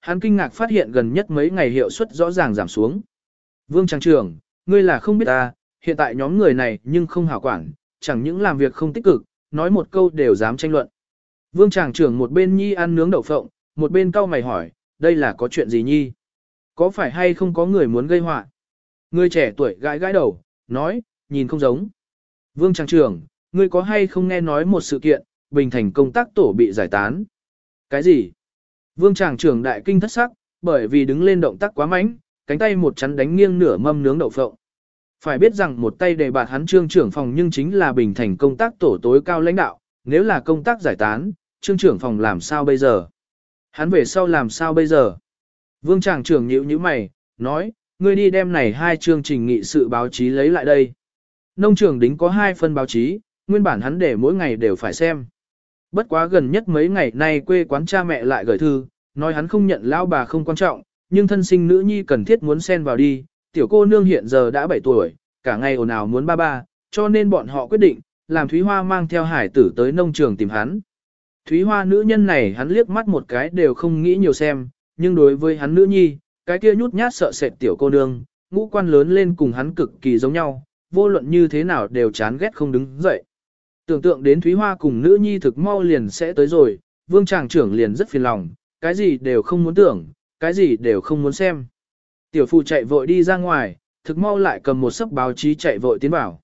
Hắn kinh ngạc phát hiện gần nhất mấy ngày hiệu suất rõ ràng giảm xuống. Vương Trang trưởng, ngươi là không biết ta, hiện tại nhóm người này nhưng không hảo quản, chẳng những làm việc không tích cực, nói một câu đều dám tranh luận. Vương Tràng trưởng một bên nhi ăn nướng đậu phộng, một bên cau mày hỏi, đây là có chuyện gì nhi? Có phải hay không có người muốn gây họa? Người trẻ tuổi gãi gãi đầu, nói, nhìn không giống. Vương Tràng trưởng, ngươi có hay không nghe nói một sự kiện, Bình Thành công tác tổ bị giải tán? Cái gì? Vương Tràng trưởng đại kinh thất sắc, bởi vì đứng lên động tác quá mạnh, cánh tay một chắn đánh nghiêng nửa mâm nướng đậu phộng. Phải biết rằng một tay đề bạt hắn trương trưởng phòng nhưng chính là Bình Thành công tác tổ tối cao lãnh đạo, nếu là công tác giải tán, trương trưởng phòng làm sao bây giờ? Hắn về sau làm sao bây giờ? Vương tràng trưởng nhíu nhíu mày, nói, ngươi đi đem này hai chương trình nghị sự báo chí lấy lại đây. Nông trường đính có hai phân báo chí, nguyên bản hắn để mỗi ngày đều phải xem. Bất quá gần nhất mấy ngày nay quê quán cha mẹ lại gửi thư, nói hắn không nhận lão bà không quan trọng, nhưng thân sinh nữ nhi cần thiết muốn xen vào đi, tiểu cô nương hiện giờ đã 7 tuổi, cả ngày ồn ào muốn ba ba, cho nên bọn họ quyết định, làm Thúy Hoa mang theo hải tử tới nông trường tìm hắn. Thúy Hoa nữ nhân này hắn liếc mắt một cái đều không nghĩ nhiều xem, nhưng đối với hắn nữ nhi, cái kia nhút nhát sợ sệt tiểu cô nương, ngũ quan lớn lên cùng hắn cực kỳ giống nhau, vô luận như thế nào đều chán ghét không đứng dậy. Tưởng tượng đến Thúy Hoa cùng nữ nhi thực mau liền sẽ tới rồi, vương tràng trưởng liền rất phiền lòng, cái gì đều không muốn tưởng, cái gì đều không muốn xem. Tiểu phụ chạy vội đi ra ngoài, thực mau lại cầm một sấp báo chí chạy vội tiến vào.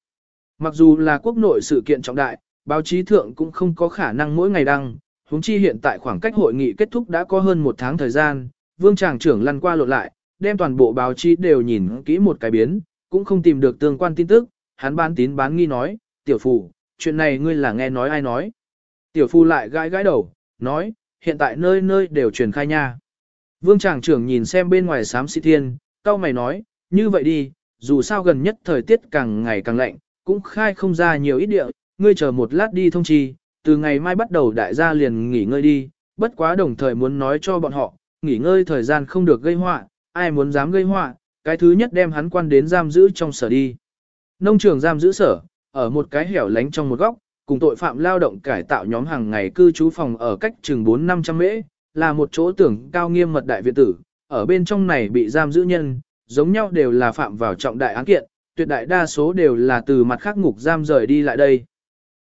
Mặc dù là quốc nội sự kiện trọng đại, báo chí thượng cũng không có khả năng mỗi ngày đăng, huống chi hiện tại khoảng cách hội nghị kết thúc đã có hơn một tháng thời gian, vương tràng trưởng lăn qua lộn lại, đem toàn bộ báo chí đều nhìn kỹ một cái biến, cũng không tìm được tương quan tin tức, hắn bán tín bán nghi nói, tiểu phụ, chuyện này ngươi là nghe nói ai nói. Tiểu phu lại gãi gãi đầu, nói, hiện tại nơi nơi đều truyền khai nha. Vương tràng trưởng nhìn xem bên ngoài sám sĩ thiên, cao mày nói, như vậy đi, dù sao gần nhất thời tiết càng ngày càng lạnh, cũng khai không ra nhiều ít địa, ngươi chờ một lát đi thông chi, từ ngày mai bắt đầu đại gia liền nghỉ ngơi đi, bất quá đồng thời muốn nói cho bọn họ, nghỉ ngơi thời gian không được gây họa, ai muốn dám gây họa, cái thứ nhất đem hắn quan đến giam giữ trong sở đi. Nông trường giam giữ sở, ở một cái hẻo lánh trong một góc, cùng tội phạm lao động cải tạo nhóm hàng ngày cư trú phòng ở cách chừng 4-500 mễ, là một chỗ tưởng cao nghiêm mật đại viện tử, ở bên trong này bị giam giữ nhân, giống nhau đều là phạm vào trọng đại án kiện, tuyệt đại đa số đều là từ mặt khác ngục giam rời đi lại đây.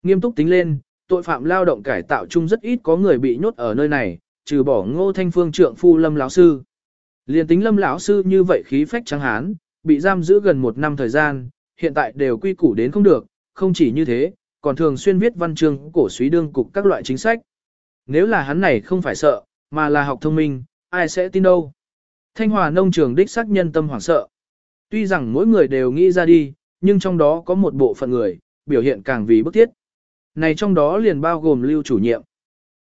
Nghiêm túc tính lên, tội phạm lao động cải tạo chung rất ít có người bị nhốt ở nơi này, trừ bỏ ngô thanh phương trượng phu lâm lão sư. Liên tính lâm lão sư như vậy khí phách trắng hán, bị giam giữ gần một năm thời gian, hiện tại đều quy củ đến không được, không chỉ như thế, còn thường xuyên viết văn chương cổ suý đương cục các loại chính sách. Nếu là hắn này không phải sợ, mà là học thông minh, ai sẽ tin đâu. Thanh Hòa nông trường đích xác nhân tâm hoảng sợ. Tuy rằng mỗi người đều nghĩ ra đi, nhưng trong đó có một bộ phận người, biểu hiện càng vì bức thiết. Này trong đó liền bao gồm lưu chủ nhiệm.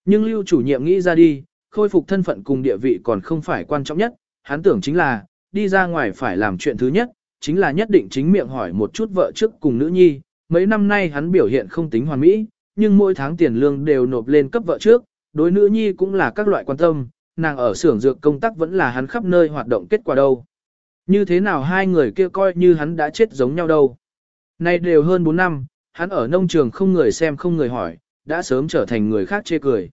Nhưng lưu chủ nhiệm nghĩ ra đi, khôi phục thân phận cùng địa vị còn không phải quan trọng nhất, hắn tưởng chính là, đi ra ngoài phải làm chuyện thứ nhất, chính là nhất định chính miệng hỏi một chút vợ trước cùng nữ nhi, mấy năm nay hắn biểu hiện không tính hoàn mỹ, nhưng mỗi tháng tiền lương đều nộp lên cấp vợ trước, đối nữ nhi cũng là các loại quan tâm, nàng ở xưởng dược công tác vẫn là hắn khắp nơi hoạt động kết quả đâu. Như thế nào hai người kia coi như hắn đã chết giống nhau đâu. Nay đều hơn 4 năm, hắn ở nông trường không người xem không người hỏi, đã sớm trở thành người khác chê cười.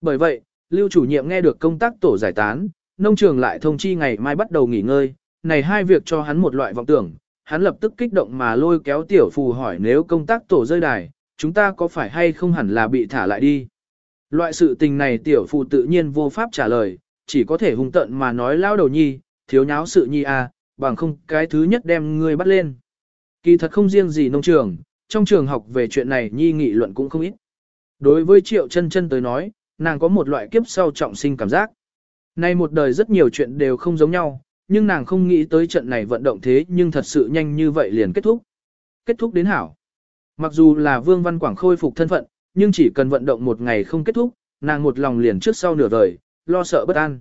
Bởi vậy, lưu chủ nhiệm nghe được công tác tổ giải tán, nông trường lại thông chi ngày mai bắt đầu nghỉ ngơi, này hai việc cho hắn một loại vọng tưởng, hắn lập tức kích động mà lôi kéo tiểu phù hỏi nếu công tác tổ rơi đài, chúng ta có phải hay không hẳn là bị thả lại đi. Loại sự tình này tiểu phù tự nhiên vô pháp trả lời, chỉ có thể hung tận mà nói lao đầu nhi, thiếu nháo sự nhi à, bằng không cái thứ nhất đem ngươi bắt lên. Kỳ thật không riêng gì nông trường, trong trường học về chuyện này nhi nghị luận cũng không ít. Đối với triệu chân chân tới nói, nàng có một loại kiếp sau trọng sinh cảm giác. Nay một đời rất nhiều chuyện đều không giống nhau, nhưng nàng không nghĩ tới trận này vận động thế nhưng thật sự nhanh như vậy liền kết thúc. Kết thúc đến hảo. Mặc dù là Vương Văn Quảng khôi phục thân phận, nhưng chỉ cần vận động một ngày không kết thúc, nàng một lòng liền trước sau nửa đời, lo sợ bất an.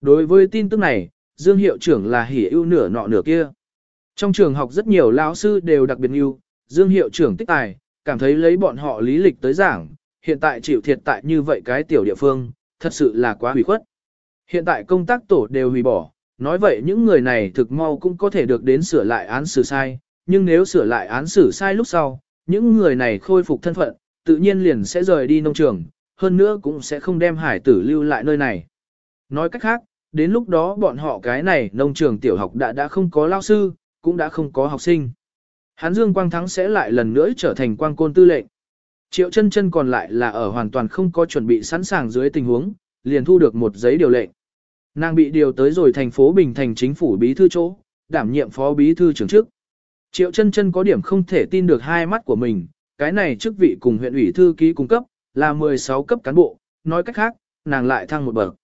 Đối với tin tức này, Dương hiệu trưởng là hỉ ưu nửa nọ nửa kia. Trong trường học rất nhiều lão sư đều đặc biệt ưu, Dương hiệu trưởng tích tài, cảm thấy lấy bọn họ lý lịch tới giảng, hiện tại chịu thiệt tại như vậy cái tiểu địa phương, thật sự là quá hủy khuất. Hiện tại công tác tổ đều hủy bỏ, nói vậy những người này thực mau cũng có thể được đến sửa lại án xử sai, nhưng nếu sửa lại án xử sai lúc sau, những người này khôi phục thân phận, tự nhiên liền sẽ rời đi nông trường, hơn nữa cũng sẽ không đem hải tử lưu lại nơi này. Nói cách khác, đến lúc đó bọn họ cái này nông trường tiểu học đã đã không có lao sư, cũng đã không có học sinh. Hán Dương Quang Thắng sẽ lại lần nữa trở thành quang côn tư lệnh. Triệu chân chân còn lại là ở hoàn toàn không có chuẩn bị sẵn sàng dưới tình huống, liền thu được một giấy điều lệnh. Nàng bị điều tới rồi thành phố Bình Thành chính phủ bí thư chỗ, đảm nhiệm phó bí thư trưởng chức. Triệu chân chân có điểm không thể tin được hai mắt của mình, cái này chức vị cùng huyện ủy thư ký cung cấp, là 16 cấp cán bộ, nói cách khác, nàng lại thăng một bậc.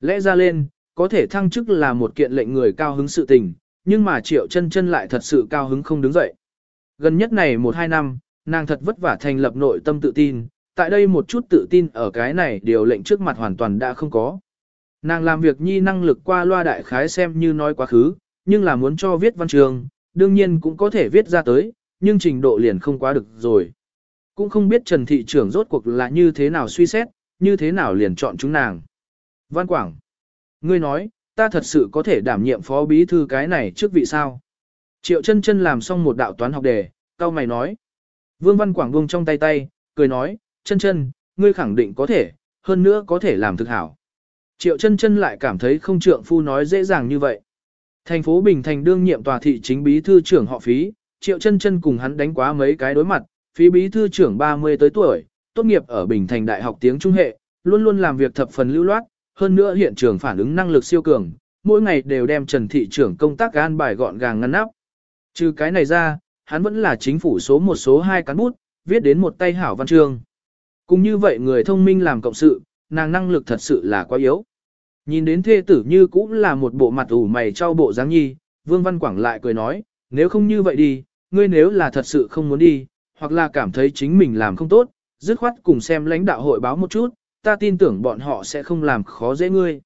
Lẽ ra lên, có thể thăng chức là một kiện lệnh người cao hứng sự tình, nhưng mà triệu chân chân lại thật sự cao hứng không đứng dậy. Gần nhất này một hai năm, nàng thật vất vả thành lập nội tâm tự tin, tại đây một chút tự tin ở cái này điều lệnh trước mặt hoàn toàn đã không có. Nàng làm việc nhi năng lực qua loa đại khái xem như nói quá khứ, nhưng là muốn cho viết văn trường, đương nhiên cũng có thể viết ra tới, nhưng trình độ liền không quá được rồi. Cũng không biết Trần Thị trưởng rốt cuộc là như thế nào suy xét, như thế nào liền chọn chúng nàng. Văn Quảng, ngươi nói, ta thật sự có thể đảm nhiệm phó bí thư cái này trước vị sao. Triệu chân chân làm xong một đạo toán học đề, cao mày nói. Vương Văn Quảng buông trong tay tay, cười nói, chân chân, ngươi khẳng định có thể, hơn nữa có thể làm thực hảo. Triệu chân chân lại cảm thấy không trượng phu nói dễ dàng như vậy. Thành phố Bình Thành đương nhiệm tòa thị chính bí thư trưởng họ phí, Triệu chân chân cùng hắn đánh quá mấy cái đối mặt, phí bí thư trưởng 30 tới tuổi, tốt nghiệp ở Bình Thành Đại học tiếng Trung hệ, luôn luôn làm việc thập phần lưu loát, hơn nữa hiện trường phản ứng năng lực siêu cường, mỗi ngày đều đem Trần thị trưởng công tác an bài gọn gàng ngăn nắp. Trừ cái này ra, hắn vẫn là chính phủ số một số hai cán bút, viết đến một tay hảo văn chương. Cũng như vậy người thông minh làm cộng sự, nàng năng lực thật sự là quá yếu. Nhìn đến thê tử như cũng là một bộ mặt ủ mày cho bộ dáng nhi, Vương Văn Quảng lại cười nói, nếu không như vậy đi, ngươi nếu là thật sự không muốn đi, hoặc là cảm thấy chính mình làm không tốt, dứt khoát cùng xem lãnh đạo hội báo một chút, ta tin tưởng bọn họ sẽ không làm khó dễ ngươi.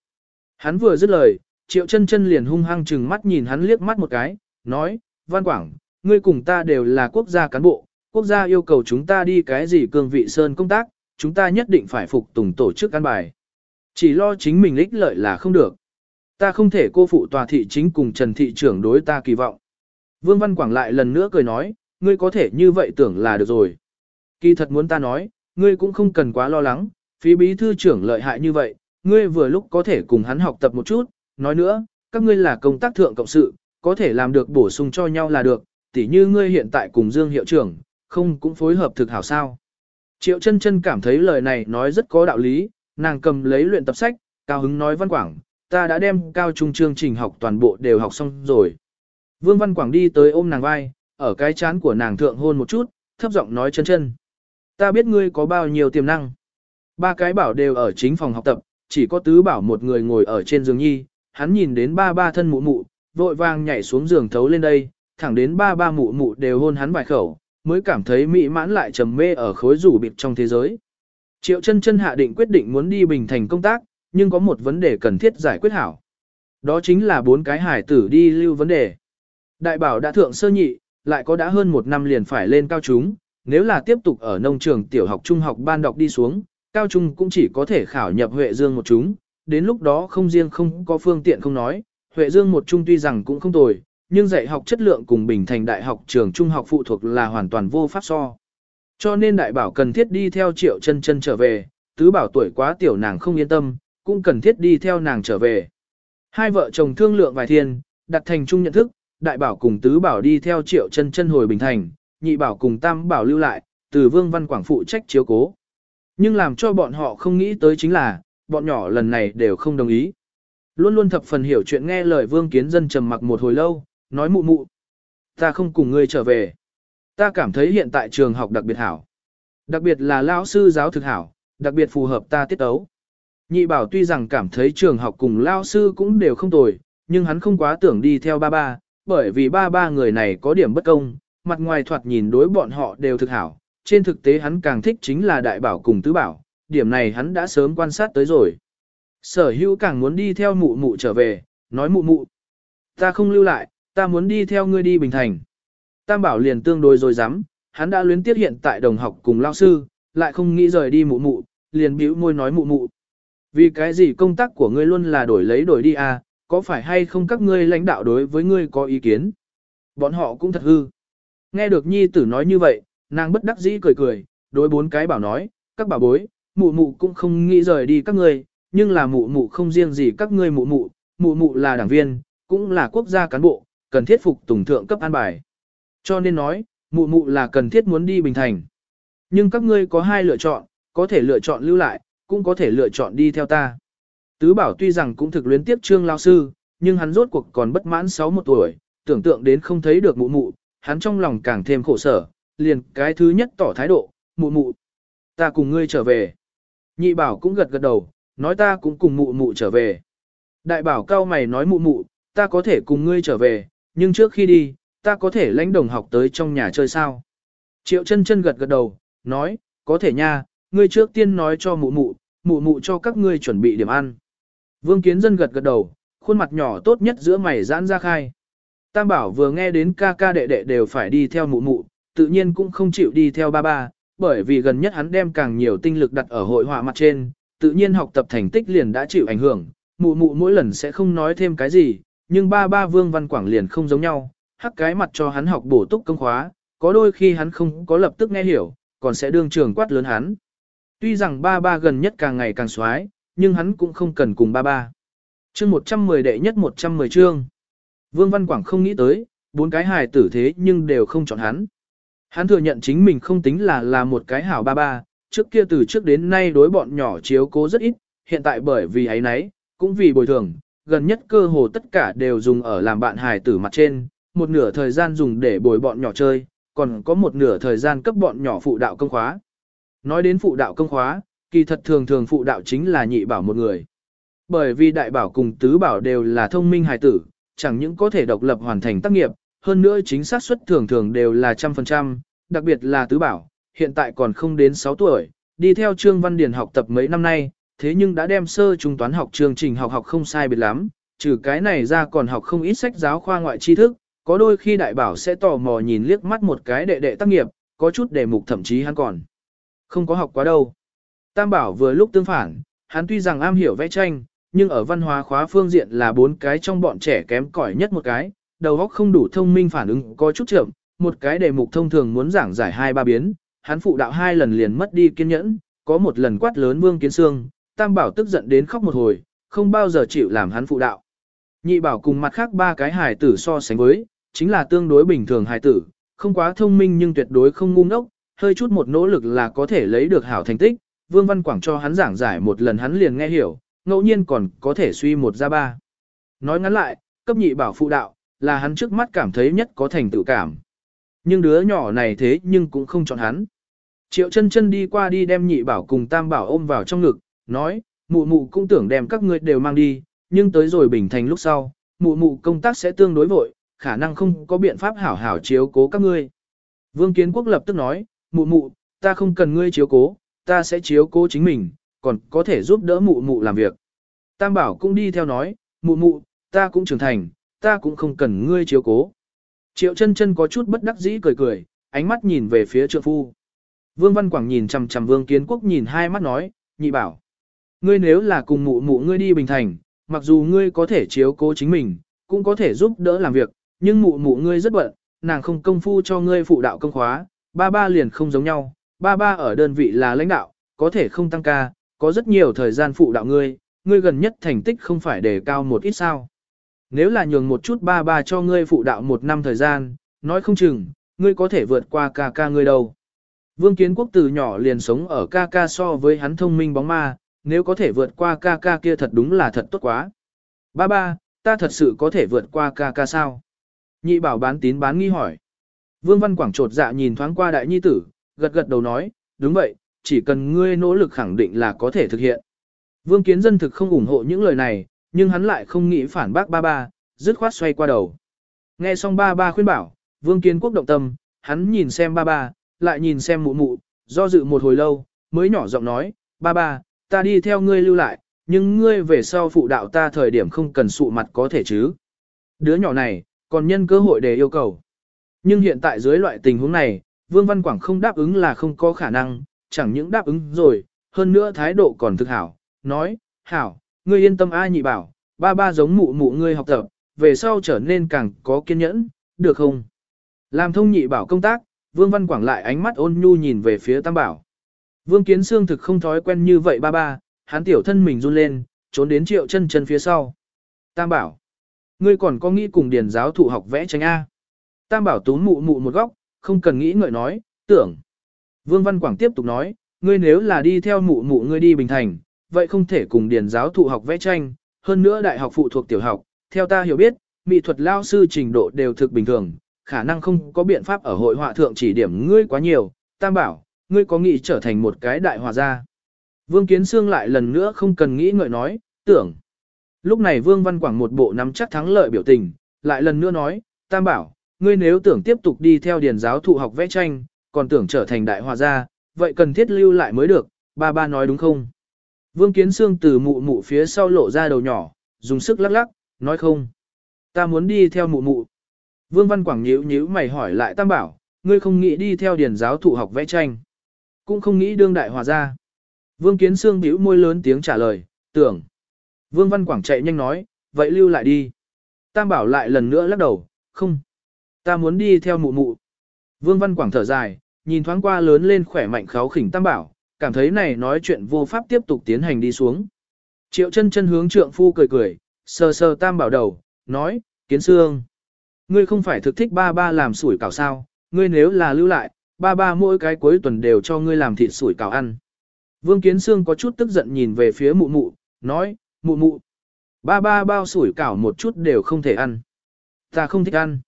Hắn vừa dứt lời, triệu chân chân liền hung hăng chừng mắt nhìn hắn liếc mắt một cái, nói, Văn Quảng, ngươi cùng ta đều là quốc gia cán bộ, quốc gia yêu cầu chúng ta đi cái gì cương vị sơn công tác, chúng ta nhất định phải phục tùng tổ chức căn bài. Chỉ lo chính mình ích lợi là không được. Ta không thể cô phụ tòa thị chính cùng Trần thị trưởng đối ta kỳ vọng. Vương Văn Quảng lại lần nữa cười nói, ngươi có thể như vậy tưởng là được rồi. Kỳ thật muốn ta nói, ngươi cũng không cần quá lo lắng, phí bí thư trưởng lợi hại như vậy, ngươi vừa lúc có thể cùng hắn học tập một chút, nói nữa, các ngươi là công tác thượng cộng sự, có thể làm được bổ sung cho nhau là được, tỉ như ngươi hiện tại cùng Dương hiệu trưởng, không cũng phối hợp thực hảo sao. Triệu chân chân cảm thấy lời này nói rất có đạo lý, nàng cầm lấy luyện tập sách, cao hứng nói văn quảng, ta đã đem cao trung chương trình học toàn bộ đều học xong rồi. Vương Văn Quảng đi tới ôm nàng vai, ở cái chán của nàng thượng hôn một chút, thấp giọng nói chân chân. Ta biết ngươi có bao nhiêu tiềm năng. Ba cái bảo đều ở chính phòng học tập, chỉ có tứ bảo một người ngồi ở trên giường nhi, hắn nhìn đến ba ba thân mụ mụ, vội vàng nhảy xuống giường thấu lên đây, thẳng đến ba ba mụ mụ đều hôn hắn vài khẩu, mới cảm thấy mỹ mãn lại trầm mê ở khối rủ bịt trong thế giới. Triệu chân chân hạ định quyết định muốn đi Bình Thành công tác, nhưng có một vấn đề cần thiết giải quyết hảo. Đó chính là bốn cái hải tử đi lưu vấn đề. Đại bảo đã thượng sơ nhị, lại có đã hơn một năm liền phải lên cao chúng, nếu là tiếp tục ở nông trường tiểu học trung học ban đọc đi xuống, cao trung cũng chỉ có thể khảo nhập Huệ Dương một chúng, đến lúc đó không riêng không có phương tiện không nói, Huệ Dương một trung tuy rằng cũng không tồi, nhưng dạy học chất lượng cùng Bình Thành Đại học trường trung học phụ thuộc là hoàn toàn vô pháp so. Cho nên đại bảo cần thiết đi theo triệu chân chân trở về, tứ bảo tuổi quá tiểu nàng không yên tâm, cũng cần thiết đi theo nàng trở về. Hai vợ chồng thương lượng vài thiên, đặt thành chung nhận thức, đại bảo cùng tứ bảo đi theo triệu chân chân hồi Bình Thành, nhị bảo cùng tam bảo lưu lại, từ vương văn quảng phụ trách chiếu cố. Nhưng làm cho bọn họ không nghĩ tới chính là, bọn nhỏ lần này đều không đồng ý. Luôn luôn thập phần hiểu chuyện nghe lời vương kiến dân trầm mặc một hồi lâu, nói mụ mụ. Ta không cùng ngươi trở về. Ta cảm thấy hiện tại trường học đặc biệt hảo. Đặc biệt là lão sư giáo thực hảo, đặc biệt phù hợp ta tiết ấu. Nhị bảo tuy rằng cảm thấy trường học cùng lao sư cũng đều không tồi, nhưng hắn không quá tưởng đi theo ba ba, bởi vì ba ba người này có điểm bất công, mặt ngoài thoạt nhìn đối bọn họ đều thực hảo, trên thực tế hắn càng thích chính là đại bảo cùng tứ bảo, điểm này hắn đã sớm quan sát tới rồi. Sở hữu càng muốn đi theo mụ mụ trở về, nói mụ mụ. Ta không lưu lại, ta muốn đi theo ngươi đi Bình Thành. Tam bảo liền tương đối rồi dám, hắn đã luyến tiếc hiện tại đồng học cùng lao sư, lại không nghĩ rời đi mụ mụ, liền bĩu môi nói mụ mụ. Vì cái gì công tác của ngươi luôn là đổi lấy đổi đi à, có phải hay không các ngươi lãnh đạo đối với ngươi có ý kiến? Bọn họ cũng thật hư. Nghe được nhi tử nói như vậy, nàng bất đắc dĩ cười cười, đối bốn cái bảo nói, các bà bối, mụ mụ cũng không nghĩ rời đi các ngươi, nhưng là mụ mụ không riêng gì các ngươi mụ mụ, mụ mụ là đảng viên, cũng là quốc gia cán bộ, cần thiết phục tùng thượng cấp an bài. Cho nên nói, mụ mụ là cần thiết muốn đi Bình Thành. Nhưng các ngươi có hai lựa chọn, có thể lựa chọn lưu lại, cũng có thể lựa chọn đi theo ta. Tứ bảo tuy rằng cũng thực luyến tiếp trương lao sư, nhưng hắn rốt cuộc còn bất mãn 61 tuổi, tưởng tượng đến không thấy được mụ mụ, hắn trong lòng càng thêm khổ sở, liền cái thứ nhất tỏ thái độ, mụ mụ, ta cùng ngươi trở về. Nhị bảo cũng gật gật đầu, nói ta cũng cùng mụ mụ trở về. Đại bảo cao mày nói mụ mụ, ta có thể cùng ngươi trở về, nhưng trước khi đi, ta có thể lãnh đồng học tới trong nhà chơi sao. Triệu chân chân gật gật đầu, nói, có thể nha, ngươi trước tiên nói cho mụ mụ, mụ mụ cho các ngươi chuẩn bị điểm ăn. Vương Kiến Dân gật gật đầu, khuôn mặt nhỏ tốt nhất giữa mày giãn ra khai. Tam bảo vừa nghe đến ca ca đệ đệ đều phải đi theo mụ mụ, tự nhiên cũng không chịu đi theo ba ba, bởi vì gần nhất hắn đem càng nhiều tinh lực đặt ở hội họa mặt trên, tự nhiên học tập thành tích liền đã chịu ảnh hưởng, mụ mụ mỗi lần sẽ không nói thêm cái gì, nhưng ba ba Vương Văn Quảng liền không giống nhau, hắc cái mặt cho hắn học bổ túc công khóa, có đôi khi hắn không có lập tức nghe hiểu, còn sẽ đương trường quát lớn hắn. Tuy rằng ba ba gần nhất càng ngày càng xoái, nhưng hắn cũng không cần cùng ba ba. Chương 110 đệ nhất 110 chương. Vương Văn Quảng không nghĩ tới, bốn cái hài tử thế nhưng đều không chọn hắn. Hắn thừa nhận chính mình không tính là là một cái hảo ba ba, trước kia từ trước đến nay đối bọn nhỏ chiếu cố rất ít, hiện tại bởi vì ấy nấy, cũng vì bồi thường, gần nhất cơ hồ tất cả đều dùng ở làm bạn hài tử mặt trên, một nửa thời gian dùng để bồi bọn nhỏ chơi, còn có một nửa thời gian cấp bọn nhỏ phụ đạo công khóa. Nói đến phụ đạo công khóa, kỳ thật thường thường phụ đạo chính là nhị bảo một người. Bởi vì đại bảo cùng tứ bảo đều là thông minh hài tử, chẳng những có thể độc lập hoàn thành tác nghiệp, hơn nữa chính xác suất thường thường đều là trăm phần trăm, đặc biệt là tứ bảo, hiện tại còn không đến 6 tuổi, đi theo Trương Văn Điền học tập mấy năm nay, thế nhưng đã đem sơ trung toán học chương trình học học không sai biệt lắm, trừ cái này ra còn học không ít sách giáo khoa ngoại tri thức, có đôi khi đại bảo sẽ tò mò nhìn liếc mắt một cái đệ đệ tác nghiệp, có chút đề mục thậm chí hắn còn không có học quá đâu. Tam bảo vừa lúc tương phản, hắn tuy rằng am hiểu vẽ tranh, nhưng ở văn hóa khóa phương diện là bốn cái trong bọn trẻ kém cỏi nhất một cái, đầu óc không đủ thông minh phản ứng có chút chậm, một cái đề mục thông thường muốn giảng giải hai ba biến, hắn phụ đạo hai lần liền mất đi kiên nhẫn, có một lần quát lớn Vương Kiến Sương, Tam Bảo tức giận đến khóc một hồi, không bao giờ chịu làm hắn phụ đạo. Nhị Bảo cùng mặt khác ba cái hài tử so sánh với, chính là tương đối bình thường hài tử, không quá thông minh nhưng tuyệt đối không ngu ngốc, hơi chút một nỗ lực là có thể lấy được hảo thành tích. Vương Văn Quảng cho hắn giảng giải một lần hắn liền nghe hiểu, ngẫu nhiên còn có thể suy một ra ba. Nói ngắn lại, cấp nhị bảo phụ đạo, là hắn trước mắt cảm thấy nhất có thành tựu cảm. Nhưng đứa nhỏ này thế nhưng cũng không chọn hắn. Triệu chân chân đi qua đi đem nhị bảo cùng tam bảo ôm vào trong ngực, nói, mụ mụ cũng tưởng đem các ngươi đều mang đi, nhưng tới rồi bình thành lúc sau, mụ mụ công tác sẽ tương đối vội, khả năng không có biện pháp hảo hảo chiếu cố các ngươi. Vương Kiến Quốc lập tức nói, mụ mụ, ta không cần ngươi chiếu cố, ta sẽ chiếu cố chính mình, còn có thể giúp đỡ mụ mụ làm việc. Tam bảo cũng đi theo nói, mụ mụ, ta cũng trưởng thành, ta cũng không cần ngươi chiếu cố. Triệu chân chân có chút bất đắc dĩ cười cười, ánh mắt nhìn về phía trượng phu. Vương Văn Quảng nhìn chằm chằm Vương Kiến Quốc nhìn hai mắt nói, nhị bảo. Ngươi nếu là cùng mụ mụ ngươi đi Bình Thành, mặc dù ngươi có thể chiếu cố chính mình, cũng có thể giúp đỡ làm việc, nhưng mụ mụ ngươi rất bận, nàng không công phu cho ngươi phụ đạo công khóa, ba ba liền không giống nhau, ba ba ở đơn vị là lãnh đạo, có thể không tăng ca, có rất nhiều thời gian phụ đạo ngươi, ngươi gần nhất thành tích không phải đề cao một ít sao. Nếu là nhường một chút ba ba cho ngươi phụ đạo một năm thời gian, nói không chừng, ngươi có thể vượt qua ca ca ngươi đâu. Vương Kiến Quốc từ nhỏ liền sống ở ca ca so với hắn thông minh bóng ma, nếu có thể vượt qua ca ca kia thật đúng là thật tốt quá. Ba ba, ta thật sự có thể vượt qua ca ca sao? Nhị bảo bán tín bán nghi hỏi. Vương Văn Quảng trột dạ nhìn thoáng qua đại nhi tử, gật gật đầu nói, đúng vậy, chỉ cần ngươi nỗ lực khẳng định là có thể thực hiện. Vương Kiến Dân thực không ủng hộ những lời này, nhưng hắn lại không nghĩ phản bác ba ba, dứt khoát xoay qua đầu. Nghe xong ba ba khuyên bảo, Vương Kiến Quốc động tâm, hắn nhìn xem ba ba, lại nhìn xem mụ mụ, do dự một hồi lâu, mới nhỏ giọng nói, ba ba, ta đi theo ngươi lưu lại, nhưng ngươi về sau phụ đạo ta thời điểm không cần sụ mặt có thể chứ. Đứa nhỏ này, còn nhân cơ hội để yêu cầu. Nhưng hiện tại dưới loại tình huống này, Vương Văn Quảng không đáp ứng là không có khả năng, chẳng những đáp ứng rồi, hơn nữa thái độ còn thực hảo, nói, hảo, ngươi yên tâm ai nhị bảo, ba ba giống mụ mụ ngươi học tập, về sau trở nên càng có kiên nhẫn, được không? Làm thông nhị bảo công tác, Vương Văn Quảng lại ánh mắt ôn nhu nhìn về phía Tam Bảo. Vương Kiến Sương thực không thói quen như vậy ba ba, hắn tiểu thân mình run lên, trốn đến triệu chân chân phía sau. Tam bảo, ngươi còn có nghĩ cùng điền giáo thụ học vẽ tranh A. Tam bảo tún mụ mụ một góc, không cần nghĩ ngợi nói, tưởng. Vương Văn Quảng tiếp tục nói, ngươi nếu là đi theo mụ mụ ngươi đi Bình Thành, vậy không thể cùng điền giáo thụ học vẽ tranh, hơn nữa đại học phụ thuộc tiểu học, theo ta hiểu biết, mỹ thuật lao sư trình độ đều thực bình thường, khả năng không có biện pháp ở hội họa thượng chỉ điểm ngươi quá nhiều, tam bảo, ngươi có nghĩ trở thành một cái đại hòa gia. Vương Kiến Sương lại lần nữa không cần nghĩ ngợi nói, tưởng. Lúc này Vương Văn Quảng một bộ nắm chắc thắng lợi biểu tình, lại lần nữa nói, tam bảo, ngươi nếu tưởng tiếp tục đi theo điền giáo thụ học vẽ tranh, còn tưởng trở thành đại hòa gia, vậy cần thiết lưu lại mới được, ba ba nói đúng không? Vương Kiến Sương từ mụ mụ phía sau lộ ra đầu nhỏ, dùng sức lắc lắc, nói không. Ta muốn đi theo mụ mụ. Vương Văn Quảng nhíu nhíu mày hỏi lại Tam Bảo, ngươi không nghĩ đi theo điền giáo thụ học vẽ tranh. Cũng không nghĩ đương đại hòa ra, Vương Kiến Sương bĩu môi lớn tiếng trả lời, tưởng. Vương Văn Quảng chạy nhanh nói, vậy lưu lại đi. Tam Bảo lại lần nữa lắc đầu, không. Ta muốn đi theo mụ mụ. Vương Văn Quảng thở dài, nhìn thoáng qua lớn lên khỏe mạnh kháo khỉnh Tam Bảo, cảm thấy này nói chuyện vô pháp tiếp tục tiến hành đi xuống. Triệu chân chân hướng trượng phu cười cười, sờ sờ Tam Bảo đầu, nói, Kiến Sương. Ngươi không phải thực thích ba ba làm sủi cảo sao, ngươi nếu là lưu lại, ba ba mỗi cái cuối tuần đều cho ngươi làm thịt sủi cảo ăn. Vương Kiến Sương có chút tức giận nhìn về phía mụ mụ, nói, mụ mụ, ba ba bao sủi cảo một chút đều không thể ăn. Ta không thích ăn.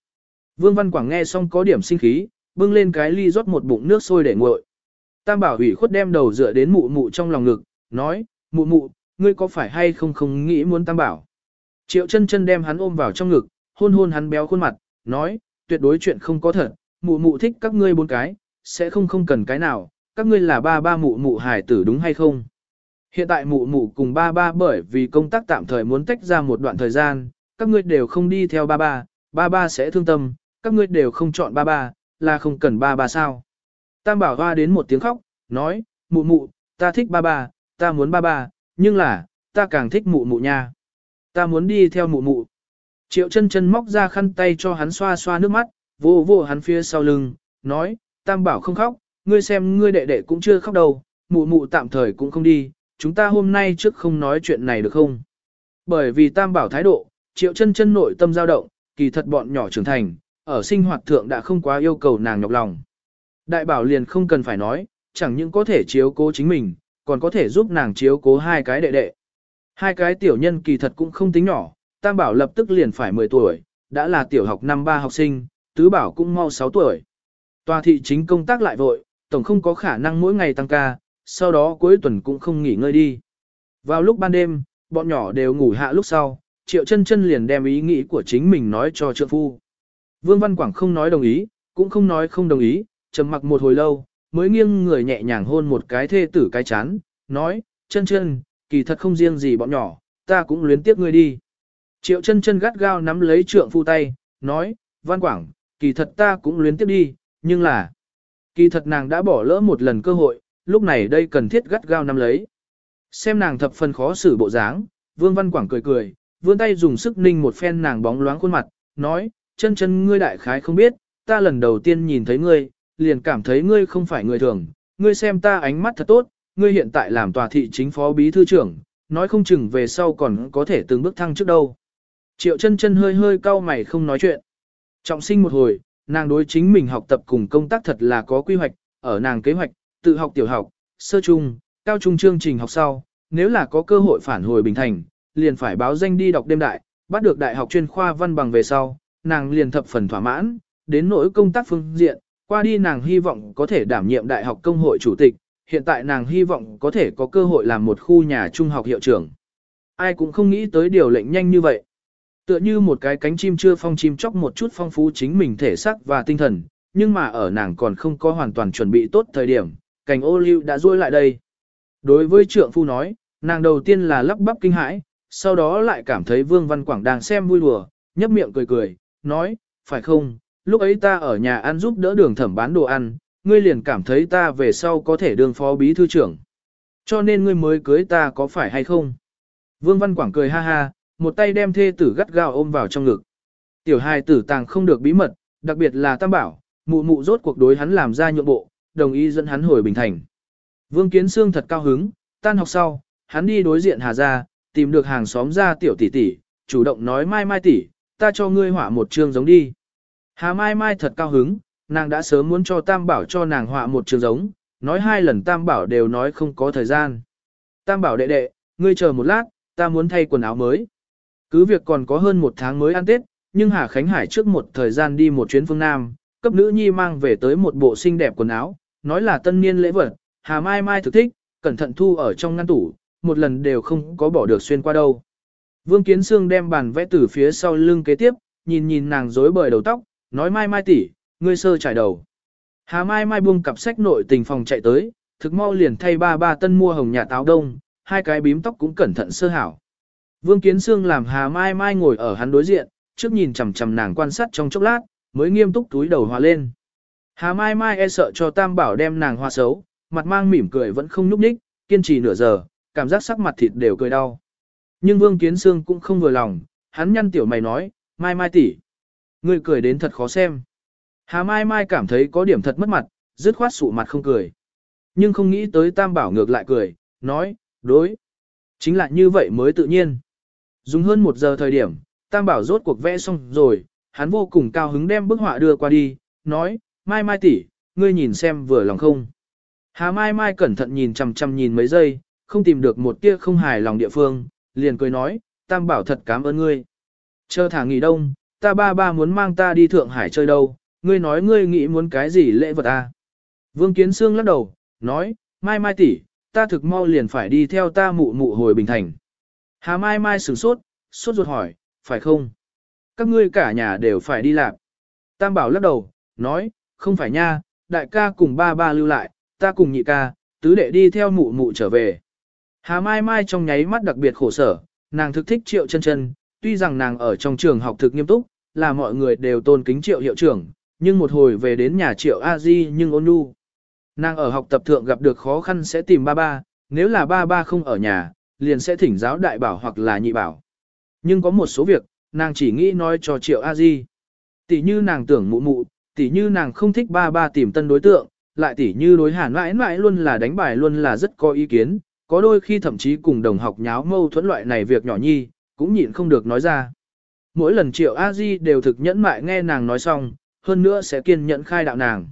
Vương Văn Quảng nghe xong có điểm sinh khí, bưng lên cái ly rót một bụng nước sôi để nguội. Tam bảo ủy khuất đem đầu dựa đến mụ mụ trong lòng ngực, nói, mụ mụ, ngươi có phải hay không không nghĩ muốn tam bảo. Triệu chân chân đem hắn ôm vào trong ngực, hôn hôn hắn béo khuôn mặt, nói, tuyệt đối chuyện không có thật, mụ mụ thích các ngươi bốn cái, sẽ không không cần cái nào, các ngươi là ba ba mụ mụ hài tử đúng hay không? Hiện tại mụ mụ cùng ba ba bởi vì công tác tạm thời muốn tách ra một đoạn thời gian, các ngươi đều không đi theo ba ba, ba ba sẽ thương tâm, các ngươi đều không chọn ba ba, là không cần ba ba sao? Tam bảo hoa đến một tiếng khóc, nói, mụ mụ, ta thích ba ba, ta muốn ba ba, nhưng là, ta càng thích mụ mụ nha. Ta muốn đi theo mụ mụ. Triệu chân chân móc ra khăn tay cho hắn xoa xoa nước mắt, vô vô hắn phía sau lưng, nói, tam bảo không khóc, ngươi xem ngươi đệ đệ cũng chưa khóc đâu, mụ mụ tạm thời cũng không đi, chúng ta hôm nay trước không nói chuyện này được không? Bởi vì tam bảo thái độ, triệu chân chân nội tâm dao động, kỳ thật bọn nhỏ trưởng thành, ở sinh hoạt thượng đã không quá yêu cầu nàng nhọc lòng. Đại bảo liền không cần phải nói, chẳng những có thể chiếu cố chính mình, còn có thể giúp nàng chiếu cố hai cái đệ đệ. Hai cái tiểu nhân kỳ thật cũng không tính nhỏ, tam bảo lập tức liền phải 10 tuổi, đã là tiểu học năm ba học sinh, tứ bảo cũng mau 6 tuổi. Tòa thị chính công tác lại vội, tổng không có khả năng mỗi ngày tăng ca, sau đó cuối tuần cũng không nghỉ ngơi đi. Vào lúc ban đêm, bọn nhỏ đều ngủ hạ lúc sau, triệu chân chân liền đem ý nghĩ của chính mình nói cho trượng phu. Vương Văn Quảng không nói đồng ý, cũng không nói không đồng ý, trầm mặc một hồi lâu, mới nghiêng người nhẹ nhàng hôn một cái thê tử cái chán, nói, chân chân, kỳ thật không riêng gì bọn nhỏ, ta cũng luyến tiếc ngươi đi. Triệu chân chân gắt gao nắm lấy trượng phu tay, nói, Văn Quảng, kỳ thật ta cũng luyến tiếp đi, nhưng là, kỳ thật nàng đã bỏ lỡ một lần cơ hội, lúc này đây cần thiết gắt gao nắm lấy. Xem nàng thập phần khó xử bộ dáng, Vương Văn Quảng cười cười, vươn tay dùng sức ninh một phen nàng bóng loáng khuôn mặt, nói, chân chân ngươi đại khái không biết, ta lần đầu tiên nhìn thấy ngươi, liền cảm thấy ngươi không phải người thường, ngươi xem ta ánh mắt thật tốt, ngươi hiện tại làm tòa thị chính phó bí thư trưởng, nói không chừng về sau còn có thể từng bước thăng trước đâu. Triệu chân chân hơi hơi cau mày không nói chuyện. Trọng sinh một hồi, nàng đối chính mình học tập cùng công tác thật là có quy hoạch, ở nàng kế hoạch, tự học tiểu học, sơ trung, cao trung chương trình học sau, nếu là có cơ hội phản hồi bình thành, liền phải báo danh đi đọc đêm đại, bắt được đại học chuyên khoa văn bằng về sau, nàng liền thập phần thỏa mãn, đến nỗi công tác phương diện, qua đi nàng hy vọng có thể đảm nhiệm đại học công hội chủ tịch, hiện tại nàng hy vọng có thể có cơ hội làm một khu nhà trung học hiệu trưởng. Ai cũng không nghĩ tới điều lệnh nhanh như vậy. Tựa như một cái cánh chim chưa phong chim chóc một chút phong phú chính mình thể xác và tinh thần, nhưng mà ở nàng còn không có hoàn toàn chuẩn bị tốt thời điểm, cành ô lưu đã rôi lại đây. Đối với trượng phu nói, nàng đầu tiên là lắp bắp kinh hãi, sau đó lại cảm thấy Vương Văn Quảng đang xem vui đùa, nhấp miệng cười cười, nói, phải không, lúc ấy ta ở nhà ăn giúp đỡ đường thẩm bán đồ ăn, ngươi liền cảm thấy ta về sau có thể đương phó bí thư trưởng. Cho nên ngươi mới cưới ta có phải hay không? Vương Văn Quảng cười ha ha, một tay đem thê tử gắt gao ôm vào trong ngực. Tiểu hài tử tàng không được bí mật, đặc biệt là tam bảo, mụ mụ rốt cuộc đối hắn làm ra nhượng bộ, đồng ý dẫn hắn hồi Bình Thành. Vương Kiến Sương thật cao hứng, tan học sau, hắn đi đối diện Hà Gia, tìm được hàng xóm gia tiểu tỷ tỷ, chủ động nói mai mai tỷ, ta cho ngươi họa một chương giống đi. Hà mai mai thật cao hứng, nàng đã sớm muốn cho Tam Bảo cho nàng họa một chương giống, nói hai lần Tam Bảo đều nói không có thời gian. Tam Bảo đệ đệ, ngươi chờ một lát, ta muốn thay quần áo mới. Cứ việc còn có hơn một tháng mới ăn Tết, nhưng Hà Khánh Hải trước một thời gian đi một chuyến phương Nam, cấp nữ nhi mang về tới một bộ xinh đẹp quần áo, nói là tân niên lễ vật, Hà Mai Mai thực thích, cẩn thận thu ở trong ngăn tủ, một lần đều không có bỏ được xuyên qua đâu. Vương Kiến Sương đem bàn vẽ từ phía sau lưng kế tiếp, nhìn nhìn nàng rối bời đầu tóc, nói Mai Mai tỷ, ngươi sơ trải đầu. Hà Mai Mai buông cặp sách nội tình phòng chạy tới, thực mau liền thay ba ba tân mua hồng nhà táo đông, hai cái bím tóc cũng cẩn thận sơ hảo. Vương Kiến Sương làm Hà Mai Mai ngồi ở hắn đối diện, trước nhìn chằm chằm nàng quan sát trong chốc lát, mới nghiêm túc túi đầu hòa lên. Hà Mai Mai e sợ cho Tam Bảo đem nàng hoa xấu, mặt mang mỉm cười vẫn không nhúc nhích, kiên trì nửa giờ, cảm giác sắc mặt thịt đều cười đau. Nhưng Vương Kiến Sương cũng không vừa lòng, hắn nhăn tiểu mày nói, Mai Mai tỷ, ngươi cười đến thật khó xem. Hà Mai Mai cảm thấy có điểm thật mất mặt, dứt khoát sụ mặt không cười. Nhưng không nghĩ tới Tam Bảo ngược lại cười, nói, đối. Chính là như vậy mới tự nhiên. Dùng hơn một giờ thời điểm, Tam Bảo rốt cuộc vẽ xong rồi, hắn vô cùng cao hứng đem bức họa đưa qua đi, nói, Mai Mai tỷ, ngươi nhìn xem vừa lòng không. Hà Mai Mai cẩn thận nhìn chằm chằm nhìn mấy giây, không tìm được một tia không hài lòng địa phương, liền cười nói, Tam Bảo thật cảm ơn ngươi. Chờ thả nghỉ đông, ta ba ba muốn mang ta đi Thượng Hải chơi đâu, ngươi nói ngươi nghĩ muốn cái gì lễ vật ta? Vương Kiến Sương lắc đầu, nói, Mai Mai tỷ, ta thực mau liền phải đi theo ta mụ mụ hồi Bình Thành. Hà Mai Mai sửng sốt, sốt ruột hỏi, phải không? Các ngươi cả nhà đều phải đi làm. Tam Bảo lắc đầu, nói, không phải nha, đại ca cùng ba ba lưu lại, ta cùng nhị ca, tứ đệ đi theo mụ mụ trở về. Hà Mai Mai trong nháy mắt đặc biệt khổ sở, nàng thực thích triệu chân chân, tuy rằng nàng ở trong trường học thực nghiêm túc, là mọi người đều tôn kính triệu hiệu trưởng, nhưng một hồi về đến nhà triệu a di nhưng ôn nhu. Nàng ở học tập thượng gặp được khó khăn sẽ tìm ba ba, nếu là ba ba không ở nhà, liền sẽ thỉnh giáo đại bảo hoặc là nhị bảo. Nhưng có một số việc, nàng chỉ nghĩ nói cho triệu a di. Tỷ như nàng tưởng mụ mụ, tỷ như nàng không thích ba ba tìm tân đối tượng, lại tỷ như đối hàn mãi mãi luôn là đánh bài luôn là rất có ý kiến, có đôi khi thậm chí cùng đồng học nháo mâu thuẫn loại này việc nhỏ nhi, cũng nhịn không được nói ra. Mỗi lần triệu a di đều thực nhẫn mại nghe nàng nói xong, hơn nữa sẽ kiên nhẫn khai đạo nàng.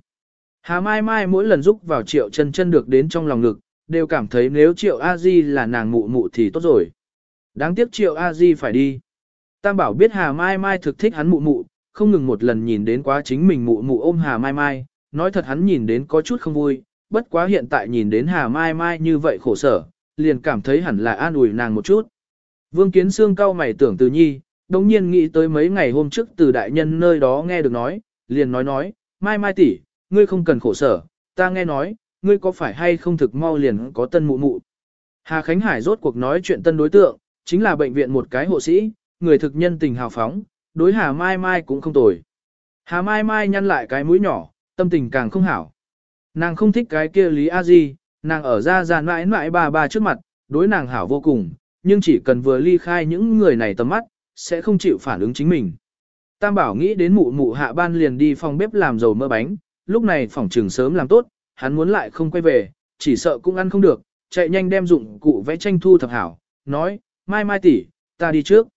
Hà Mai Mai mỗi lần giúp vào triệu chân chân được đến trong lòng ngực, đều cảm thấy nếu triệu a di là nàng mụ mụ thì tốt rồi. Đáng tiếc triệu a di phải đi. Tam bảo biết Hà Mai Mai thực thích hắn mụ mụ, không ngừng một lần nhìn đến quá chính mình mụ mụ ôm Hà Mai Mai, nói thật hắn nhìn đến có chút không vui, bất quá hiện tại nhìn đến Hà Mai Mai như vậy khổ sở, liền cảm thấy hẳn là an ủi nàng một chút. Vương Kiến Sương cao mày tưởng từ nhi, đồng nhiên nghĩ tới mấy ngày hôm trước từ đại nhân nơi đó nghe được nói, liền nói nói, Mai Mai tỷ, ngươi không cần khổ sở, ta nghe nói, ngươi có phải hay không thực mau liền có tân mụ mụ. Hà Khánh Hải rốt cuộc nói chuyện tân đối tượng, chính là bệnh viện một cái hộ sĩ, người thực nhân tình hào phóng, đối Hà Mai Mai cũng không tồi. Hà Mai Mai nhăn lại cái mũi nhỏ, tâm tình càng không hảo. Nàng không thích cái kia Lý A Di, nàng ở ra giàn mãi mãi bà bà trước mặt, đối nàng hảo vô cùng, nhưng chỉ cần vừa ly khai những người này tầm mắt, sẽ không chịu phản ứng chính mình. Tam bảo nghĩ đến mụ mụ hạ ban liền đi phòng bếp làm dầu mỡ bánh, lúc này phòng trường sớm làm tốt, hắn muốn lại không quay về, chỉ sợ cũng ăn không được, chạy nhanh đem dụng cụ vẽ tranh thu thập hảo, nói, mai mai tỷ, ta đi trước.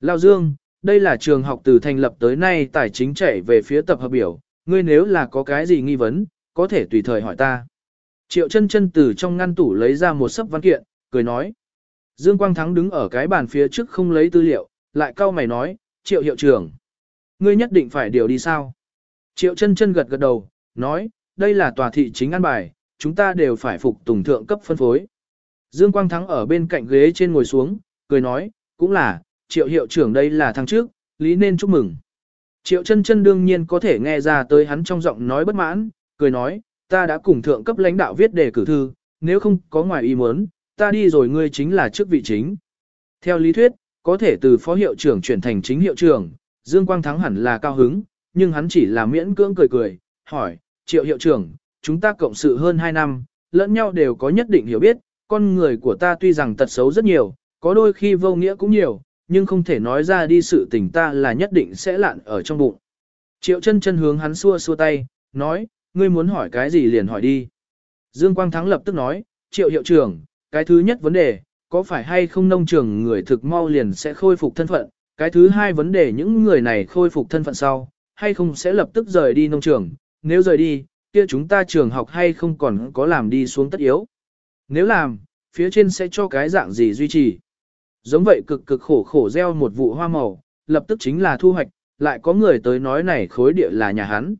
Lao Dương, đây là trường học từ thành lập tới nay tài chính chạy về phía tập hợp biểu, ngươi nếu là có cái gì nghi vấn, có thể tùy thời hỏi ta. Triệu chân chân từ trong ngăn tủ lấy ra một sấp văn kiện, cười nói. Dương Quang Thắng đứng ở cái bàn phía trước không lấy tư liệu, lại cau mày nói, triệu hiệu trưởng. Ngươi nhất định phải điều đi sao? Triệu chân chân gật gật đầu, nói, đây là tòa thị chính An bài, chúng ta đều phải phục tùng thượng cấp phân phối. Dương Quang Thắng ở bên cạnh ghế trên ngồi xuống, cười nói, cũng là, triệu hiệu trưởng đây là thằng trước, lý nên chúc mừng. Triệu chân chân đương nhiên có thể nghe ra tới hắn trong giọng nói bất mãn, cười nói, ta đã cùng thượng cấp lãnh đạo viết đề cử thư, nếu không có ngoài ý muốn, ta đi rồi ngươi chính là chức vị chính. Theo lý thuyết, có thể từ phó hiệu trưởng chuyển thành chính hiệu trưởng, Dương Quang Thắng hẳn là cao hứng, nhưng hắn chỉ là miễn cưỡng cười cười, hỏi, triệu hiệu trưởng, chúng ta cộng sự hơn 2 năm, lẫn nhau đều có nhất định hiểu biết, con người của ta tuy rằng tật xấu rất nhiều, có đôi khi vô nghĩa cũng nhiều, nhưng không thể nói ra đi sự tình ta là nhất định sẽ lạn ở trong bụng. Triệu chân chân hướng hắn xua xua tay, nói, ngươi muốn hỏi cái gì liền hỏi đi. Dương Quang Thắng lập tức nói, triệu hiệu trưởng, cái thứ nhất vấn đề, có phải hay không nông trường người thực mau liền sẽ khôi phục thân phận, cái thứ hai vấn đề những người này khôi phục thân phận sau, hay không sẽ lập tức rời đi nông trường, nếu rời đi, kia chúng ta trường học hay không còn có làm đi xuống tất yếu. Nếu làm, phía trên sẽ cho cái dạng gì duy trì. Giống vậy cực cực khổ khổ gieo một vụ hoa màu, lập tức chính là thu hoạch, lại có người tới nói này khối địa là nhà hắn.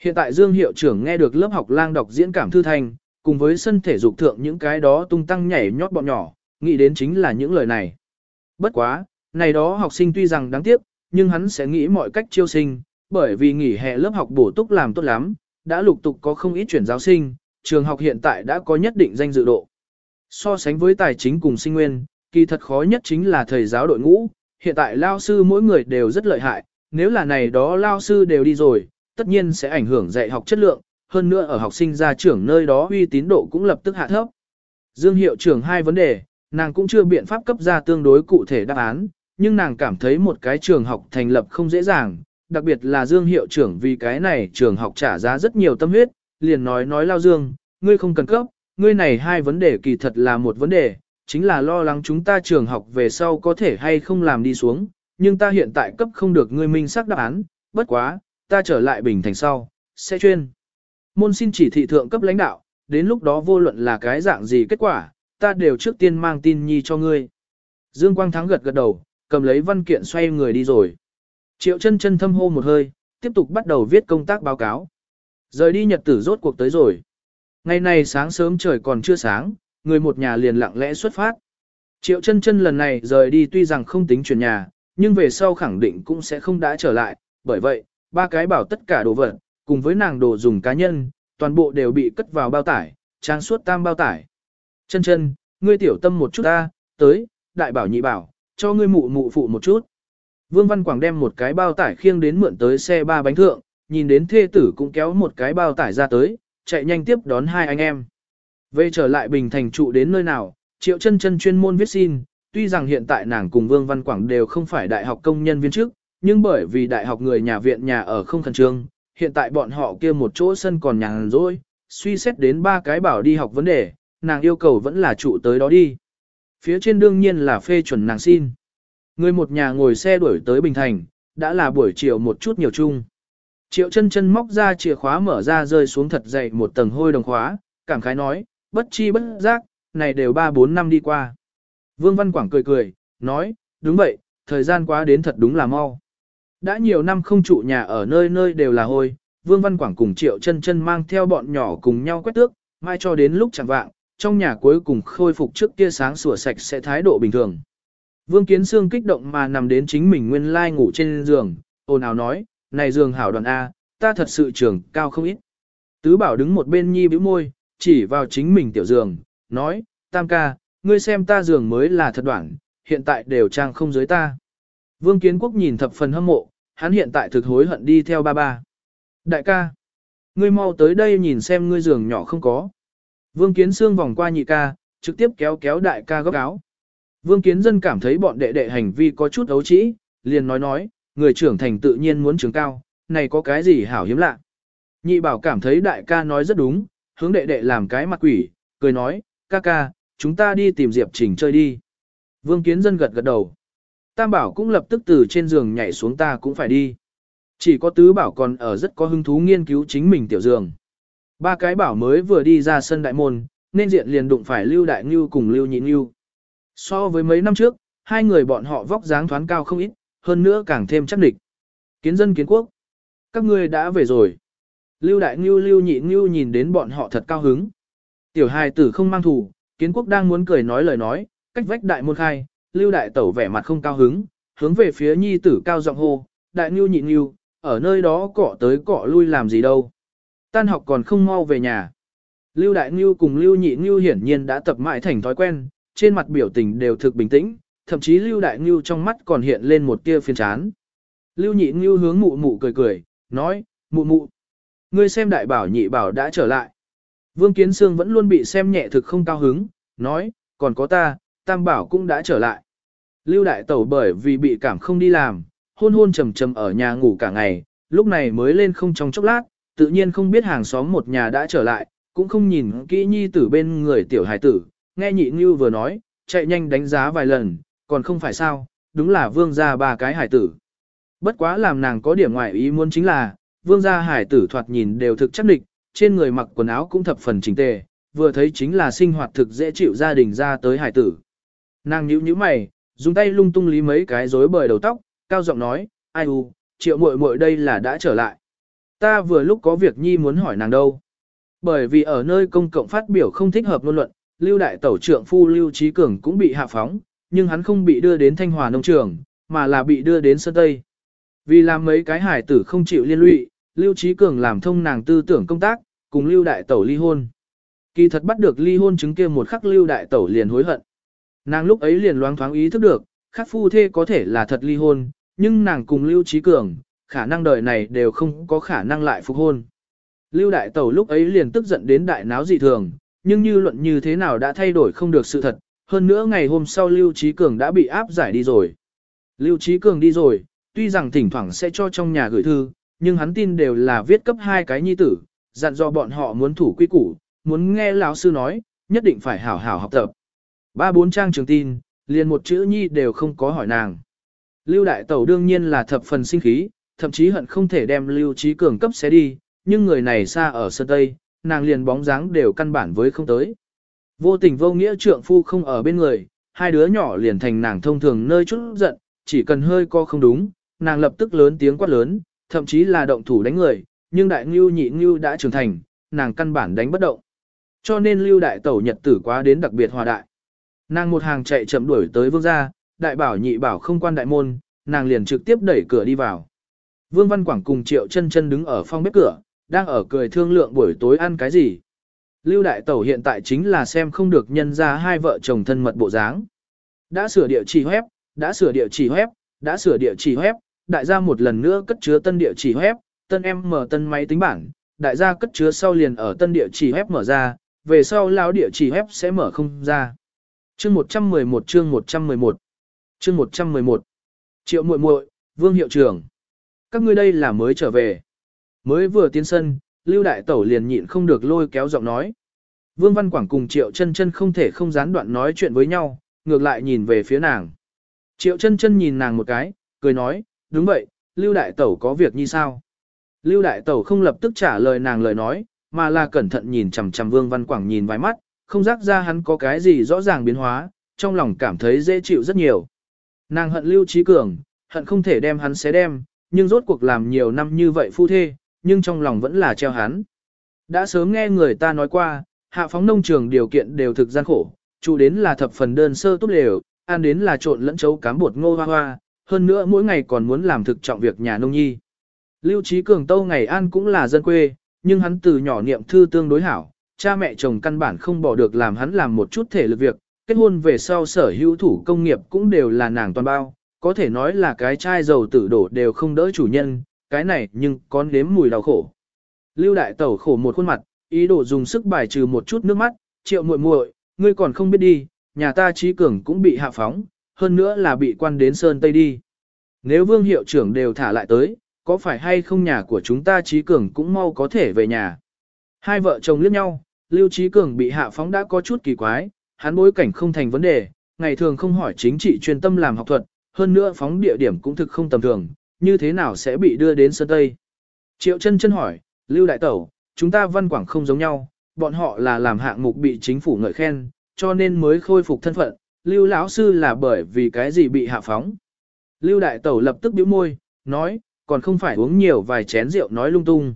Hiện tại Dương hiệu trưởng nghe được lớp học lang đọc diễn cảm thư thành, cùng với sân thể dục thượng những cái đó tung tăng nhảy nhót bọn nhỏ, nghĩ đến chính là những lời này. Bất quá, này đó học sinh tuy rằng đáng tiếc, nhưng hắn sẽ nghĩ mọi cách chiêu sinh, bởi vì nghỉ hè lớp học bổ túc làm tốt lắm, đã lục tục có không ít chuyển giáo sinh, trường học hiện tại đã có nhất định danh dự độ. So sánh với tài chính cùng sinh nguyên, kỳ thật khó nhất chính là thầy giáo đội ngũ, hiện tại lao sư mỗi người đều rất lợi hại, nếu là này đó lao sư đều đi rồi, tất nhiên sẽ ảnh hưởng dạy học chất lượng, hơn nữa ở học sinh ra trưởng nơi đó uy tín độ cũng lập tức hạ thấp. Dương hiệu trưởng hai vấn đề, nàng cũng chưa biện pháp cấp ra tương đối cụ thể đáp án, nhưng nàng cảm thấy một cái trường học thành lập không dễ dàng, đặc biệt là Dương hiệu trưởng vì cái này trường học trả giá rất nhiều tâm huyết, liền nói nói lao Dương, ngươi không cần cấp, ngươi này hai vấn đề kỳ thật là một vấn đề, chính là lo lắng chúng ta trường học về sau có thể hay không làm đi xuống, nhưng ta hiện tại cấp không được ngươi minh xác đáp án, bất quá, ta trở lại bình thành sau, sẽ chuyên. Môn xin chỉ thị thượng cấp lãnh đạo, đến lúc đó vô luận là cái dạng gì kết quả, ta đều trước tiên mang tin nhi cho ngươi. Dương Quang Thắng gật gật đầu, cầm lấy văn kiện xoay người đi rồi. Triệu chân chân thâm hô một hơi, tiếp tục bắt đầu viết công tác báo cáo. Rời đi nhật tử rốt cuộc tới rồi. Ngày này sáng sớm trời còn chưa sáng, người một nhà liền lặng lẽ xuất phát. Triệu chân chân lần này rời đi tuy rằng không tính chuyển nhà, nhưng về sau khẳng định cũng sẽ không đã trở lại, bởi vậy, ba cái bảo tất cả đồ vật, cùng với nàng đồ dùng cá nhân, toàn bộ đều bị cất vào bao tải, trang suốt tam bao tải. Chân chân, ngươi tiểu tâm một chút ta, tới, đại bảo nhị bảo, cho ngươi mụ mụ phụ một chút. Vương Văn Quảng đem một cái bao tải khiêng đến mượn tới xe ba bánh thượng, nhìn đến thê tử cũng kéo một cái bao tải ra tới, chạy nhanh tiếp đón hai anh em. Về trở lại Bình Thành trụ đến nơi nào, Triệu chân chân chuyên môn viết xin, tuy rằng hiện tại nàng cùng Vương Văn Quảng đều không phải đại học công nhân viên chức, nhưng bởi vì đại học người nhà viện nhà ở không khẩn trương, hiện tại bọn họ kia một chỗ sân còn nhàn rỗi, suy xét đến ba cái bảo đi học vấn đề, nàng yêu cầu vẫn là trụ tới đó đi. Phía trên đương nhiên là phê chuẩn nàng xin. Người một nhà ngồi xe đuổi tới Bình Thành, đã là buổi chiều một chút nhiều chung. Triệu chân chân móc ra chìa khóa mở ra rơi xuống thật dày một tầng hôi đồng khóa, cảm khái nói, bất chi bất giác, này đều 3-4 năm đi qua. Vương Văn Quảng cười cười, nói, đúng vậy, thời gian quá đến thật đúng là mau. Đã nhiều năm không trụ nhà ở nơi nơi đều là hôi, Vương Văn Quảng cùng Triệu chân chân mang theo bọn nhỏ cùng nhau quét tước, mai cho đến lúc chẳng vạng, trong nhà cuối cùng khôi phục trước kia sáng sủa sạch sẽ thái độ bình thường. Vương Kiến Sương kích động mà nằm đến chính mình nguyên lai ngủ trên giường, ồn ào nói, này giường hảo đoàn A, ta thật sự trưởng cao không ít. Tứ bảo đứng một bên nhi bĩu môi, chỉ vào chính mình tiểu giường, nói, tam ca, ngươi xem ta giường mới là thật đoạn, hiện tại đều trang không dưới ta. Vương Kiến Quốc nhìn thập phần hâm mộ, hắn hiện tại thực hối hận đi theo ba ba. Đại ca, ngươi mau tới đây nhìn xem ngươi giường nhỏ không có. Vương Kiến Sương vòng qua nhị ca, trực tiếp kéo kéo đại ca góc áo. Vương Kiến Dân cảm thấy bọn đệ đệ hành vi có chút ấu trĩ, liền nói nói, người trưởng thành tự nhiên muốn trưởng cao, này có cái gì hảo hiếm lạ. Nhị bảo cảm thấy đại ca nói rất đúng, hướng đệ đệ làm cái mặt quỷ, cười nói, ca ca, chúng ta đi tìm Diệp Trình chơi đi. Vương Kiến Dân gật gật đầu. Tam bảo cũng lập tức từ trên giường nhảy xuống ta cũng phải đi. Chỉ có tứ bảo còn ở rất có hứng thú nghiên cứu chính mình tiểu giường. Ba cái bảo mới vừa đi ra sân đại môn, nên diện liền đụng phải Lưu Đại Ngưu cùng Lưu Nhị Ngưu. So với mấy năm trước, hai người bọn họ vóc dáng thoáng cao không ít, hơn nữa càng thêm chắc địch. Kiến dân kiến quốc. Các ngươi đã về rồi. Lưu Đại Ngưu Lưu Nhị Ngưu nhìn đến bọn họ thật cao hứng. Tiểu hài tử không mang thủ, kiến quốc đang muốn cười nói lời nói, cách vách đại môn khai, Lưu Đại Tẩu vẻ mặt không cao hứng, hướng về phía nhi tử cao giọng hô, Đại Ngưu Nhị Ngưu, ở nơi đó cọ tới cọ lui làm gì đâu. Tan học còn không mau về nhà. Lưu Đại Ngưu cùng Lưu Nhị Ngưu hiển nhiên đã tập mãi thành thói quen, trên mặt biểu tình đều thực bình tĩnh, thậm chí Lưu Đại Ngưu trong mắt còn hiện lên một tia phiền chán. Lưu Nhị Ngưu hướng mụ mụ cười cười, nói, mụ mụ, ngươi xem đại bảo nhị bảo đã trở lại. Vương Kiến Sương vẫn luôn bị xem nhẹ thực không cao hứng, nói, còn có ta, tam bảo cũng đã trở lại. Lưu Đại Tẩu bởi vì bị cảm không đi làm, hôn hôn trầm trầm ở nhà ngủ cả ngày, lúc này mới lên không trong chốc lát, tự nhiên không biết hàng xóm một nhà đã trở lại, cũng không nhìn kỹ nhi tử bên người tiểu hải tử, nghe nhị như vừa nói, chạy nhanh đánh giá vài lần, còn không phải sao, đúng là vương gia ba cái hải tử. Bất quá làm nàng có điểm ngoại ý muốn chính là, vương gia hải tử thoạt nhìn đều thực chắc địch, trên người mặc quần áo cũng thập phần chỉnh tề, vừa thấy chính là sinh hoạt thực dễ chịu gia đình ra tới hải tử. Nàng nhíu nhíu mày, dùng tay lung tung lý mấy cái rối bời đầu tóc, cao giọng nói, ai u, triệu muội muội đây là đã trở lại. Ta vừa lúc có việc nhi muốn hỏi nàng đâu. Bởi vì ở nơi công cộng phát biểu không thích hợp ngôn luận, lưu đại tẩu trưởng phu lưu trí cường cũng bị hạ phóng, nhưng hắn không bị đưa đến thanh hòa nông trường, mà là bị đưa đến sơn tây. Vì làm mấy cái hải tử không chịu liên lụy, lưu trí cường làm thông nàng tư tưởng công tác, cùng lưu đại tẩu ly hôn. Kỳ thật bắt được ly hôn chứng kia một khắc lưu đại tẩu liền hối hận. Nàng lúc ấy liền loáng thoáng ý thức được, khắc phu thê có thể là thật ly hôn, nhưng nàng cùng lưu trí cường, khả năng đời này đều không có khả năng lại phục hôn. Lưu đại tẩu lúc ấy liền tức giận đến đại náo dị thường, nhưng như luận như thế nào đã thay đổi không được sự thật, hơn nữa ngày hôm sau Lưu Trí Cường đã bị áp giải đi rồi. Lưu Trí Cường đi rồi, tuy rằng thỉnh thoảng sẽ cho trong nhà gửi thư, nhưng hắn tin đều là viết cấp hai cái nhi tử, dặn dò bọn họ muốn thủ quy củ, muốn nghe lão sư nói, nhất định phải hảo hảo học tập. Ba bốn trang trường tin, liền một chữ nhi đều không có hỏi nàng. Lưu Đại Tẩu đương nhiên là thập phần sinh khí, thậm chí hận không thể đem Lưu Trí Cường cấp xé đi, nhưng người này xa ở Sơn Tây, nàng liền bóng dáng đều căn bản với không tới. Vô tình vô nghĩa trượng phu không ở bên người, hai đứa nhỏ liền thành nàng thông thường nơi chút giận, chỉ cần hơi co không đúng, nàng lập tức lớn tiếng quát lớn, thậm chí là động thủ đánh người, nhưng đại ngưu nhị ngưu đã trưởng thành, nàng căn bản đánh bất động. Cho nên lưu đại tẩu nhật tử quá đến đặc biệt hòa đại. Nàng một hàng chạy chậm đuổi tới vương gia, đại bảo nhị bảo không quan đại môn, nàng liền trực tiếp đẩy cửa đi vào. Vương Văn Quảng cùng Triệu chân chân đứng ở phòng bếp cửa, đang ở cười thương lượng buổi tối ăn cái gì. Lưu Đại Tẩu hiện tại chính là xem không được nhân ra hai vợ chồng thân mật bộ dáng. Đã sửa địa chỉ web, đã sửa địa chỉ web, đã sửa địa chỉ web, đại gia một lần nữa cất chứa tân địa chỉ web, tân em mở tân máy tính bảng, đại gia cất chứa sau liền ở tân địa chỉ web mở ra, về sau lão địa chỉ web sẽ mở không ra. Chương 111 chương 111 Chương 111 Triệu muội muội, Vương hiệu trưởng. Các ngươi đây là mới trở về. Mới vừa tiến sân, Lưu Đại Tẩu liền nhịn không được lôi kéo giọng nói. Vương Văn Quảng cùng Triệu chân chân không thể không gián đoạn nói chuyện với nhau, ngược lại nhìn về phía nàng. Triệu chân chân nhìn nàng một cái, cười nói, đúng vậy, Lưu Đại Tẩu có việc như sao? Lưu Đại Tẩu không lập tức trả lời nàng lời nói, mà là cẩn thận nhìn chằm chằm Vương Văn Quảng nhìn vài mắt, không rắc ra hắn có cái gì rõ ràng biến hóa, trong lòng cảm thấy dễ chịu rất nhiều. Nàng hận Lưu Trí Cường, hận không thể đem hắn xé đem, nhưng rốt cuộc làm nhiều năm như vậy phu thê, nhưng trong lòng vẫn là treo hắn. Đã sớm nghe người ta nói qua, hạ phóng nông trường điều kiện đều thực gian khổ, chủ đến là thập phần đơn sơ tốt đều, ăn đến là trộn lẫn chấu cám bột ngô hoa hoa, hơn nữa mỗi ngày còn muốn làm thực trọng việc nhà nông nhi. Lưu Trí Cường Tâu ngày an cũng là dân quê, nhưng hắn từ nhỏ niệm thư tương đối hảo, cha mẹ chồng căn bản không bỏ được làm hắn làm một chút thể lực việc, kết hôn về sau sở hữu thủ công nghiệp cũng đều là nàng toàn bao, có thể nói là cái trai giàu tử đổ đều không đỡ chủ nhân, cái này nhưng có nếm mùi đau khổ. Lưu đại tẩu khổ một khuôn mặt, ý đồ dùng sức bài trừ một chút nước mắt, triệu muội muội, ngươi còn không biết đi, nhà ta trí cường cũng bị hạ phóng, hơn nữa là bị quan đến Sơn Tây đi. Nếu vương hiệu trưởng đều thả lại tới, có phải hay không nhà của chúng ta trí cường cũng mau có thể về nhà. Hai vợ chồng liếc nhau, Lưu Trí Cường bị hạ phóng đã có chút kỳ quái, hắn bối cảnh không thành vấn đề, ngày thường không hỏi chính trị chuyên tâm làm học thuật, hơn nữa phóng địa điểm cũng thực không tầm thường, như thế nào sẽ bị đưa đến Sơn Tây? Triệu chân chân hỏi, Lưu Đại Tẩu, chúng ta văn quảng không giống nhau, bọn họ là làm hạng mục bị chính phủ ngợi khen, cho nên mới khôi phục thân phận, Lưu lão sư là bởi vì cái gì bị hạ phóng. Lưu Đại Tẩu lập tức bĩu môi, nói, còn không phải uống nhiều vài chén rượu nói lung tung.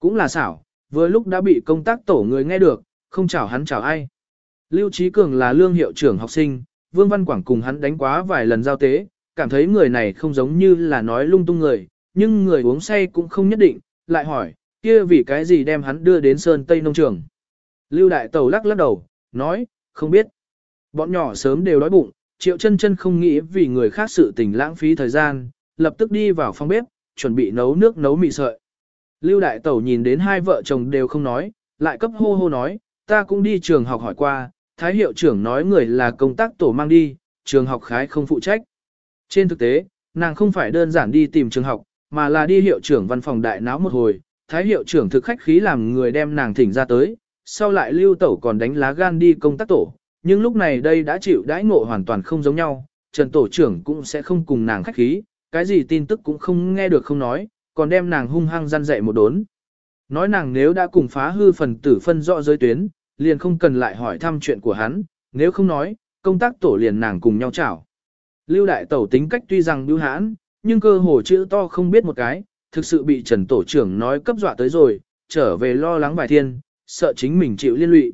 Cũng là xảo, vừa lúc đã bị công tác tổ người nghe được, không chào hắn chào ai. Lưu Trí Cường là lương hiệu trưởng học sinh, Vương Văn Quảng cùng hắn đánh quá vài lần giao tế, cảm thấy người này không giống như là nói lung tung người, nhưng người uống say cũng không nhất định, lại hỏi, kia vì cái gì đem hắn đưa đến Sơn Tây Nông Trường. Lưu Đại Tẩu lắc lắc đầu, nói, không biết. Bọn nhỏ sớm đều đói bụng, Triệu chân chân không nghĩ vì người khác sự tình lãng phí thời gian, lập tức đi vào phòng bếp, chuẩn bị nấu nước nấu mì sợi. Lưu Đại Tẩu nhìn đến hai vợ chồng đều không nói, lại cấp hô hô nói, ta cũng đi trường học hỏi qua, Thái hiệu trưởng nói người là công tác tổ mang đi, trường học khái không phụ trách. Trên thực tế, nàng không phải đơn giản đi tìm trường học, mà là đi hiệu trưởng văn phòng đại náo một hồi, thái hiệu trưởng thực khách khí làm người đem nàng thỉnh ra tới, sau lại lưu tẩu còn đánh lá gan đi công tác tổ, nhưng lúc này đây đã chịu đãi ngộ hoàn toàn không giống nhau, Trần Tổ trưởng cũng sẽ không cùng nàng khách khí, cái gì tin tức cũng không nghe được không nói, còn đem nàng hung hăng gian dạy một đốn. Nói nàng nếu đã cùng phá hư phần tử phân rõ giới tuyến, liền không cần lại hỏi thăm chuyện của hắn, nếu không nói, công tác tổ liền nàng cùng nhau chảo. Lưu đại tẩu tính cách tuy rằng bưu hãn, nhưng cơ hồ chữ to không biết một cái, thực sự bị Trần Tổ trưởng nói cấp dọa tới rồi, trở về lo lắng vài thiên, sợ chính mình chịu liên lụy.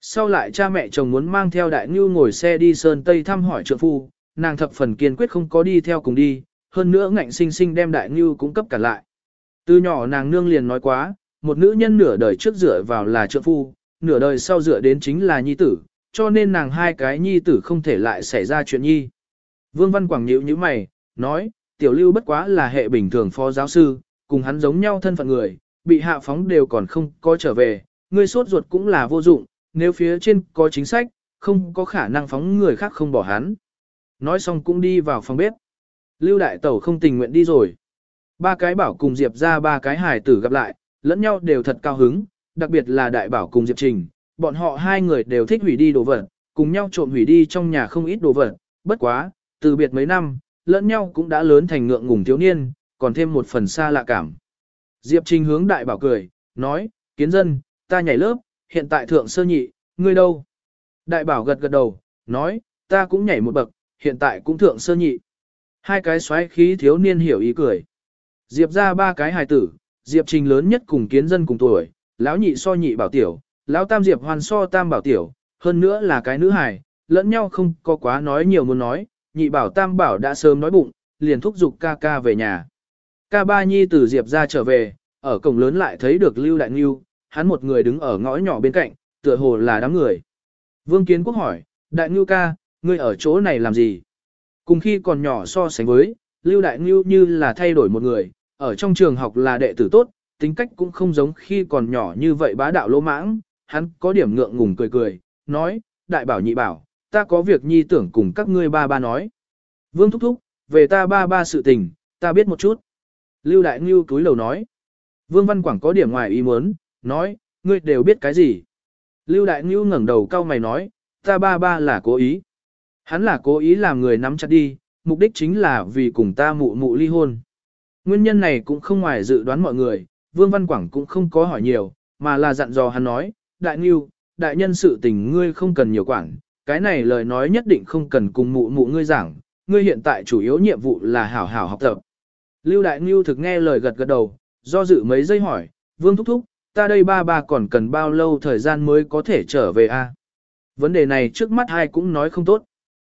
Sau lại cha mẹ chồng muốn mang theo đại ngưu ngồi xe đi Sơn Tây thăm hỏi trượng phu, nàng thập phần kiên quyết không có đi theo cùng đi, hơn nữa ngạnh sinh sinh đem đại ngưu cũng cấp cả lại. Từ nhỏ nàng nương liền nói quá, một nữ nhân nửa đời trước dựa vào là trượng phu, nửa đời sau dựa đến chính là nhi tử, cho nên nàng hai cái nhi tử không thể lại xảy ra chuyện nhi. Vương Văn Quảng nhíu như mày, nói, tiểu lưu bất quá là hệ bình thường phó giáo sư, cùng hắn giống nhau thân phận người, bị hạ phóng đều còn không có trở về, ngươi sốt ruột cũng là vô dụng, nếu phía trên có chính sách, không có khả năng phóng người khác không bỏ hắn. Nói xong cũng đi vào phòng bếp. Lưu đại tẩu không tình nguyện đi rồi. Ba cái bảo cùng Diệp ra ba cái hài tử gặp lại, lẫn nhau đều thật cao hứng, đặc biệt là đại bảo cùng Diệp Trình, bọn họ hai người đều thích hủy đi đồ vật, cùng nhau trộm hủy đi trong nhà không ít đồ vật, bất quá, từ biệt mấy năm, lẫn nhau cũng đã lớn thành ngượng ngùng thiếu niên, còn thêm một phần xa lạ cảm. Diệp Trình hướng đại bảo cười, nói, kiến dân, ta nhảy lớp, hiện tại thượng sơ nhị, ngươi đâu? Đại bảo gật gật đầu, nói, ta cũng nhảy một bậc, hiện tại cũng thượng sơ nhị. Hai cái xoáy khí thiếu niên hiểu ý cười. Diệp ra ba cái hài tử, Diệp Trình lớn nhất cùng kiến dân cùng tuổi, lão nhị so nhị bảo tiểu, lão tam Diệp hoàn so tam bảo tiểu, hơn nữa là cái nữ hài, lẫn nhau không có quá nói nhiều muốn nói, nhị bảo tam bảo đã sớm nói bụng, liền thúc giục ca ca về nhà. Ca ba nhi từ Diệp ra trở về, ở cổng lớn lại thấy được Lưu Đại Nghiêu, hắn một người đứng ở ngõ nhỏ bên cạnh, tựa hồ là đám người. Vương Kiến Quốc hỏi, Đại Nghiêu ca, ngươi ở chỗ này làm gì? Cùng khi còn nhỏ so sánh với, Lưu Đại Nghiêu như là thay đổi một người, ở trong trường học là đệ tử tốt, tính cách cũng không giống khi còn nhỏ như vậy bá đạo lỗ mãng, hắn có điểm ngượng ngùng cười cười, nói, đại bảo nhị bảo, ta có việc nhi tưởng cùng các ngươi ba ba nói. Vương thúc thúc, về ta ba ba sự tình, ta biết một chút. Lưu Đại Ngưu túi lầu nói. Vương Văn Quảng có điểm ngoài ý muốn, nói, ngươi đều biết cái gì. Lưu Đại Ngưu ngẩng đầu cau mày nói, ta ba ba là cố ý. Hắn là cố ý làm người nắm chặt đi, mục đích chính là vì cùng ta mụ mụ ly hôn. Nguyên nhân này cũng không ngoài dự đoán mọi người, Vương Văn Quảng cũng không có hỏi nhiều, mà là dặn dò hắn nói, Đại Ngưu, đại nhân sự tình ngươi không cần nhiều quản, cái này lời nói nhất định không cần cùng mụ mụ ngươi giảng, ngươi hiện tại chủ yếu nhiệm vụ là hảo hảo học tập. Lưu Đại Ngưu thực nghe lời gật gật đầu, do dự mấy giây hỏi, Vương Thúc Thúc, ta đây ba ba còn cần bao lâu thời gian mới có thể trở về a? Vấn đề này trước mắt ai cũng nói không tốt.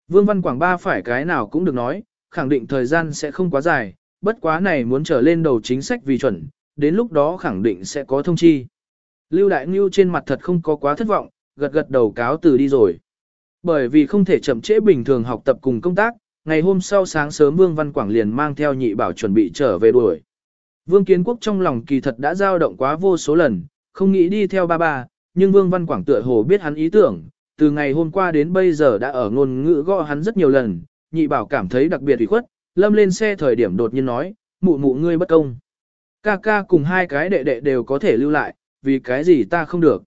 Vương Văn Quảng ba phải cái nào cũng được nói, khẳng định thời gian sẽ không quá dài, bất quá này muốn trở lên đầu chính sách vì chuẩn, đến lúc đó khẳng định sẽ có thông chi. Lưu Đại Ngưu trên mặt thật không có quá thất vọng, gật gật đầu cáo từ đi rồi. Bởi vì không thể chậm trễ bình thường học tập cùng công tác, ngày hôm sau sáng sớm Vương Văn Quảng liền mang theo nhị bảo chuẩn bị trở về đuổi. Vương Kiến Quốc trong lòng kỳ thật đã dao động quá vô số lần, không nghĩ đi theo ba ba, nhưng Vương Văn Quảng tựa hồ biết hắn ý tưởng, từ ngày hôm qua đến bây giờ đã ở ngôn ngữ gõ hắn rất nhiều lần, nhị bảo cảm thấy đặc biệt ủy khuất, lâm lên xe thời điểm đột nhiên nói, mụ mụ ngươi bất công. Ca ca cùng hai cái đệ đệ đều có thể lưu lại, vì cái gì ta không được.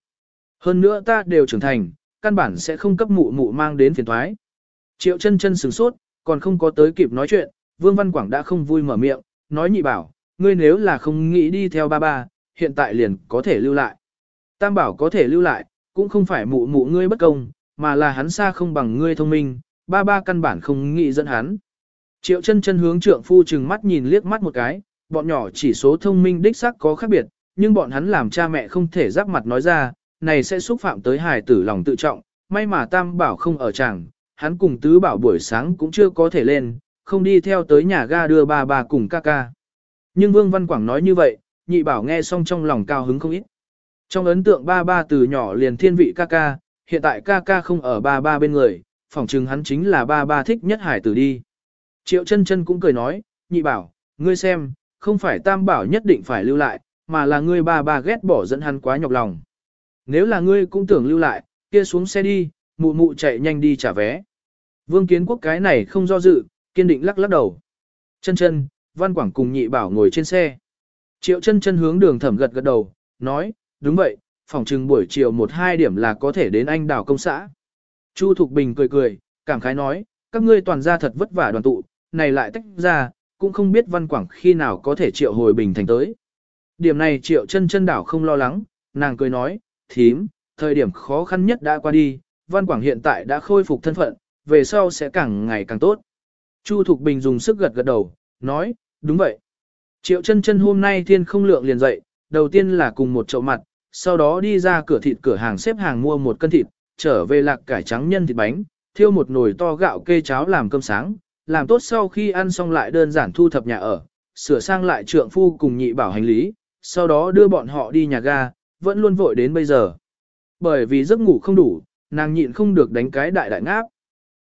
Hơn nữa ta đều trưởng thành, căn bản sẽ không cấp mụ mụ mang đến phiền thoái. Triệu chân chân sửng sốt, còn không có tới kịp nói chuyện, Vương Văn Quảng đã không vui mở miệng, nói nhị bảo, ngươi nếu là không nghĩ đi theo ba ba, hiện tại liền có thể lưu lại. Tam bảo có thể lưu lại, cũng không phải mụ mụ ngươi bất công, mà là hắn xa không bằng ngươi thông minh, ba ba căn bản không nghĩ dẫn hắn. Triệu chân chân hướng trượng phu chừng mắt nhìn liếc mắt một cái, bọn nhỏ chỉ số thông minh đích xác có khác biệt, nhưng bọn hắn làm cha mẹ không thể giáp mặt nói ra, này sẽ xúc phạm tới hài tử lòng tự trọng, may mà tam bảo không ở chàng, hắn cùng tứ bảo buổi sáng cũng chưa có thể lên, không đi theo tới nhà ga đưa ba bà cùng ca ca. Nhưng Vương Văn Quảng nói như vậy, nhị bảo nghe xong trong lòng cao hứng không ít. Trong ấn tượng ba ba từ nhỏ liền thiên vị ca ca, hiện tại ca ca không ở ba ba bên người, phỏng chừng hắn chính là ba ba thích nhất hải tử đi. Triệu chân chân cũng cười nói, nhị bảo, ngươi xem, không phải tam bảo nhất định phải lưu lại, mà là ngươi ba ba ghét bỏ dẫn hắn quá nhọc lòng. Nếu là ngươi cũng tưởng lưu lại, kia xuống xe đi, mụ mụ chạy nhanh đi trả vé. Vương kiến quốc cái này không do dự, kiên định lắc lắc đầu. Chân chân, văn quảng cùng nhị bảo ngồi trên xe. Triệu chân chân hướng đường thẩm gật gật đầu, nói, đúng vậy, phòng trừng buổi chiều một hai điểm là có thể đến anh đảo công xã. Chu Thục Bình cười cười, cảm khái nói, các ngươi toàn ra thật vất vả đoàn tụ, này lại tách ra, cũng không biết văn quảng khi nào có thể triệu hồi bình thành tới. Điểm này triệu chân chân đảo không lo lắng, nàng cười nói, thím, thời điểm khó khăn nhất đã qua đi, văn quảng hiện tại đã khôi phục thân phận, về sau sẽ càng ngày càng tốt. Chu Thục Bình dùng sức gật gật đầu, nói, đúng vậy. Triệu chân chân hôm nay thiên không lượng liền dậy, đầu tiên là cùng một chậu mặt, sau đó đi ra cửa thịt cửa hàng xếp hàng mua một cân thịt, trở về lạc cải trắng nhân thịt bánh, thiêu một nồi to gạo kê cháo làm cơm sáng, làm tốt sau khi ăn xong lại đơn giản thu thập nhà ở, sửa sang lại trượng phu cùng nhị bảo hành lý, sau đó đưa bọn họ đi nhà ga, vẫn luôn vội đến bây giờ. Bởi vì giấc ngủ không đủ, nàng nhịn không được đánh cái đại đại ngáp.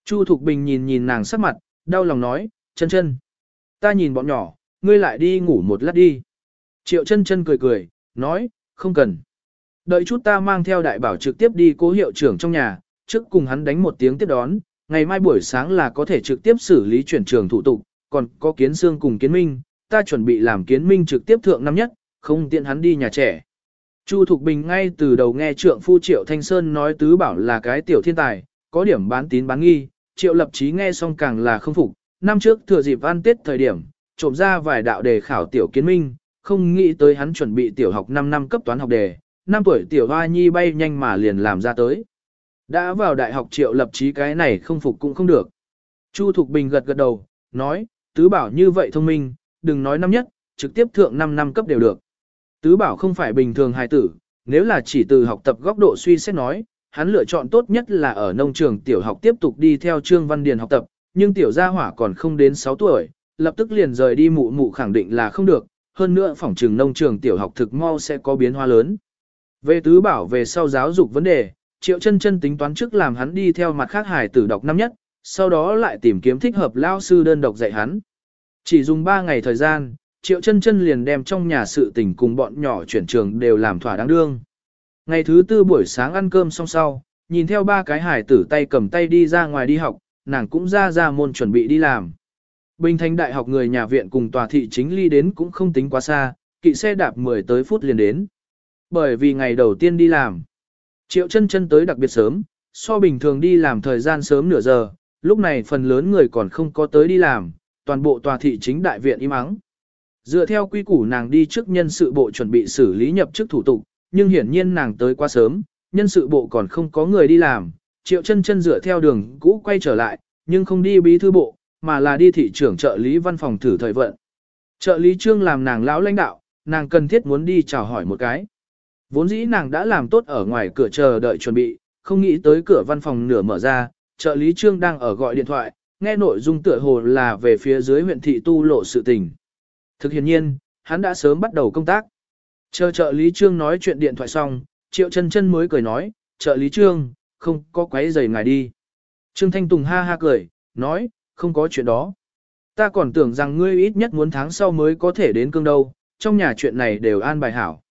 Chu Thục Bình nhìn nhìn nàng sắc mặt, đau lòng nói, chân chân. Ta nhìn bọn nhỏ, ngươi lại đi ngủ một lát đi. Triệu chân chân cười cười, nói, không cần. Đợi chút ta mang theo đại bảo trực tiếp đi cố hiệu trưởng trong nhà, trước cùng hắn đánh một tiếng tiếp đón, ngày mai buổi sáng là có thể trực tiếp xử lý chuyển trường thủ tục, còn có kiến xương cùng kiến minh, ta chuẩn bị làm kiến minh trực tiếp thượng năm nhất, không tiện hắn đi nhà trẻ. Chu Thục Bình ngay từ đầu nghe trượng phu Triệu Thanh Sơn nói tứ bảo là cái tiểu thiên tài, có điểm bán tín bán nghi, Triệu Lập Chí nghe xong càng là không phục, năm trước thừa dịp ăn tết thời điểm, trộm ra vài đạo đề khảo tiểu kiến minh, không nghĩ tới hắn chuẩn bị tiểu học 5 năm cấp toán học đề, năm tuổi tiểu hoa nhi bay nhanh mà liền làm ra tới. Đã vào đại học Triệu Lập Chí cái này không phục cũng không được. Chu Thục Bình gật gật đầu, nói, tứ bảo như vậy thông minh, đừng nói năm nhất, trực tiếp thượng 5 năm cấp đều được. Tứ bảo không phải bình thường hài tử, nếu là chỉ từ học tập góc độ suy xét nói, hắn lựa chọn tốt nhất là ở nông trường tiểu học tiếp tục đi theo Trương Văn Điền học tập, nhưng tiểu gia hỏa còn không đến 6 tuổi, lập tức liền rời đi mụ mụ khẳng định là không được, hơn nữa phòng trường nông trường tiểu học thực mau sẽ có biến hóa lớn. Về tứ bảo về sau giáo dục vấn đề, Triệu chân chân tính toán trước làm hắn đi theo mặt khác hải tử đọc năm nhất, sau đó lại tìm kiếm thích hợp lao sư đơn độc dạy hắn. Chỉ dùng 3 ngày thời gian, Triệu chân chân liền đem trong nhà sự tình cùng bọn nhỏ chuyển trường đều làm thỏa đáng đương. Ngày thứ tư buổi sáng ăn cơm xong sau, nhìn theo ba cái hải tử tay cầm tay đi ra ngoài đi học, nàng cũng ra ra môn chuẩn bị đi làm. Bình Thành Đại học người nhà viện cùng tòa thị chính ly đến cũng không tính quá xa, kỵ xe đạp 10 tới phút liền đến. Bởi vì ngày đầu tiên đi làm, Triệu chân chân tới đặc biệt sớm, so bình thường đi làm thời gian sớm nửa giờ, lúc này phần lớn người còn không có tới đi làm, toàn bộ tòa thị chính đại viện im ắng. Dựa theo quy củ nàng đi trước nhân sự bộ chuẩn bị xử lý nhập chức thủ tục, nhưng hiển nhiên nàng tới quá sớm, nhân sự bộ còn không có người đi làm, triệu chân chân dựa theo đường cũ quay trở lại, nhưng không đi bí thư bộ, mà là đi thị trưởng trợ lý văn phòng thử thời vận. Trợ lý trương làm nàng lão lãnh đạo, nàng cần thiết muốn đi chào hỏi một cái. Vốn dĩ nàng đã làm tốt ở ngoài cửa chờ đợi chuẩn bị, không nghĩ tới cửa văn phòng nửa mở ra, trợ lý trương đang ở gọi điện thoại, nghe nội dung tựa hồ là về phía dưới huyện thị tu lộ sự tình. Thực hiện nhiên, hắn đã sớm bắt đầu công tác. Chờ trợ lý trương nói chuyện điện thoại xong, triệu chân chân mới cười nói, trợ lý trương, không có quấy giày ngài đi. Trương Thanh Tùng ha ha cười, nói, không có chuyện đó. Ta còn tưởng rằng ngươi ít nhất muốn tháng sau mới có thể đến cương đâu, trong nhà chuyện này đều an bài hảo.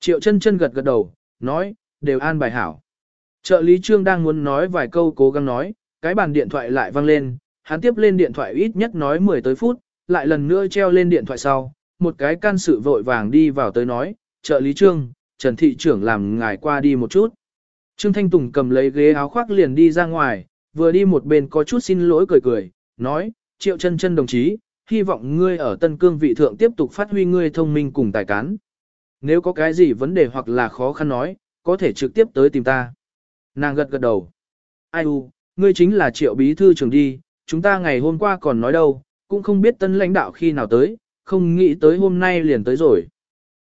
Triệu chân chân gật gật đầu, nói, đều an bài hảo. Trợ lý trương đang muốn nói vài câu cố gắng nói, cái bàn điện thoại lại vang lên, hắn tiếp lên điện thoại ít nhất nói 10 tới phút, lại lần nữa treo lên điện thoại sau, một cái can sự vội vàng đi vào tới nói, trợ lý trương, Trần Thị trưởng làm ngài qua đi một chút. Trương Thanh Tùng cầm lấy ghế áo khoác liền đi ra ngoài, vừa đi một bên có chút xin lỗi cười cười, nói, triệu chân chân đồng chí, hy vọng ngươi ở Tân Cương vị thượng tiếp tục phát huy ngươi thông minh cùng tài cán. Nếu có cái gì vấn đề hoặc là khó khăn nói, có thể trực tiếp tới tìm ta. Nàng gật gật đầu. Ai u, ngươi chính là triệu bí thư trưởng đi, chúng ta ngày hôm qua còn nói đâu, cũng không biết tân lãnh đạo khi nào tới, không nghĩ tới hôm nay liền tới rồi.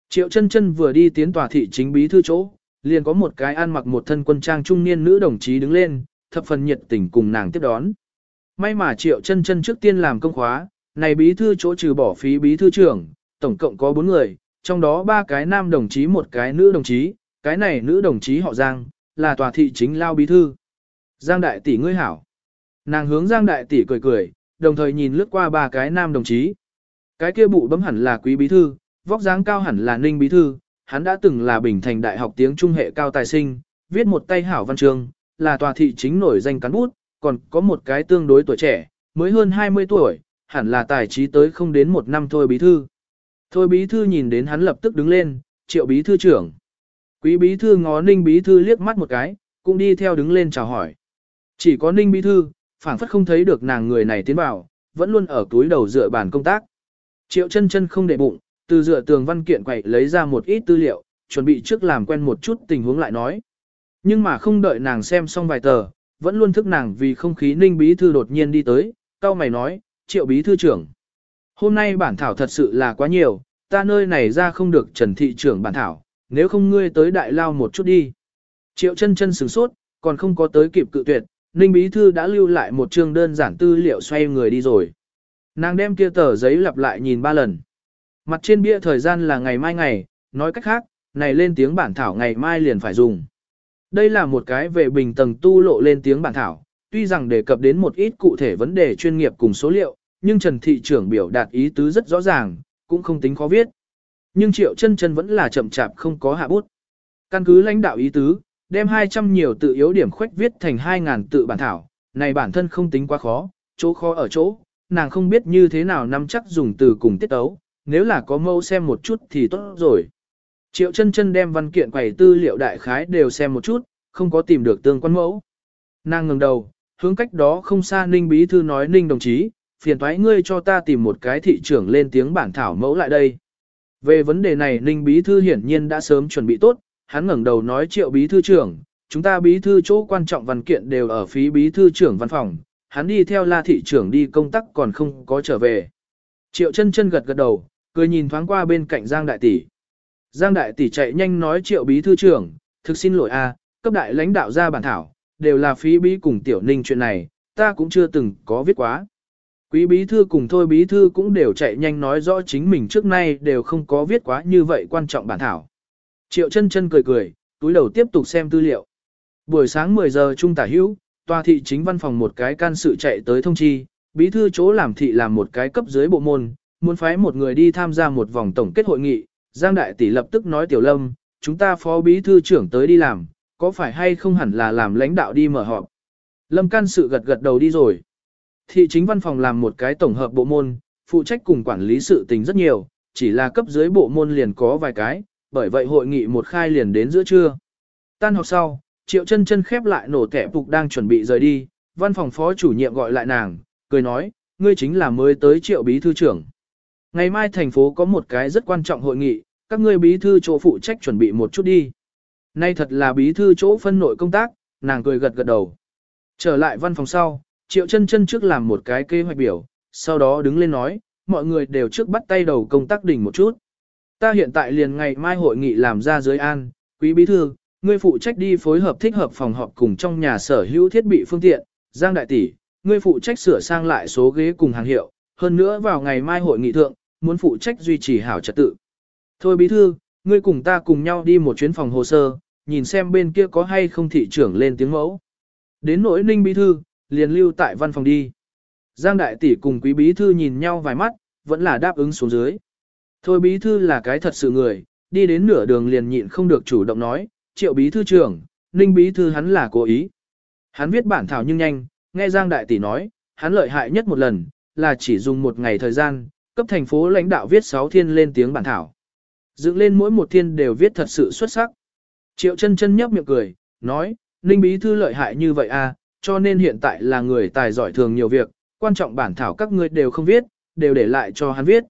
Triệu chân chân vừa đi tiến tòa thị chính bí thư chỗ, liền có một cái ăn mặc một thân quân trang trung niên nữ đồng chí đứng lên, thập phần nhiệt tình cùng nàng tiếp đón. May mà triệu chân chân trước tiên làm công khóa, này bí thư chỗ trừ bỏ phí bí thư trưởng, tổng cộng có 4 người, trong đó ba cái nam đồng chí một cái nữ đồng chí, cái này nữ đồng chí họ Giang, là tòa thị chính lao bí thư. Giang đại tỷ ngươi hảo. Nàng hướng Giang đại tỷ cười cười, đồng thời nhìn lướt qua ba cái nam đồng chí. Cái kia bụ bấm hẳn là quý bí thư, vóc dáng cao hẳn là ninh bí thư, hắn đã từng là bình thành đại học tiếng trung hệ cao tài sinh, viết một tay hảo văn chương, là tòa thị chính nổi danh cán bút, còn có một cái tương đối tuổi trẻ, mới hơn 20 tuổi, hẳn là tài trí tới không đến một năm thôi bí thư. Thôi bí thư nhìn đến hắn lập tức đứng lên, triệu bí thư trưởng. Quý bí thư ngó ninh bí thư liếc mắt một cái, cũng đi theo đứng lên chào hỏi. Chỉ có ninh bí thư, phảng phất không thấy được nàng người này tiến vào, vẫn luôn ở túi đầu dựa bàn công tác. Triệu chân chân không để bụng, từ dựa tường văn kiện quậy lấy ra một ít tư liệu, chuẩn bị trước làm quen một chút tình huống lại nói. Nhưng mà không đợi nàng xem xong vài tờ, vẫn luôn thức nàng vì không khí ninh bí thư đột nhiên đi tới, cao mày nói, triệu bí thư trưởng. Hôm nay bản thảo thật sự là quá nhiều, ta nơi này ra không được trần thị trưởng bản thảo, nếu không ngươi tới đại lao một chút đi. Triệu chân chân sửng sốt, còn không có tới kịp cự tuyệt, ninh bí thư đã lưu lại một chương đơn giản tư liệu xoay người đi rồi. Nàng đem kia tờ giấy lặp lại nhìn ba lần. Mặt trên bia thời gian là ngày mai ngày, nói cách khác, này lên tiếng bản thảo ngày mai liền phải dùng. Đây là một cái về bình tầng tu lộ lên tiếng bản thảo, tuy rằng đề cập đến một ít cụ thể vấn đề chuyên nghiệp cùng số liệu, nhưng Trần Thị trưởng biểu đạt ý tứ rất rõ ràng, cũng không tính khó viết. Nhưng Triệu chân chân vẫn là chậm chạp không có hạ bút. Căn cứ lãnh đạo ý tứ, đem 200 nhiều tự yếu điểm khoách viết thành 2.000 tự bản thảo, này bản thân không tính quá khó, chỗ khó ở chỗ, nàng không biết như thế nào nắm chắc dùng từ cùng tiết tấu, nếu là có mâu xem một chút thì tốt rồi. Triệu chân chân đem văn kiện quầy tư liệu đại khái đều xem một chút, không có tìm được tương quan mẫu. Nàng ngừng đầu, hướng cách đó không xa Ninh Bí Thư nói Ninh đồng chí, phiền thoái ngươi cho ta tìm một cái thị trưởng lên tiếng bản thảo mẫu lại đây. Về vấn đề này Ninh Bí Thư hiển nhiên đã sớm chuẩn bị tốt, hắn ngẩng đầu nói Triệu Bí Thư trưởng, chúng ta Bí Thư chỗ quan trọng văn kiện đều ở phí Bí Thư trưởng văn phòng, hắn đi theo la thị trưởng đi công tác còn không có trở về. Triệu chân chân gật gật đầu, cười nhìn thoáng qua bên cạnh Giang Đại Tỷ. Giang Đại Tỷ chạy nhanh nói Triệu Bí Thư trưởng, thực xin lỗi a, cấp đại lãnh đạo ra bản thảo, đều là phí bí cùng tiểu ninh chuyện này, ta cũng chưa từng có viết quá. Quý bí thư cùng thôi bí thư cũng đều chạy nhanh nói rõ chính mình trước nay đều không có viết quá như vậy quan trọng bản thảo. Triệu chân chân cười cười, túi đầu tiếp tục xem tư liệu. Buổi sáng 10 giờ trung tả hữu, tòa thị chính văn phòng một cái can sự chạy tới thông chi, bí thư chỗ làm thị làm một cái cấp dưới bộ môn, muốn phái một người đi tham gia một vòng tổng kết hội nghị. Giang Đại Tỷ lập tức nói Tiểu Lâm, chúng ta phó bí thư trưởng tới đi làm, có phải hay không hẳn là làm lãnh đạo đi mở họp. Lâm can sự gật gật đầu đi rồi. Thị chính văn phòng làm một cái tổng hợp bộ môn, phụ trách cùng quản lý sự tình rất nhiều, chỉ là cấp dưới bộ môn liền có vài cái, bởi vậy hội nghị một khai liền đến giữa trưa. Tan học sau, Triệu chân chân khép lại nổ tẻ phục đang chuẩn bị rời đi, văn phòng phó chủ nhiệm gọi lại nàng, cười nói, ngươi chính là mới tới Triệu bí thư trưởng. Ngày mai thành phố có một cái rất quan trọng hội nghị, các ngươi bí thư chỗ phụ trách chuẩn bị một chút đi. Nay thật là bí thư chỗ phân nội công tác, nàng cười gật gật đầu. Trở lại văn phòng sau, Triệu chân chân trước làm một cái kế hoạch biểu, sau đó đứng lên nói, mọi người đều trước bắt tay đầu công tác đỉnh một chút. Ta hiện tại liền ngày mai hội nghị làm ra dưới an, quý bí thư, ngươi phụ trách đi phối hợp thích hợp phòng họp cùng trong nhà sở hữu thiết bị phương tiện, Giang đại tỷ, ngươi phụ trách sửa sang lại số ghế cùng hàng hiệu, hơn nữa vào ngày mai hội nghị thượng, muốn phụ trách duy trì hảo trật tự. Thôi bí thư, ngươi cùng ta cùng nhau đi một chuyến phòng hồ sơ, nhìn xem bên kia có hay không thị trưởng lên tiếng mẫu. Đến nỗi ninh bí thư, liền lưu tại văn phòng đi. Giang đại tỷ cùng quý bí thư nhìn nhau vài mắt, vẫn là đáp ứng xuống dưới. Thôi bí thư là cái thật sự người, đi đến nửa đường liền nhịn không được chủ động nói, triệu bí thư trưởng, ninh bí thư hắn là cố ý. Hắn viết bản thảo nhưng nhanh, nghe Giang đại tỷ nói, hắn lợi hại nhất một lần, là chỉ dùng một ngày thời gian, cấp thành phố lãnh đạo viết 6 thiên lên tiếng bản thảo. Dựng lên mỗi một thiên đều viết thật sự xuất sắc. Triệu chân chân nhấp miệng cười, nói, Ninh Bí Thư lợi hại như vậy à, cho nên hiện tại là người tài giỏi thường nhiều việc, quan trọng bản thảo các ngươi đều không viết, đều để lại cho hắn viết.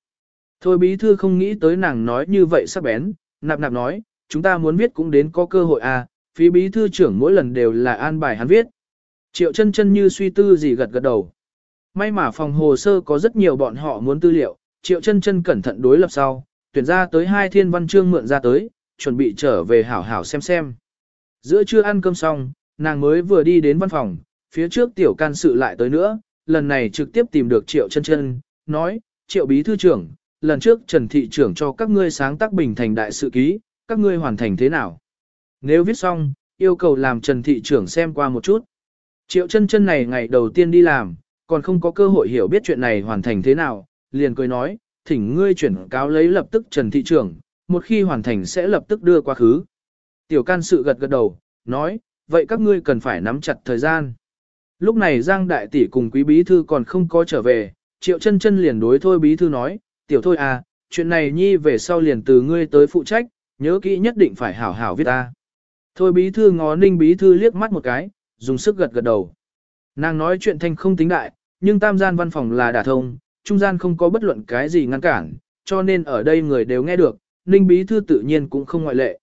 Thôi Bí Thư không nghĩ tới nàng nói như vậy sắc bén, nạp nạp nói, chúng ta muốn viết cũng đến có cơ hội à, phí Bí Thư trưởng mỗi lần đều là an bài hắn viết. Triệu chân chân như suy tư gì gật gật đầu. May mà phòng hồ sơ có rất nhiều bọn họ muốn tư liệu, triệu chân chân cẩn thận đối lập sau, tuyển ra tới hai thiên văn chương mượn ra tới, chuẩn bị trở về hảo hảo xem xem. Giữa trưa ăn cơm xong, nàng mới vừa đi đến văn phòng, phía trước tiểu can sự lại tới nữa, lần này trực tiếp tìm được triệu chân chân, nói, triệu bí thư trưởng, lần trước Trần Thị trưởng cho các ngươi sáng tác bình thành đại sự ký, các ngươi hoàn thành thế nào? Nếu viết xong, yêu cầu làm Trần Thị trưởng xem qua một chút. Triệu chân chân này ngày đầu tiên đi làm, còn không có cơ hội hiểu biết chuyện này hoàn thành thế nào, liền cười nói, thỉnh ngươi chuyển cáo lấy lập tức Trần Thị trưởng, một khi hoàn thành sẽ lập tức đưa qua khứ. Tiểu can sự gật gật đầu, nói, vậy các ngươi cần phải nắm chặt thời gian. Lúc này Giang Đại Tỷ cùng quý bí thư còn không có trở về, triệu chân chân liền đối thôi bí thư nói, tiểu thôi à, chuyện này nhi về sau liền từ ngươi tới phụ trách, nhớ kỹ nhất định phải hảo hảo viết ta. Thôi bí thư ngó ninh bí thư liếc mắt một cái, dùng sức gật gật đầu. Nàng nói chuyện thanh không tính đại, nhưng tam gian văn phòng là đả thông, trung gian không có bất luận cái gì ngăn cản, cho nên ở đây người đều nghe được, Ninh Bí Thư tự nhiên cũng không ngoại lệ.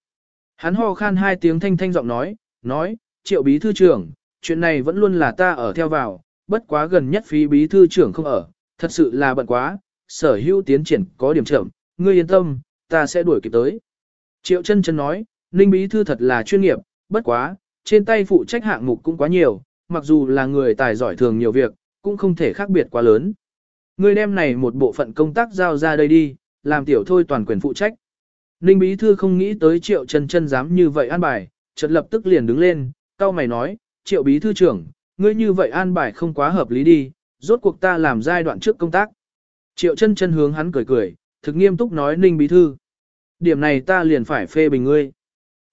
Hắn ho khan hai tiếng thanh thanh giọng nói, nói, triệu Bí Thư trưởng, chuyện này vẫn luôn là ta ở theo vào, bất quá gần nhất phí Bí Thư trưởng không ở, thật sự là bận quá, sở hữu tiến triển có điểm chậm, ngươi yên tâm, ta sẽ đuổi kịp tới. Triệu chân chân nói, Ninh Bí Thư thật là chuyên nghiệp, bất quá, trên tay phụ trách hạng mục cũng quá nhiều, mặc dù là người tài giỏi thường nhiều việc, cũng không thể khác biệt quá lớn. Ngươi đem này một bộ phận công tác giao ra đây đi, làm tiểu thôi toàn quyền phụ trách. Ninh Bí Thư không nghĩ tới Triệu chân chân dám như vậy an bài, chợt lập tức liền đứng lên, cao mày nói, Triệu Bí Thư trưởng, ngươi như vậy an bài không quá hợp lý đi, rốt cuộc ta làm giai đoạn trước công tác. Triệu chân chân hướng hắn cười cười, thực nghiêm túc nói Ninh Bí Thư. Điểm này ta liền phải phê bình ngươi.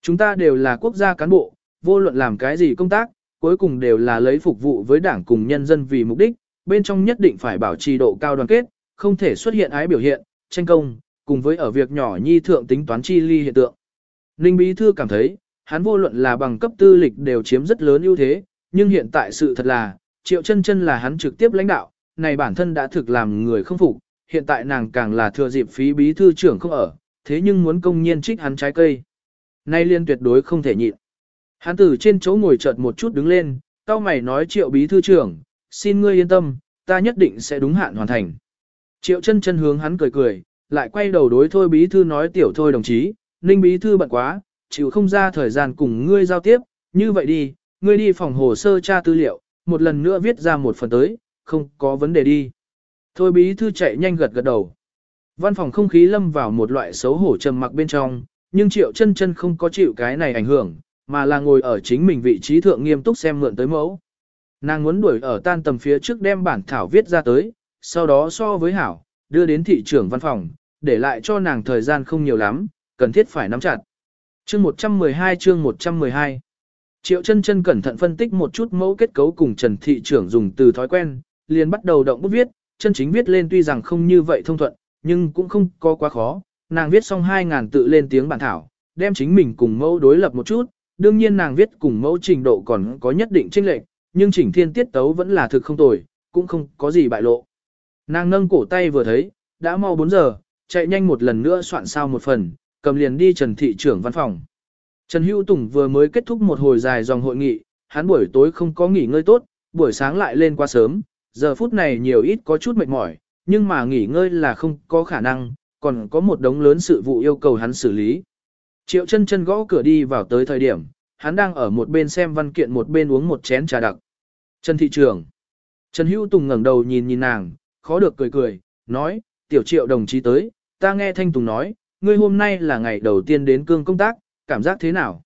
Chúng ta đều là quốc gia cán bộ, vô luận làm cái gì công tác, cuối cùng đều là lấy phục vụ với đảng cùng nhân dân vì mục đích, bên trong nhất định phải bảo trì độ cao đoàn kết, không thể xuất hiện ái biểu hiện, tranh công, cùng với ở việc nhỏ nhi thượng tính toán chi ly hiện tượng. Ninh Bí Thư cảm thấy, hắn vô luận là bằng cấp tư lịch đều chiếm rất lớn ưu thế, nhưng hiện tại sự thật là, Triệu chân chân là hắn trực tiếp lãnh đạo, này bản thân đã thực làm người không phục, hiện tại nàng càng là thừa dịp phí bí thư trưởng không ở, thế nhưng muốn công nhiên trích hắn trái cây. Nay liên tuyệt đối không thể nhịn. Hắn từ trên chỗ ngồi chợt một chút đứng lên, cao mày nói triệu bí thư trưởng, xin ngươi yên tâm, ta nhất định sẽ đúng hạn hoàn thành. Triệu chân chân hướng hắn cười cười, lại quay đầu đối thôi bí thư nói tiểu thôi đồng chí, ninh bí thư bận quá, chịu không ra thời gian cùng ngươi giao tiếp, như vậy đi, ngươi đi phòng hồ sơ tra tư liệu, một lần nữa viết ra một phần tới, không có vấn đề đi. Thôi bí thư chạy nhanh gật gật đầu. Văn phòng không khí lâm vào một loại xấu hổ trầm mặc bên trong, nhưng triệu chân chân không có chịu cái này ảnh hưởng, mà là ngồi ở chính mình vị trí thượng nghiêm túc xem mượn tới mẫu. Nàng muốn đuổi ở tan tầm phía trước đem bản thảo viết ra tới, sau đó so với hảo, đưa đến thị trưởng văn phòng, để lại cho nàng thời gian không nhiều lắm, cần thiết phải nắm chặt. Chương 112 chương 112 Triệu chân chân cẩn thận phân tích một chút mẫu kết cấu cùng Trần Thị trưởng dùng từ thói quen, liền bắt đầu động bút viết, chân chính viết lên tuy rằng không như vậy thông thuận, nhưng cũng không có quá khó. Nàng viết xong 2.000 tự lên tiếng bản thảo, đem chính mình cùng mẫu đối lập một chút, đương nhiên nàng viết cùng mẫu trình độ còn có nhất định chênh lệch, nhưng chỉnh thiên tiết tấu vẫn là thực không tồi, cũng không có gì bại lộ. Nàng nâng cổ tay vừa thấy, đã mau 4 giờ, chạy nhanh một lần nữa soạn sao một phần, cầm liền đi Trần Thị trưởng văn phòng. Trần Hữu Tùng vừa mới kết thúc một hồi dài dòng hội nghị, hắn buổi tối không có nghỉ ngơi tốt, buổi sáng lại lên quá sớm, giờ phút này nhiều ít có chút mệt mỏi, nhưng mà nghỉ ngơi là không có khả năng, còn có một đống lớn sự vụ yêu cầu hắn xử lý. Triệu chân chân gõ cửa đi vào tới thời điểm, hắn đang ở một bên xem văn kiện một bên uống một chén trà đặc. Trần thị Trường, Trần Hữu Tùng ngẩng đầu nhìn nhìn nàng, khó được cười cười, nói, tiểu triệu đồng chí tới, ta nghe Thanh Tùng nói, ngươi hôm nay là ngày đầu tiên đến cương công tác, cảm giác thế nào?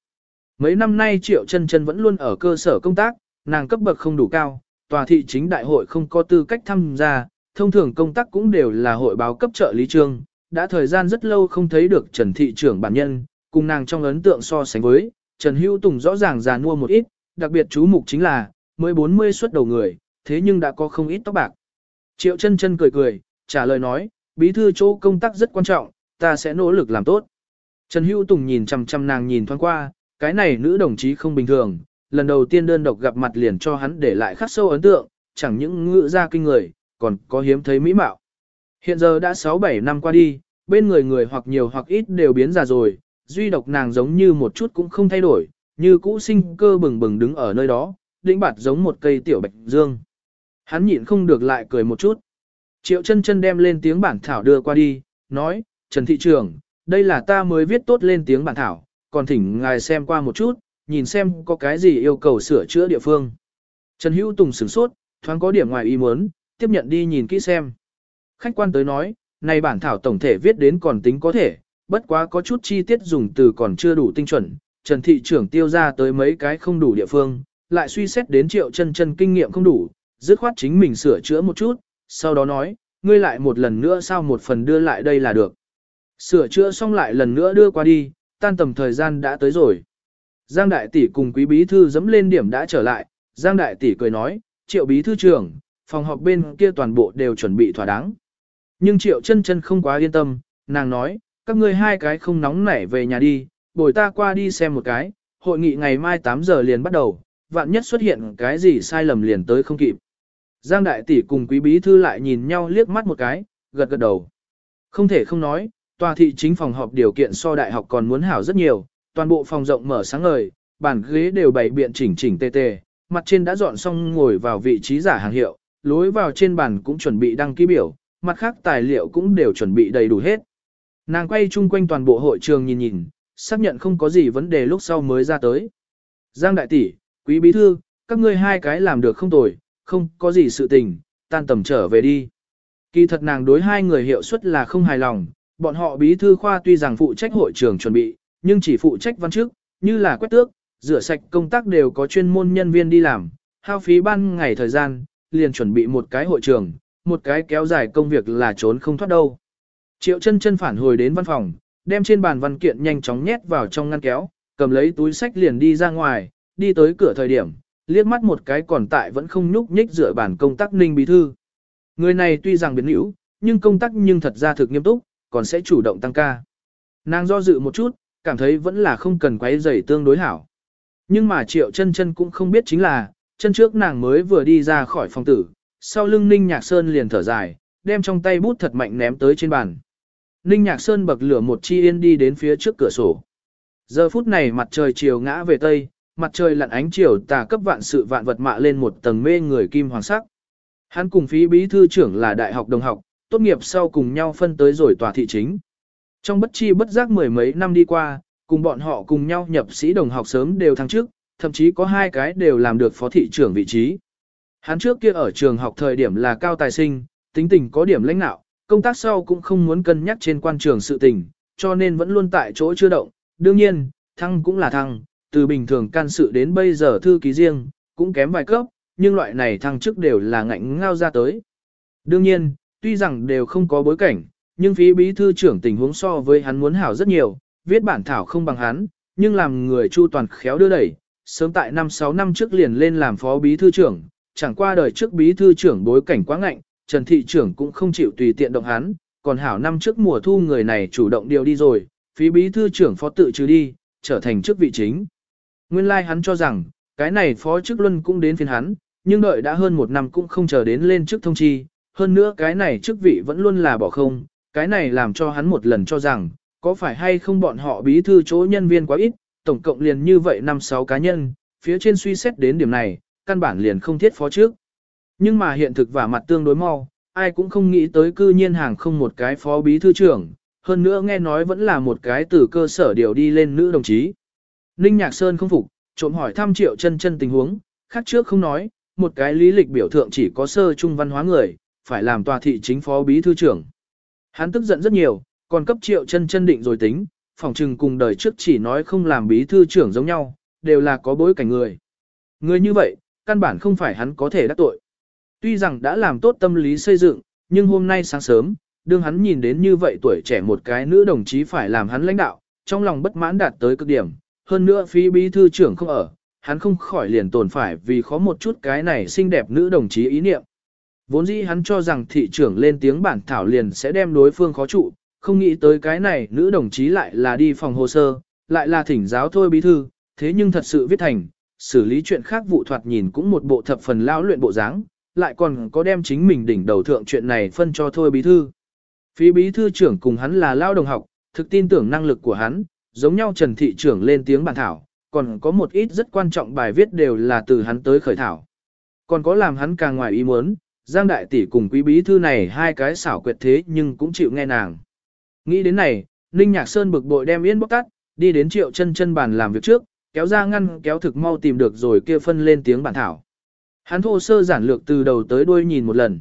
Mấy năm nay triệu chân chân vẫn luôn ở cơ sở công tác, nàng cấp bậc không đủ cao, tòa thị chính đại hội không có tư cách tham gia, thông thường công tác cũng đều là hội báo cấp trợ lý trương, đã thời gian rất lâu không thấy được Trần thị trưởng bản nhân, cùng nàng trong ấn tượng so sánh với, Trần Hữu Tùng rõ ràng già mua một ít, đặc biệt chú mục chính là, mới 40 xuất đầu người, thế nhưng đã có không ít tóc bạc. Triệu chân chân cười cười, trả lời nói, bí thư chỗ công tác rất quan trọng, ta sẽ nỗ lực làm tốt. Trần Hữu Tùng nhìn chằm chằm nàng nhìn thoáng qua, cái này nữ đồng chí không bình thường, lần đầu tiên đơn độc gặp mặt liền cho hắn để lại khắc sâu ấn tượng, chẳng những ngựa ra kinh người, còn có hiếm thấy mỹ mạo. Hiện giờ đã 6-7 năm qua đi, bên người người hoặc nhiều hoặc ít đều biến già rồi, duy độc nàng giống như một chút cũng không thay đổi, như cũ sinh cơ bừng bừng đứng ở nơi đó, đĩnh bạt giống một cây tiểu bạch dương. Hắn nhịn không được lại cười một chút. Triệu chân chân đem lên tiếng bản thảo đưa qua đi, nói, Trần Thị Trường, đây là ta mới viết tốt lên tiếng bản thảo, còn thỉnh ngài xem qua một chút, nhìn xem có cái gì yêu cầu sửa chữa địa phương. Trần Hữu Tùng sửng sốt, thoáng có điểm ngoài ý muốn, tiếp nhận đi nhìn kỹ xem. Khách quan tới nói, này bản thảo tổng thể viết đến còn tính có thể, bất quá có chút chi tiết dùng từ còn chưa đủ tinh chuẩn, Trần Thị trưởng tiêu ra tới mấy cái không đủ địa phương, lại suy xét đến triệu chân chân kinh nghiệm không đủ, dứt khoát chính mình sửa chữa một chút, sau đó nói, ngươi lại một lần nữa sao một phần đưa lại đây là được. Sửa chữa xong lại lần nữa đưa qua đi, tan tầm thời gian đã tới rồi. Giang đại tỷ cùng quý bí thư dẫm lên điểm đã trở lại, Giang đại tỷ cười nói, triệu bí thư trưởng, phòng họp bên kia toàn bộ đều chuẩn bị thỏa đáng. Nhưng triệu chân chân không quá yên tâm, nàng nói, các ngươi hai cái không nóng nảy về nhà đi, bồi ta qua đi xem một cái, hội nghị ngày mai 8 giờ liền bắt đầu, vạn nhất xuất hiện cái gì sai lầm liền tới không kịp. Giang đại tỷ cùng quý bí thư lại nhìn nhau liếc mắt một cái, gật gật đầu. Không thể không nói, tòa thị chính phòng họp điều kiện so đại học còn muốn hảo rất nhiều, toàn bộ phòng rộng mở sáng ngời, bàn ghế đều bày biện chỉnh chỉnh tề tề, mặt trên đã dọn xong ngồi vào vị trí giả hàng hiệu, lối vào trên bàn cũng chuẩn bị đăng ký biểu, mặt khác tài liệu cũng đều chuẩn bị đầy đủ hết. Nàng quay chung quanh toàn bộ hội trường nhìn nhìn, xác nhận không có gì vấn đề lúc sau mới ra tới. Giang đại tỷ, quý bí thư, các ngươi hai cái làm được không tồi, không có gì sự tình, tan tầm trở về đi. Kỳ thật nàng đối hai người hiệu suất là không hài lòng, bọn họ bí thư khoa tuy rằng phụ trách hội trường chuẩn bị, nhưng chỉ phụ trách văn trước, như là quét tước, rửa sạch công tác đều có chuyên môn nhân viên đi làm, hao phí ban ngày thời gian, liền chuẩn bị một cái hội trường, một cái kéo dài công việc là trốn không thoát đâu. Triệu chân chân phản hồi đến văn phòng, đem trên bàn văn kiện nhanh chóng nhét vào trong ngăn kéo, cầm lấy túi sách liền đi ra ngoài, đi tới cửa thời điểm, liếc mắt một cái còn tại vẫn không nhúc nhích dựa bản công tác ninh bí thư. Người này tuy rằng biến hữu, nhưng công tác nhưng thật ra thực nghiêm túc, còn sẽ chủ động tăng ca. Nàng do dự một chút, cảm thấy vẫn là không cần quấy rầy tương đối hảo. Nhưng mà triệu chân chân cũng không biết chính là, chân trước nàng mới vừa đi ra khỏi phòng tử, sau lưng Ninh Nhạc Sơn liền thở dài, đem trong tay bút thật mạnh ném tới trên bàn. Ninh Nhạc Sơn bậc lửa một chi yên đi đến phía trước cửa sổ. Giờ phút này mặt trời chiều ngã về tây, mặt trời lặn ánh chiều tà cấp vạn sự vạn vật mạ lên một tầng mê người kim hoàng sắc. Hắn cùng phí bí thư trưởng là đại học đồng học, tốt nghiệp sau cùng nhau phân tới rồi tòa thị chính. Trong bất chi bất giác mười mấy năm đi qua, cùng bọn họ cùng nhau nhập sĩ đồng học sớm đều thăng trước, thậm chí có hai cái đều làm được phó thị trưởng vị trí. Hắn trước kia ở trường học thời điểm là cao tài sinh, tính tình có điểm lãnh nạo, công tác sau cũng không muốn cân nhắc trên quan trường sự tình, cho nên vẫn luôn tại chỗ chưa động. Đương nhiên, thăng cũng là thăng, từ bình thường can sự đến bây giờ thư ký riêng, cũng kém vài cấp, nhưng loại này thăng chức đều là ngạnh ngao ra tới. Đương nhiên, tuy rằng đều không có bối cảnh, nhưng phí bí thư trưởng tình huống so với hắn muốn hảo rất nhiều, viết bản thảo không bằng hắn, nhưng làm người chu toàn khéo đưa đẩy, sớm tại năm 6 năm trước liền lên làm phó bí thư trưởng, chẳng qua đời trước bí thư trưởng bối cảnh quá ngạnh, Trần thị trưởng cũng không chịu tùy tiện động hắn, còn hảo năm trước mùa thu người này chủ động điều đi rồi, phí bí thư trưởng phó tự trừ đi, trở thành chức vị chính. Nguyên lai like hắn cho rằng, cái này phó chức luân cũng đến phiên hắn, nhưng đợi đã hơn một năm cũng không chờ đến lên chức thông chi, hơn nữa cái này chức vị vẫn luôn là bỏ không, cái này làm cho hắn một lần cho rằng, có phải hay không bọn họ bí thư chỗ nhân viên quá ít, tổng cộng liền như vậy năm sáu cá nhân, phía trên suy xét đến điểm này, căn bản liền không thiết phó trước. Nhưng mà hiện thực và mặt tương đối mau, ai cũng không nghĩ tới cư nhiên hàng không một cái phó bí thư trưởng, hơn nữa nghe nói vẫn là một cái từ cơ sở điều đi lên nữ đồng chí. Ninh Nhạc Sơn không phục, trộm hỏi thăm triệu chân chân tình huống, khác trước không nói, một cái lý lịch biểu thượng chỉ có sơ trung văn hóa người, phải làm tòa thị chính phó bí thư trưởng. Hắn tức giận rất nhiều, còn cấp triệu chân chân định rồi tính, phòng trừng cùng đời trước chỉ nói không làm bí thư trưởng giống nhau, đều là có bối cảnh người. Người như vậy, căn bản không phải hắn có thể đắc tội. Tuy rằng đã làm tốt tâm lý xây dựng, nhưng hôm nay sáng sớm, đương hắn nhìn đến như vậy tuổi trẻ một cái nữ đồng chí phải làm hắn lãnh đạo, trong lòng bất mãn đạt tới cực điểm, hơn nữa phí bí thư trưởng không ở, hắn không khỏi liền tồn phải vì khó một chút cái này xinh đẹp nữ đồng chí ý niệm. Vốn dĩ hắn cho rằng thị trưởng lên tiếng bản thảo liền sẽ đem đối phương khó trụ, không nghĩ tới cái này nữ đồng chí lại là đi phòng hồ sơ, lại là thỉnh giáo thôi bí thư, thế nhưng thật sự viết thành, xử lý chuyện khác vụ thoạt nhìn cũng một bộ thập phần lao luyện bộ dáng, lại còn có đem chính mình đỉnh đầu thượng chuyện này phân cho thôi bí thư. Phí bí thư trưởng cùng hắn là lao đồng học, thực tin tưởng năng lực của hắn, giống nhau Trần Thị trưởng lên tiếng bản thảo, còn có một ít rất quan trọng bài viết đều là từ hắn tới khởi thảo. Còn có làm hắn càng ngoài ý muốn, Giang Đại Tỷ cùng quý bí thư này hai cái xảo quyệt thế nhưng cũng chịu nghe nàng. Nghĩ đến này, Ninh Nhạc Sơn bực bội đem yên bóc tắt, đi đến triệu chân chân bàn làm việc trước, kéo ra ngăn kéo thực mau tìm được rồi kia phân lên tiếng bản thảo. Hắn thô sơ giản lược từ đầu tới đuôi nhìn một lần.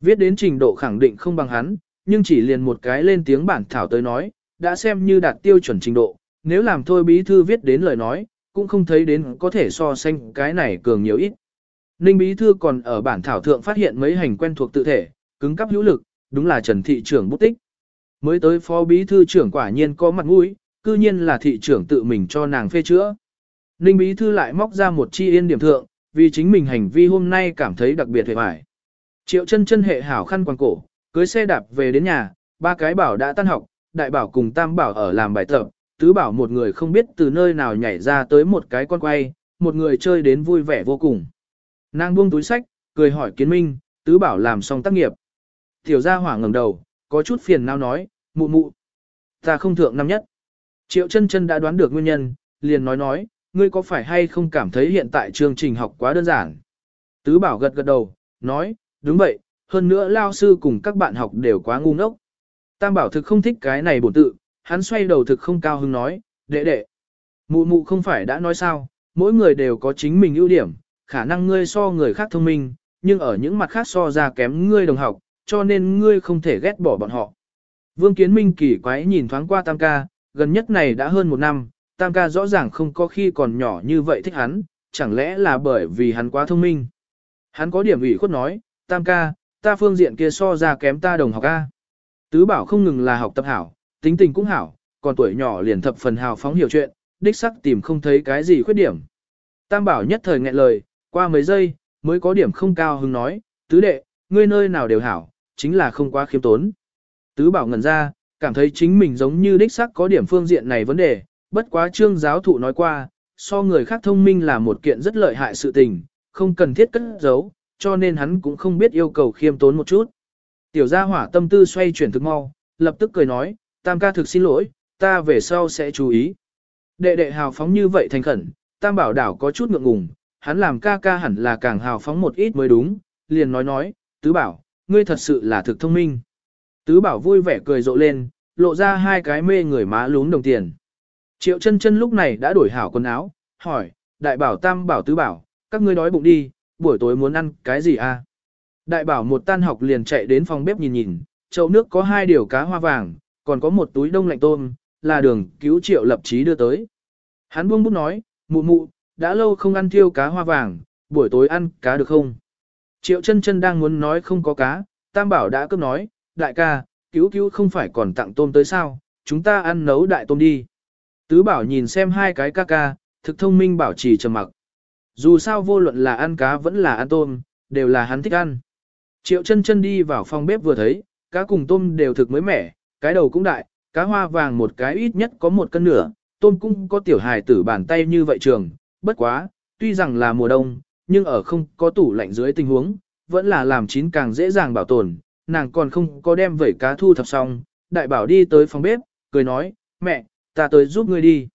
Viết đến trình độ khẳng định không bằng hắn, nhưng chỉ liền một cái lên tiếng bản thảo tới nói, đã xem như đạt tiêu chuẩn trình độ, nếu làm thôi bí thư viết đến lời nói, cũng không thấy đến có thể so sánh cái này cường nhiều ít. Ninh bí thư còn ở bản thảo thượng phát hiện mấy hành quen thuộc tự thể, cứng cắp hữu lực, đúng là Trần thị trưởng bút tích. Mới tới phó bí thư trưởng quả nhiên có mặt mũi, cư nhiên là thị trưởng tự mình cho nàng phê chữa. Ninh bí thư lại móc ra một chi yên điểm thượng, vì chính mình hành vi hôm nay cảm thấy đặc biệt hề hoài. Triệu chân chân hệ hảo khăn quàng cổ, cưới xe đạp về đến nhà, ba cái bảo đã tan học, đại bảo cùng tam bảo ở làm bài tập, tứ bảo một người không biết từ nơi nào nhảy ra tới một cái con quay, một người chơi đến vui vẻ vô cùng. Nàng buông túi sách, cười hỏi kiến minh, tứ bảo làm xong tác nghiệp. Tiểu gia hỏa ngẩng đầu, có chút phiền não nói, mụ mụ. Ta không thượng năm nhất. Triệu chân chân đã đoán được nguyên nhân, liền nói nói, ngươi có phải hay không cảm thấy hiện tại chương trình học quá đơn giản. Tứ bảo gật gật đầu, nói, đúng vậy, hơn nữa lao sư cùng các bạn học đều quá ngu ngốc. Tam bảo thực không thích cái này bổn tự, hắn xoay đầu thực không cao hứng nói, đệ đệ. Mụ mụ không phải đã nói sao, mỗi người đều có chính mình ưu điểm, khả năng ngươi so người khác thông minh, nhưng ở những mặt khác so ra kém ngươi đồng học, cho nên ngươi không thể ghét bỏ bọn họ. Vương Kiến Minh kỳ quái nhìn thoáng qua Tam ca, gần nhất này đã hơn một năm, Tam ca rõ ràng không có khi còn nhỏ như vậy thích hắn, chẳng lẽ là bởi vì hắn quá thông minh. Hắn có điểm ủy khuất nói, Tam ca, ta phương diện kia so ra kém ta đồng học A. Tứ bảo không ngừng là học tập hảo, tính tình cũng hảo, còn tuổi nhỏ liền thập phần hào phóng hiểu chuyện, đích sắc tìm không thấy cái gì khuyết điểm. Tam bảo nhất thời nghẹn lời, qua mấy giây, mới có điểm không cao hứng nói, tứ đệ, ngươi nơi nào đều hảo, chính là không quá khiêm tốn. Tứ bảo ngẩn ra, cảm thấy chính mình giống như đích sắc có điểm phương diện này vấn đề, bất quá trương giáo thụ nói qua, so người khác thông minh là một kiện rất lợi hại sự tình, không cần thiết cất giấu, cho nên hắn cũng không biết yêu cầu khiêm tốn một chút. Tiểu gia hỏa tâm tư xoay chuyển thực mau, lập tức cười nói, tam ca thực xin lỗi, ta về sau sẽ chú ý. Đệ đệ hào phóng như vậy thành khẩn, tam bảo đảo có chút ngượng ngùng, hắn làm ca ca hẳn là càng hào phóng một ít mới đúng, liền nói nói, tứ bảo, ngươi thật sự là thực thông minh. Tứ bảo vui vẻ cười rộ lên, lộ ra hai cái mê người má lún đồng tiền. Triệu chân chân lúc này đã đổi hảo quần áo, hỏi, đại bảo tam bảo tứ bảo, các ngươi đói bụng đi, buổi tối muốn ăn cái gì à? Đại bảo một tan học liền chạy đến phòng bếp nhìn nhìn, chậu nước có hai điều cá hoa vàng, còn có một túi đông lạnh tôm, là đường cứu triệu lập trí đưa tới. Hắn buông bút nói, mụ mụ, đã lâu không ăn thiêu cá hoa vàng, buổi tối ăn cá được không? Triệu chân chân đang muốn nói không có cá, tam bảo đã cướp nói, đại ca, cứu cứu không phải còn tặng tôm tới sao, chúng ta ăn nấu đại tôm đi. Tứ bảo nhìn xem hai cái ca ca, thực thông minh bảo trì trầm mặc. Dù sao vô luận là ăn cá vẫn là ăn tôm, đều là hắn thích ăn. Triệu chân chân đi vào phòng bếp vừa thấy, cá cùng tôm đều thực mới mẻ, cái đầu cũng đại, cá hoa vàng một cái ít nhất có một cân nửa, tôm cũng có tiểu hài tử bàn tay như vậy trường, bất quá, tuy rằng là mùa đông, nhưng ở không có tủ lạnh dưới tình huống, vẫn là làm chín càng dễ dàng bảo tồn, nàng còn không có đem vẩy cá thu thập xong, đại bảo đi tới phòng bếp, cười nói, mẹ, ta tới giúp ngươi đi.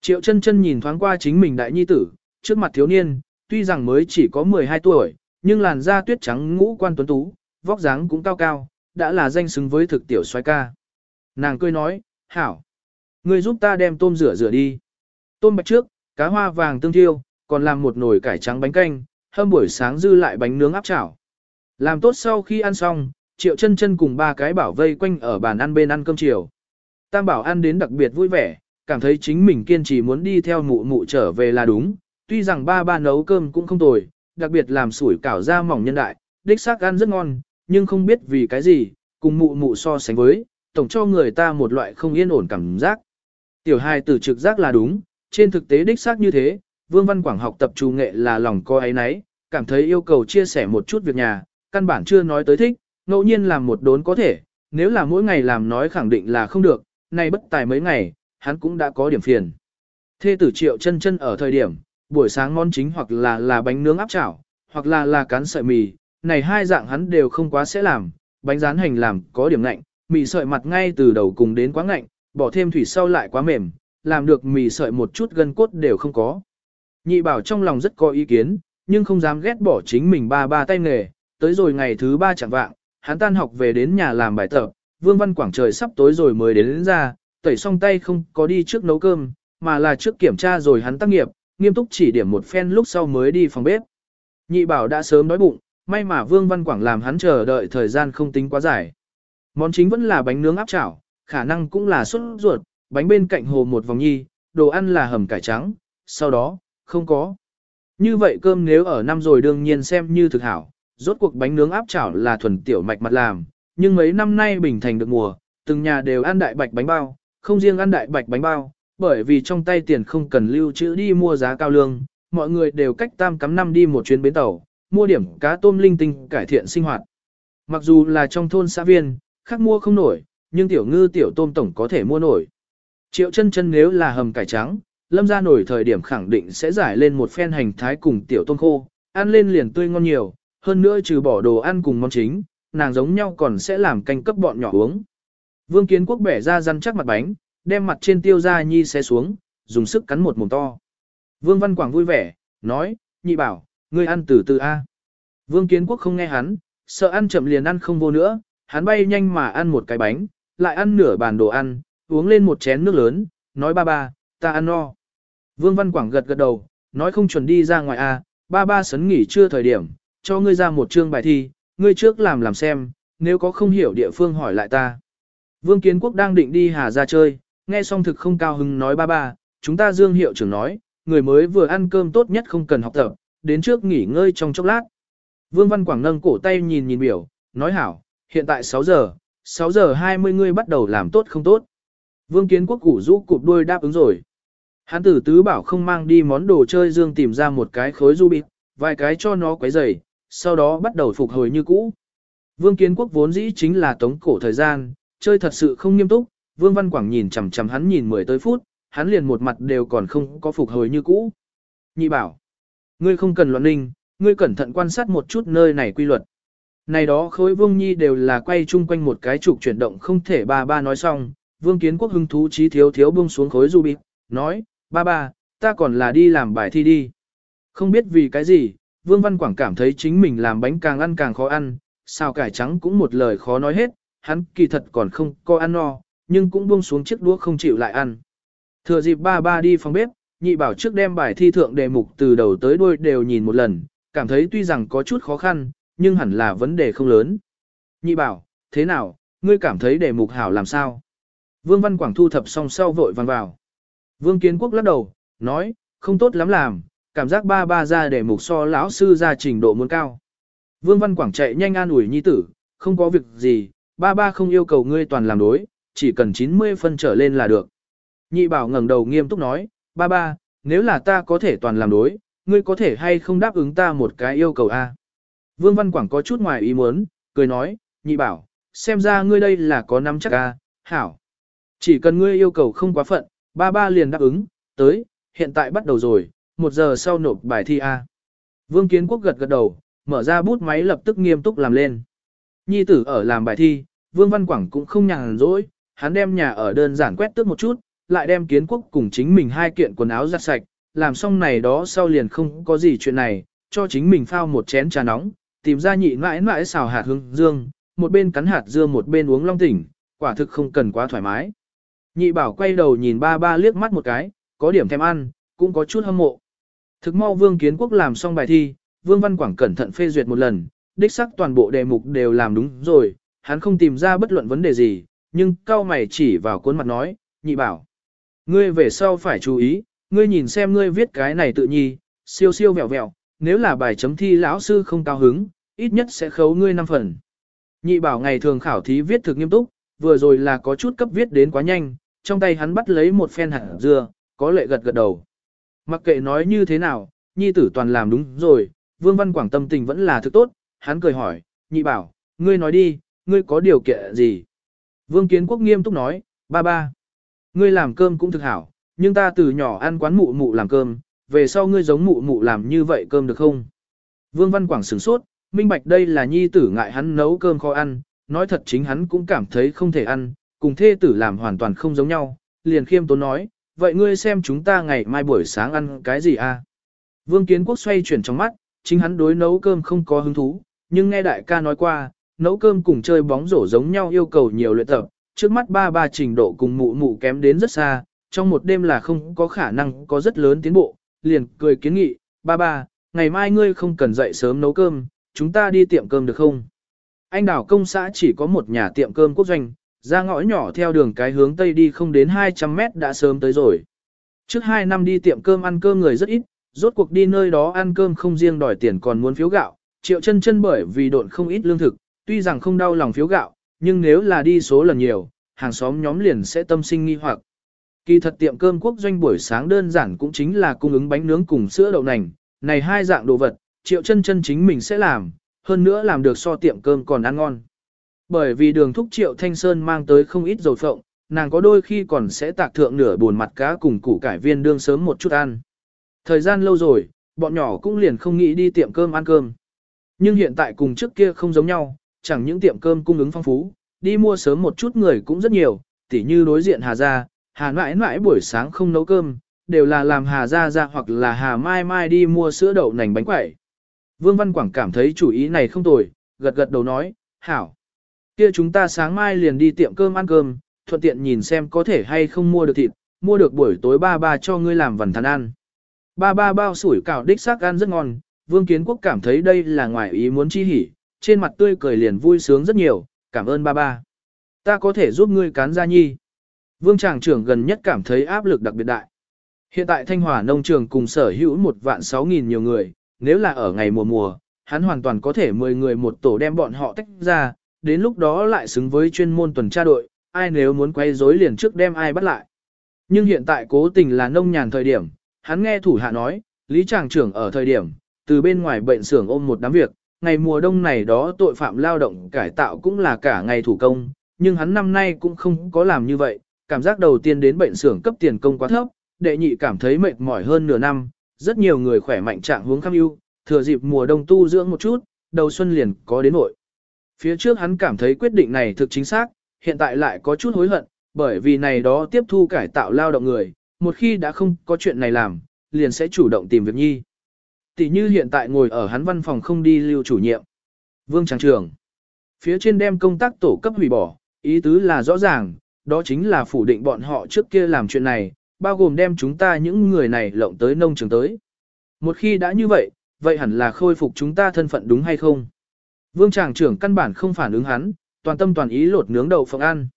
Triệu chân chân nhìn thoáng qua chính mình đại nhi tử, trước mặt thiếu niên, tuy rằng mới chỉ có 12 tuổi, nhưng làn da tuyết trắng ngũ quan tuấn tú, vóc dáng cũng cao cao, đã là danh xứng với thực tiểu xoay ca. Nàng cười nói, hảo, ngươi giúp ta đem tôm rửa rửa đi. Tôm bạch trước, cá hoa vàng tương thiêu, còn làm một nồi cải trắng bánh canh, hâm buổi sáng dư lại bánh nướng áp chảo. Làm tốt sau khi ăn xong, triệu chân chân cùng ba cái bảo vây quanh ở bàn ăn bên ăn cơm chiều. Tam bảo ăn đến đặc biệt vui vẻ, cảm thấy chính mình kiên trì muốn đi theo mụ mụ trở về là đúng, tuy rằng ba ba nấu cơm cũng không tồi, đặc biệt làm sủi cảo da mỏng nhân đại, đích xác ăn rất ngon, nhưng không biết vì cái gì, cùng mụ mụ so sánh với, tổng cho người ta một loại không yên ổn cảm giác. Tiểu hài tử trực giác là đúng, trên thực tế đích xác như thế, Vương Văn Quảng học tập trù nghệ là lòng co ấy nấy, cảm thấy yêu cầu chia sẻ một chút việc nhà, căn bản chưa nói tới thích, ngẫu nhiên làm một đốn có thể, nếu là mỗi ngày làm nói khẳng định là không được, nay bất tài mấy ngày, hắn cũng đã có điểm phiền. Thê tử triệu chân chân ở thời điểm, buổi sáng món chính hoặc là là bánh nướng áp chảo, hoặc là là cán sợi mì, này hai dạng hắn đều không quá sẽ làm, bánh rán hành làm có điểm ngạnh, mì sợi mặt ngay từ đầu cùng đến quá ngạnh, bỏ thêm thủy sau lại quá mềm, làm được mì sợi một chút gân cốt đều không có. Nhị bảo trong lòng rất có ý kiến, nhưng không dám ghét bỏ chính mình ba ba tay nghề, tới rồi ngày thứ ba chẳng vạng, hắn tan học về đến nhà làm bài tập, Vương Văn Quảng trời sắp tối rồi mới đến, đến ra, tẩy xong tay không có đi trước nấu cơm, mà là trước kiểm tra rồi hắn tác nghiệp, nghiêm túc chỉ điểm một phen lúc sau mới đi phòng bếp. Nhị bảo đã sớm đói bụng, may mà Vương Văn Quảng làm hắn chờ đợi thời gian không tính quá dài. Món chính vẫn là bánh nướng áp chảo, khả năng cũng là xuất ruột, bánh bên cạnh hồ một vòng nhi, đồ ăn là hầm cải trắng, sau đó, không có. Như vậy cơm nếu ở năm rồi đương nhiên xem như thực hảo, rốt cuộc bánh nướng áp chảo là thuần tiểu mạch mặt làm, nhưng mấy năm nay bình thành được mùa, từng nhà đều ăn đại bạch bánh bao, không riêng ăn đại bạch bánh bao, bởi vì trong tay tiền không cần lưu trữ đi mua giá cao lương, mọi người đều cách tam cắm năm đi một chuyến bến tàu, mua điểm cá tôm linh tinh cải thiện sinh hoạt. Mặc dù là trong thôn xã viên, khác mua không nổi, nhưng tiểu ngư tiểu tôm tổng có thể mua nổi. Triệu chân chân nếu là hầm cải trắng, lâm ra nổi thời điểm khẳng định sẽ giải lên một phen hành thái cùng tiểu tôm khô, ăn lên liền tươi ngon nhiều, hơn nữa trừ bỏ đồ ăn cùng món chính, nàng giống nhau còn sẽ làm canh cấp bọn nhỏ uống. Vương Kiến Quốc bẻ ra răn chắc mặt bánh, đem mặt trên tiêu ra nhi xé xuống, dùng sức cắn một mồm to. Vương Văn Quảng vui vẻ, nói, nhị bảo, ngươi ăn từ từ A. Vương Kiến Quốc không nghe hắn, sợ ăn chậm liền ăn không vô nữa, hắn bay nhanh mà ăn một cái bánh, lại ăn nửa bàn đồ ăn, uống lên một chén nước lớn, nói ba ba, ta ăn no. Vương Văn Quảng gật gật đầu, nói không chuẩn đi ra ngoài A, ba ba sấn nghỉ chưa thời điểm, cho ngươi ra một chương bài thi, ngươi trước làm làm xem, nếu có không hiểu địa phương hỏi lại ta. Vương Kiến Quốc đang định đi Hà ra chơi, nghe xong thực không cao hứng nói ba ba, chúng ta dương hiệu trưởng nói, người mới vừa ăn cơm tốt nhất không cần học tập, đến trước nghỉ ngơi trong chốc lát. Vương Văn Quảng nâng cổ tay nhìn nhìn biểu, nói hảo, hiện tại 6 giờ, 6 giờ 20 ngươi bắt đầu làm tốt không tốt. Vương Kiến Quốc củ rũ cụp đuôi đáp ứng rồi. Hán tử tứ bảo không mang đi món đồ chơi dương tìm ra một cái khối du bịt, vài cái cho nó quấy rầy, sau đó bắt đầu phục hồi như cũ. Vương Kiến Quốc vốn dĩ chính là tống cổ thời gian, chơi thật sự không nghiêm túc, Vương Văn Quảng nhìn chằm chằm hắn nhìn 10 tới phút, hắn liền một mặt đều còn không có phục hồi như cũ. Nhị bảo, ngươi không cần loạn ninh, ngươi cẩn thận quan sát một chút nơi này quy luật. Này đó khối vương nhi đều là quay chung quanh một cái trục chuyển động không thể ba ba nói xong, vương kiến quốc hưng thú trí thiếu thiếu buông xuống khối du bịt, nói, ba ba, ta còn là đi làm bài thi đi. Không biết vì cái gì, vương văn quảng cảm thấy chính mình làm bánh càng ăn càng khó ăn, sao cải trắng cũng một lời khó nói hết, hắn kỳ thật còn không có ăn no, nhưng cũng buông xuống chiếc đũa không chịu lại ăn. Thừa dịp ba ba đi phòng bếp, nhị bảo trước đem bài thi thượng đề mục từ đầu tới đuôi đều nhìn một lần, cảm thấy tuy rằng có chút khó khăn, nhưng hẳn là vấn đề không lớn. Nhị bảo, thế nào, ngươi cảm thấy đề mục hảo làm sao? Vương Văn Quảng thu thập xong sau vội vàng vào. Vương Kiến Quốc lắc đầu, nói, không tốt lắm làm, cảm giác ba ba ra để mục so lão sư ra trình độ muốn cao. Vương Văn Quảng chạy nhanh an ủi nhi tử, không có việc gì, ba ba không yêu cầu ngươi toàn làm đối, chỉ cần 90 phân trở lên là được. Nhị bảo ngẩng đầu nghiêm túc nói, ba ba, nếu là ta có thể toàn làm đối, ngươi có thể hay không đáp ứng ta một cái yêu cầu a? Vương Văn Quảng có chút ngoài ý muốn, cười nói, nhị bảo, xem ra ngươi đây là có nắm chắc a, hảo. Chỉ cần ngươi yêu cầu không quá phận, ba ba liền đáp ứng, tới, hiện tại bắt đầu rồi, một giờ sau nộp bài thi a. Vương Kiến Quốc gật gật đầu, mở ra bút máy lập tức nghiêm túc làm lên. Nhi tử ở làm bài thi, Vương Văn Quảng cũng không nhàn rỗi, hắn đem nhà ở đơn giản quét tước một chút, lại đem kiến quốc cùng chính mình hai kiện quần áo giặt sạch, làm xong này đó sau liền không có gì chuyện này, cho chính mình phao một chén trà nóng, tìm ra nhị mãi mãi xào hạt hương dương, một bên cắn hạt dưa một bên uống long tỉnh, quả thực không cần quá thoải mái. Nhị bảo quay đầu nhìn ba ba liếc mắt một cái, có điểm thèm ăn, cũng có chút hâm mộ. Thực mau vương kiến quốc làm xong bài thi, vương văn quảng cẩn thận phê duyệt một lần, đích sắc toàn bộ đề mục đều làm đúng rồi, hắn không tìm ra bất luận vấn đề gì, nhưng cao mày chỉ vào cuốn mặt nói, nhị bảo. Ngươi về sau phải chú ý, ngươi nhìn xem ngươi viết cái này tự nhi, siêu siêu vẹo vẹo, nếu là bài chấm thi lão sư không cao hứng, ít nhất sẽ khấu ngươi 5 phần. Nhị bảo ngày thường khảo thí viết thực nghiêm túc, vừa rồi là có chút cấp viết đến quá nhanh, trong tay hắn bắt lấy một phen hạt dưa, có lệ gật gật đầu. Mặc kệ nói như thế nào, nhi tử toàn làm đúng rồi, Vương Văn Quảng tâm tình vẫn là thứ tốt, hắn cười hỏi, nhị bảo, ngươi nói đi, ngươi có điều kiện gì? Vương Kiến Quốc nghiêm túc nói, ba ba. Ngươi làm cơm cũng thực hảo, nhưng ta từ nhỏ ăn quán mụ mụ làm cơm, về sau ngươi giống mụ mụ làm như vậy cơm được không? Vương Văn Quảng sửng sốt, minh bạch đây là nhi tử ngại hắn nấu cơm khó ăn, nói thật chính hắn cũng cảm thấy không thể ăn, cùng thê tử làm hoàn toàn không giống nhau, liền khiêm tốn nói, vậy ngươi xem chúng ta ngày mai buổi sáng ăn cái gì à? Vương Kiến Quốc xoay chuyển trong mắt, chính hắn đối nấu cơm không có hứng thú, nhưng nghe đại ca nói qua, nấu cơm cùng chơi bóng rổ giống nhau yêu cầu nhiều luyện tập, trước mắt ba ba trình độ cùng mụ mụ kém đến rất xa, trong một đêm là không có khả năng có rất lớn tiến bộ, liền cười kiến nghị, ba ba, ngày mai ngươi không cần dậy sớm nấu cơm, chúng ta đi tiệm cơm được không? Anh đảo công xã chỉ có một nhà tiệm cơm quốc doanh, ra ngõ nhỏ theo đường cái hướng tây đi không đến 200 mét đã sớm tới rồi. Trước 2 năm đi tiệm cơm ăn cơm người rất ít, rốt cuộc đi nơi đó ăn cơm không riêng đòi tiền còn muốn phiếu gạo, triệu chân chân bởi vì độn không ít lương thực, tuy rằng không đau lòng phiếu gạo, nhưng nếu là đi số lần nhiều, hàng xóm nhóm liền sẽ tâm sinh nghi hoặc. Kỳ thật tiệm cơm quốc doanh buổi sáng đơn giản cũng chính là cung ứng bánh nướng cùng sữa đậu nành, này hai dạng đồ vật, triệu chân chân chính mình sẽ làm, hơn nữa làm được so tiệm cơm còn ăn ngon. Bởi vì đường thúc triệu thanh sơn mang tới không ít dầu phộng, nàng có đôi khi còn sẽ tạc thượng nửa buồn mặt cá cùng củ cải viên đương sớm một chút ăn. Thời gian lâu rồi, bọn nhỏ cũng liền không nghĩ đi tiệm cơm ăn cơm. Nhưng hiện tại cùng trước kia không giống nhau, chẳng những tiệm cơm cung ứng phong phú, đi mua sớm một chút người cũng rất nhiều, tỉ như đối diện Hà Gia, Hà mãi mãi buổi sáng không nấu cơm, đều là làm Hà Gia ra hoặc là Hà Mai Mai đi mua sữa đậu nành bánh quẩy. Vương Văn Quảng cảm thấy chủ ý này không tồi, gật gật đầu nói, hảo. Kia chúng ta sáng mai liền đi tiệm cơm ăn cơm, thuận tiện nhìn xem có thể hay không mua được thịt, mua được buổi tối ba ba cho ngươi làm vần thắn ăn. Ba ba bao sủi cảo đích xác ăn rất ngon, Vương Kiến Quốc cảm thấy đây là ngoài ý muốn chi hỉ, trên mặt tươi cười liền vui sướng rất nhiều, cảm ơn ba ba. Ta có thể giúp ngươi cán gia nhi. Vương Tràng trưởng gần nhất cảm thấy áp lực đặc biệt đại. Hiện tại Thanh Hòa nông trường cùng sở hữu một vạn sáu nghìn nhiều người, nếu là ở ngày mùa mùa, hắn hoàn toàn có thể 10 người một tổ đem bọn họ tách ra, đến lúc đó lại xứng với chuyên môn tuần tra đội, ai nếu muốn quay rối liền trước đem ai bắt lại. Nhưng hiện tại cố tình là nông nhàn thời điểm, hắn nghe thủ hạ nói, Lý Tràng trưởng ở thời điểm, từ bên ngoài bệnh xưởng ôm một đám việc, ngày mùa đông này đó tội phạm lao động cải tạo cũng là cả ngày thủ công, nhưng hắn năm nay cũng không có làm như vậy, cảm giác đầu tiên đến bệnh xưởng cấp tiền công quá thấp, đệ nhị cảm thấy mệt mỏi hơn nửa năm, rất nhiều người khỏe mạnh trạng hướng khăm ưu, thừa dịp mùa đông tu dưỡng một chút, đầu xuân liền có đến nội. Phía trước hắn cảm thấy quyết định này thực chính xác, hiện tại lại có chút hối hận, bởi vì này đó tiếp thu cải tạo lao động người, một khi đã không có chuyện này làm, liền sẽ chủ động tìm việc nhi. Tỷ như hiện tại ngồi ở hắn văn phòng không đi lưu chủ nhiệm. Vương Tràng Trường. Phía trên đem công tác tổ cấp hủy bỏ, ý tứ là rõ ràng, đó chính là phủ định bọn họ trước kia làm chuyện này, bao gồm đem chúng ta những người này lộng tới nông trường tới. Một khi đã như vậy, vậy hẳn là khôi phục chúng ta thân phận đúng hay không? Vương tràng trưởng căn bản không phản ứng hắn, toàn tâm toàn ý lột nướng đậu phộng ăn.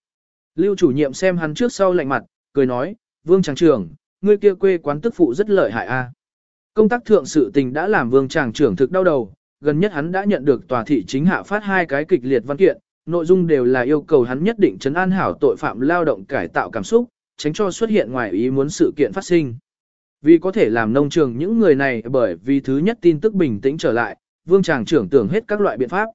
Lưu chủ nhiệm xem hắn trước sau lạnh mặt, cười nói, Vương tràng trưởng, ngươi kia quê quán tức phụ rất lợi hại a. Công tác thượng sự tình đã làm Vương tràng trưởng thực đau đầu, gần nhất hắn đã nhận được tòa thị chính hạ phát hai cái kịch liệt văn kiện, nội dung đều là yêu cầu hắn nhất định chấn an hảo tội phạm lao động cải tạo cảm xúc, tránh cho xuất hiện ngoài ý muốn sự kiện phát sinh. Vì có thể làm nông trường những người này bởi vì thứ nhất tin tức bình tĩnh trở lại, vương tràng trưởng tưởng hết các loại biện pháp.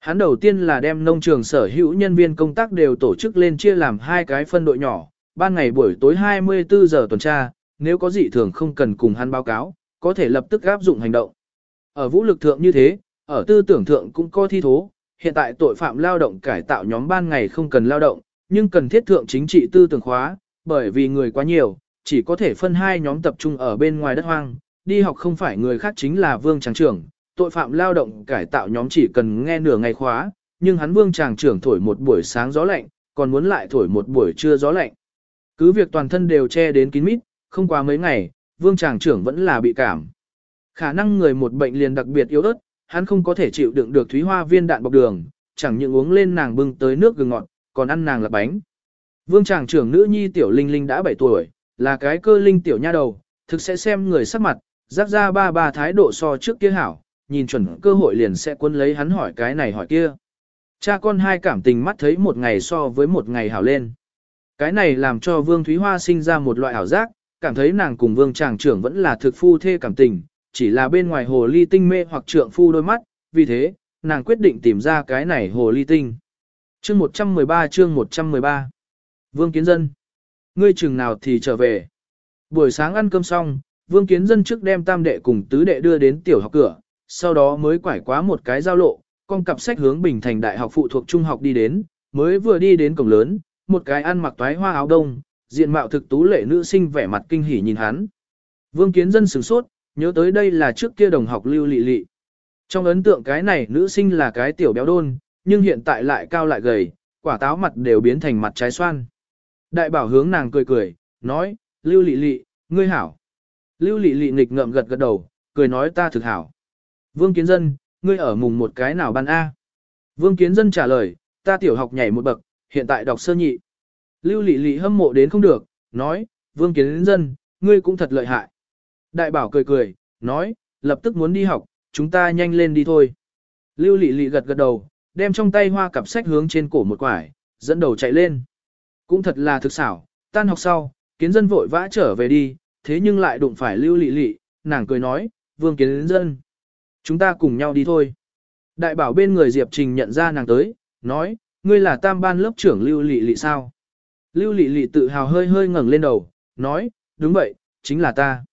Hắn đầu tiên là đem nông trường sở hữu nhân viên công tác đều tổ chức lên chia làm hai cái phân đội nhỏ, ban ngày buổi tối 24 giờ tuần tra, nếu có dị thường không cần cùng hắn báo cáo, có thể lập tức áp dụng hành động. Ở vũ lực thượng như thế, ở tư tưởng thượng cũng có thi thố, hiện tại tội phạm lao động cải tạo nhóm ban ngày không cần lao động, nhưng cần thiết thượng chính trị tư tưởng khóa, bởi vì người quá nhiều, chỉ có thể phân hai nhóm tập trung ở bên ngoài đất hoang, đi học không phải người khác chính là vương tràng trưởng, tội phạm lao động cải tạo nhóm chỉ cần nghe nửa ngày khóa, nhưng hắn vương tràng trưởng thổi một buổi sáng gió lạnh, còn muốn lại thổi một buổi trưa gió lạnh. Cứ việc toàn thân đều che đến kín mít, không qua mấy ngày, vương tràng trưởng vẫn là bị cảm. Khả năng người một bệnh liền đặc biệt yếu ớt, hắn không có thể chịu đựng được thúy hoa viên đạn bọc đường, chẳng những uống lên nàng bưng tới nước gừng ngọt, còn ăn nàng là bánh. Vương tràng trưởng nữ nhi tiểu linh linh đã 7 tuổi, là cái cơ linh tiểu nha đầu, thực sẽ xem người sắc mặt, giáp ra ba ba thái độ so trước kia hảo, nhìn chuẩn cơ hội liền sẽ quân lấy hắn hỏi cái này hỏi kia. Cha con hai cảm tình mắt thấy một ngày so với một ngày hảo lên. Cái này làm cho Vương Thúy Hoa sinh ra một loại ảo giác, cảm thấy nàng cùng Vương Tràng trưởng vẫn là thực phu thê cảm tình, chỉ là bên ngoài hồ ly tinh mê hoặc trượng phu đôi mắt, vì thế, nàng quyết định tìm ra cái này hồ ly tinh. Chương 113 chương 113 Vương Kiến Dân Ngươi chừng nào thì trở về. Buổi sáng ăn cơm xong, Vương Kiến Dân trước đem tam đệ cùng tứ đệ đưa đến tiểu học cửa, sau đó mới quải quá một cái giao lộ, con cặp sách hướng Bình Thành Đại học phụ thuộc trung học đi đến, mới vừa đi đến cổng lớn, một cái ăn mặc toái hoa áo đông, diện mạo thực tú lệ nữ sinh vẻ mặt kinh hỉ nhìn hắn. Vương Kiến Dân sửng sốt, nhớ tới đây là trước kia đồng học lưu Lệ Lệ, Trong ấn tượng cái này nữ sinh là cái tiểu béo đôn, nhưng hiện tại lại cao lại gầy, quả táo mặt đều biến thành mặt trái xoan. Đại bảo hướng nàng cười cười, nói, lưu Lệ Lệ, ngươi hảo. Lưu Lệ Lệ nghịch ngợm gật gật đầu, cười nói ta thực hảo. Vương Kiến Dân, ngươi ở mùng một cái nào ban A? Vương Kiến Dân trả lời, ta tiểu học nhảy một bậc, hiện tại đọc sơ nhị. Lưu lị lị hâm mộ đến không được, nói, Vương Kiến Dân, ngươi cũng thật lợi hại. Đại bảo cười cười, nói, lập tức muốn đi học, chúng ta nhanh lên đi thôi. Lưu lị lị gật gật đầu, đem trong tay hoa cặp sách hướng trên cổ một quải, dẫn đầu chạy lên. Cũng thật là thực xảo, tan học sau, kiến dân vội vã trở về đi, thế nhưng lại đụng phải lưu lị lị, nàng cười nói, vương kiến dân. Chúng ta cùng nhau đi thôi. Đại bảo bên người Diệp Trình nhận ra nàng tới, nói, ngươi là tam ban lớp trưởng lưu lị lị sao? Lưu Lị Lị tự hào hơi hơi ngẩng lên đầu, nói, đúng vậy, chính là ta.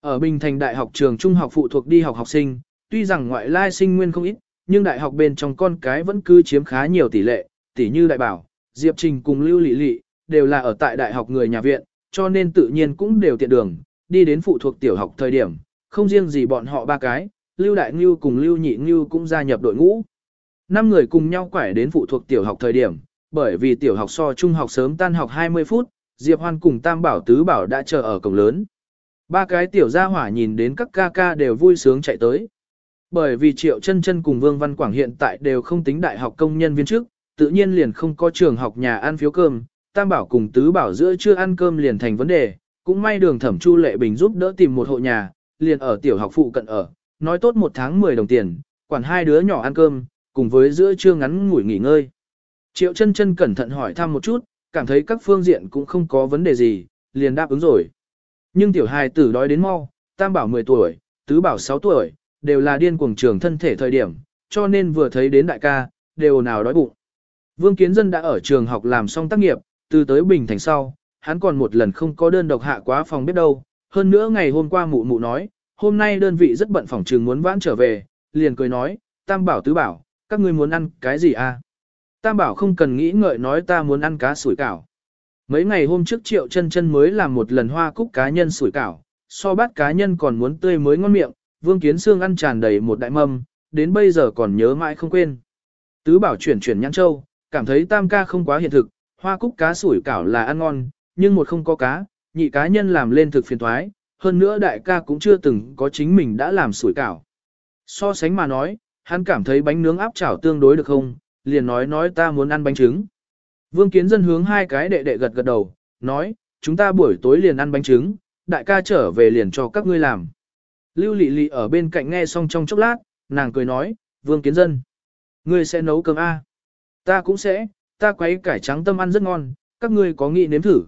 Ở Bình Thành Đại học trường trung học phụ thuộc đi học học sinh, tuy rằng ngoại lai sinh nguyên không ít, nhưng đại học bên trong con cái vẫn cứ chiếm khá nhiều tỷ lệ, tỷ như đại bảo, Diệp Trình cùng Lưu Lị Lị, đều là ở tại đại học người nhà viện, cho nên tự nhiên cũng đều tiện đường, đi đến phụ thuộc tiểu học thời điểm, không riêng gì bọn họ ba cái, Lưu Đại Ngưu cùng Lưu Nhị Ngưu cũng gia nhập đội ngũ. Năm người cùng nhau quải đến phụ thuộc tiểu học thời điểm, bởi vì tiểu học so trung học sớm tan học 20 phút, Diệp Hoan cùng Tam Bảo Tứ Bảo đã chờ ở cổng lớn. Ba cái tiểu gia hỏa nhìn đến các ca ca đều vui sướng chạy tới. Bởi vì Triệu Chân Chân cùng Vương Văn Quảng hiện tại đều không tính đại học công nhân viên chức, tự nhiên liền không có trường học nhà ăn phiếu cơm, Tam Bảo cùng Tứ Bảo giữa chưa ăn cơm liền thành vấn đề, cũng may đường Thẩm Chu Lệ Bình giúp đỡ tìm một hộ nhà, liền ở tiểu học phụ cận ở, nói tốt một tháng 10 đồng tiền, quản hai đứa nhỏ ăn cơm, cùng với giữa trưa ngắn ngủi nghỉ ngơi. Triệu chân chân cẩn thận hỏi thăm một chút, cảm thấy các phương diện cũng không có vấn đề gì, liền đáp ứng rồi. Nhưng tiểu hài tử đói đến mau, tam bảo 10 tuổi, tứ bảo 6 tuổi, đều là điên cuồng trường thân thể thời điểm, cho nên vừa thấy đến đại ca, đều nào đói bụng. Vương Kiến Dân đã ở trường học làm xong tác nghiệp, từ tới Bình Thành sau, hắn còn một lần không có đơn độc hạ quá phòng bếp đâu. Hơn nữa ngày hôm qua mụ mụ nói, hôm nay đơn vị rất bận phòng trường muốn vãn trở về, liền cười nói, tam bảo tứ bảo, các ngươi muốn ăn cái gì à? Tam bảo không cần nghĩ ngợi nói ta muốn ăn cá sủi cảo. Mấy ngày hôm trước triệu chân chân mới làm một lần hoa cúc cá nhân sủi cảo, so bát cá nhân còn muốn tươi mới ngon miệng, vương kiến xương ăn tràn đầy một đại mâm, đến bây giờ còn nhớ mãi không quên. Tứ bảo chuyển chuyển nhãn châu, cảm thấy tam ca không quá hiện thực, hoa cúc cá sủi cảo là ăn ngon, nhưng một không có cá, nhị cá nhân làm lên thực phiền thoái, hơn nữa đại ca cũng chưa từng có chính mình đã làm sủi cảo. So sánh mà nói, hắn cảm thấy bánh nướng áp chảo tương đối được không, liền nói nói ta muốn ăn bánh trứng. Vương Kiến Dân hướng hai cái đệ đệ gật gật đầu, nói, chúng ta buổi tối liền ăn bánh trứng, đại ca trở về liền cho các ngươi làm. Lưu Lị Lị ở bên cạnh nghe xong trong chốc lát, nàng cười nói, Vương Kiến Dân, ngươi sẽ nấu cơm A. Ta cũng sẽ, ta quấy cải trắng tâm ăn rất ngon, các ngươi có nghĩ nếm thử.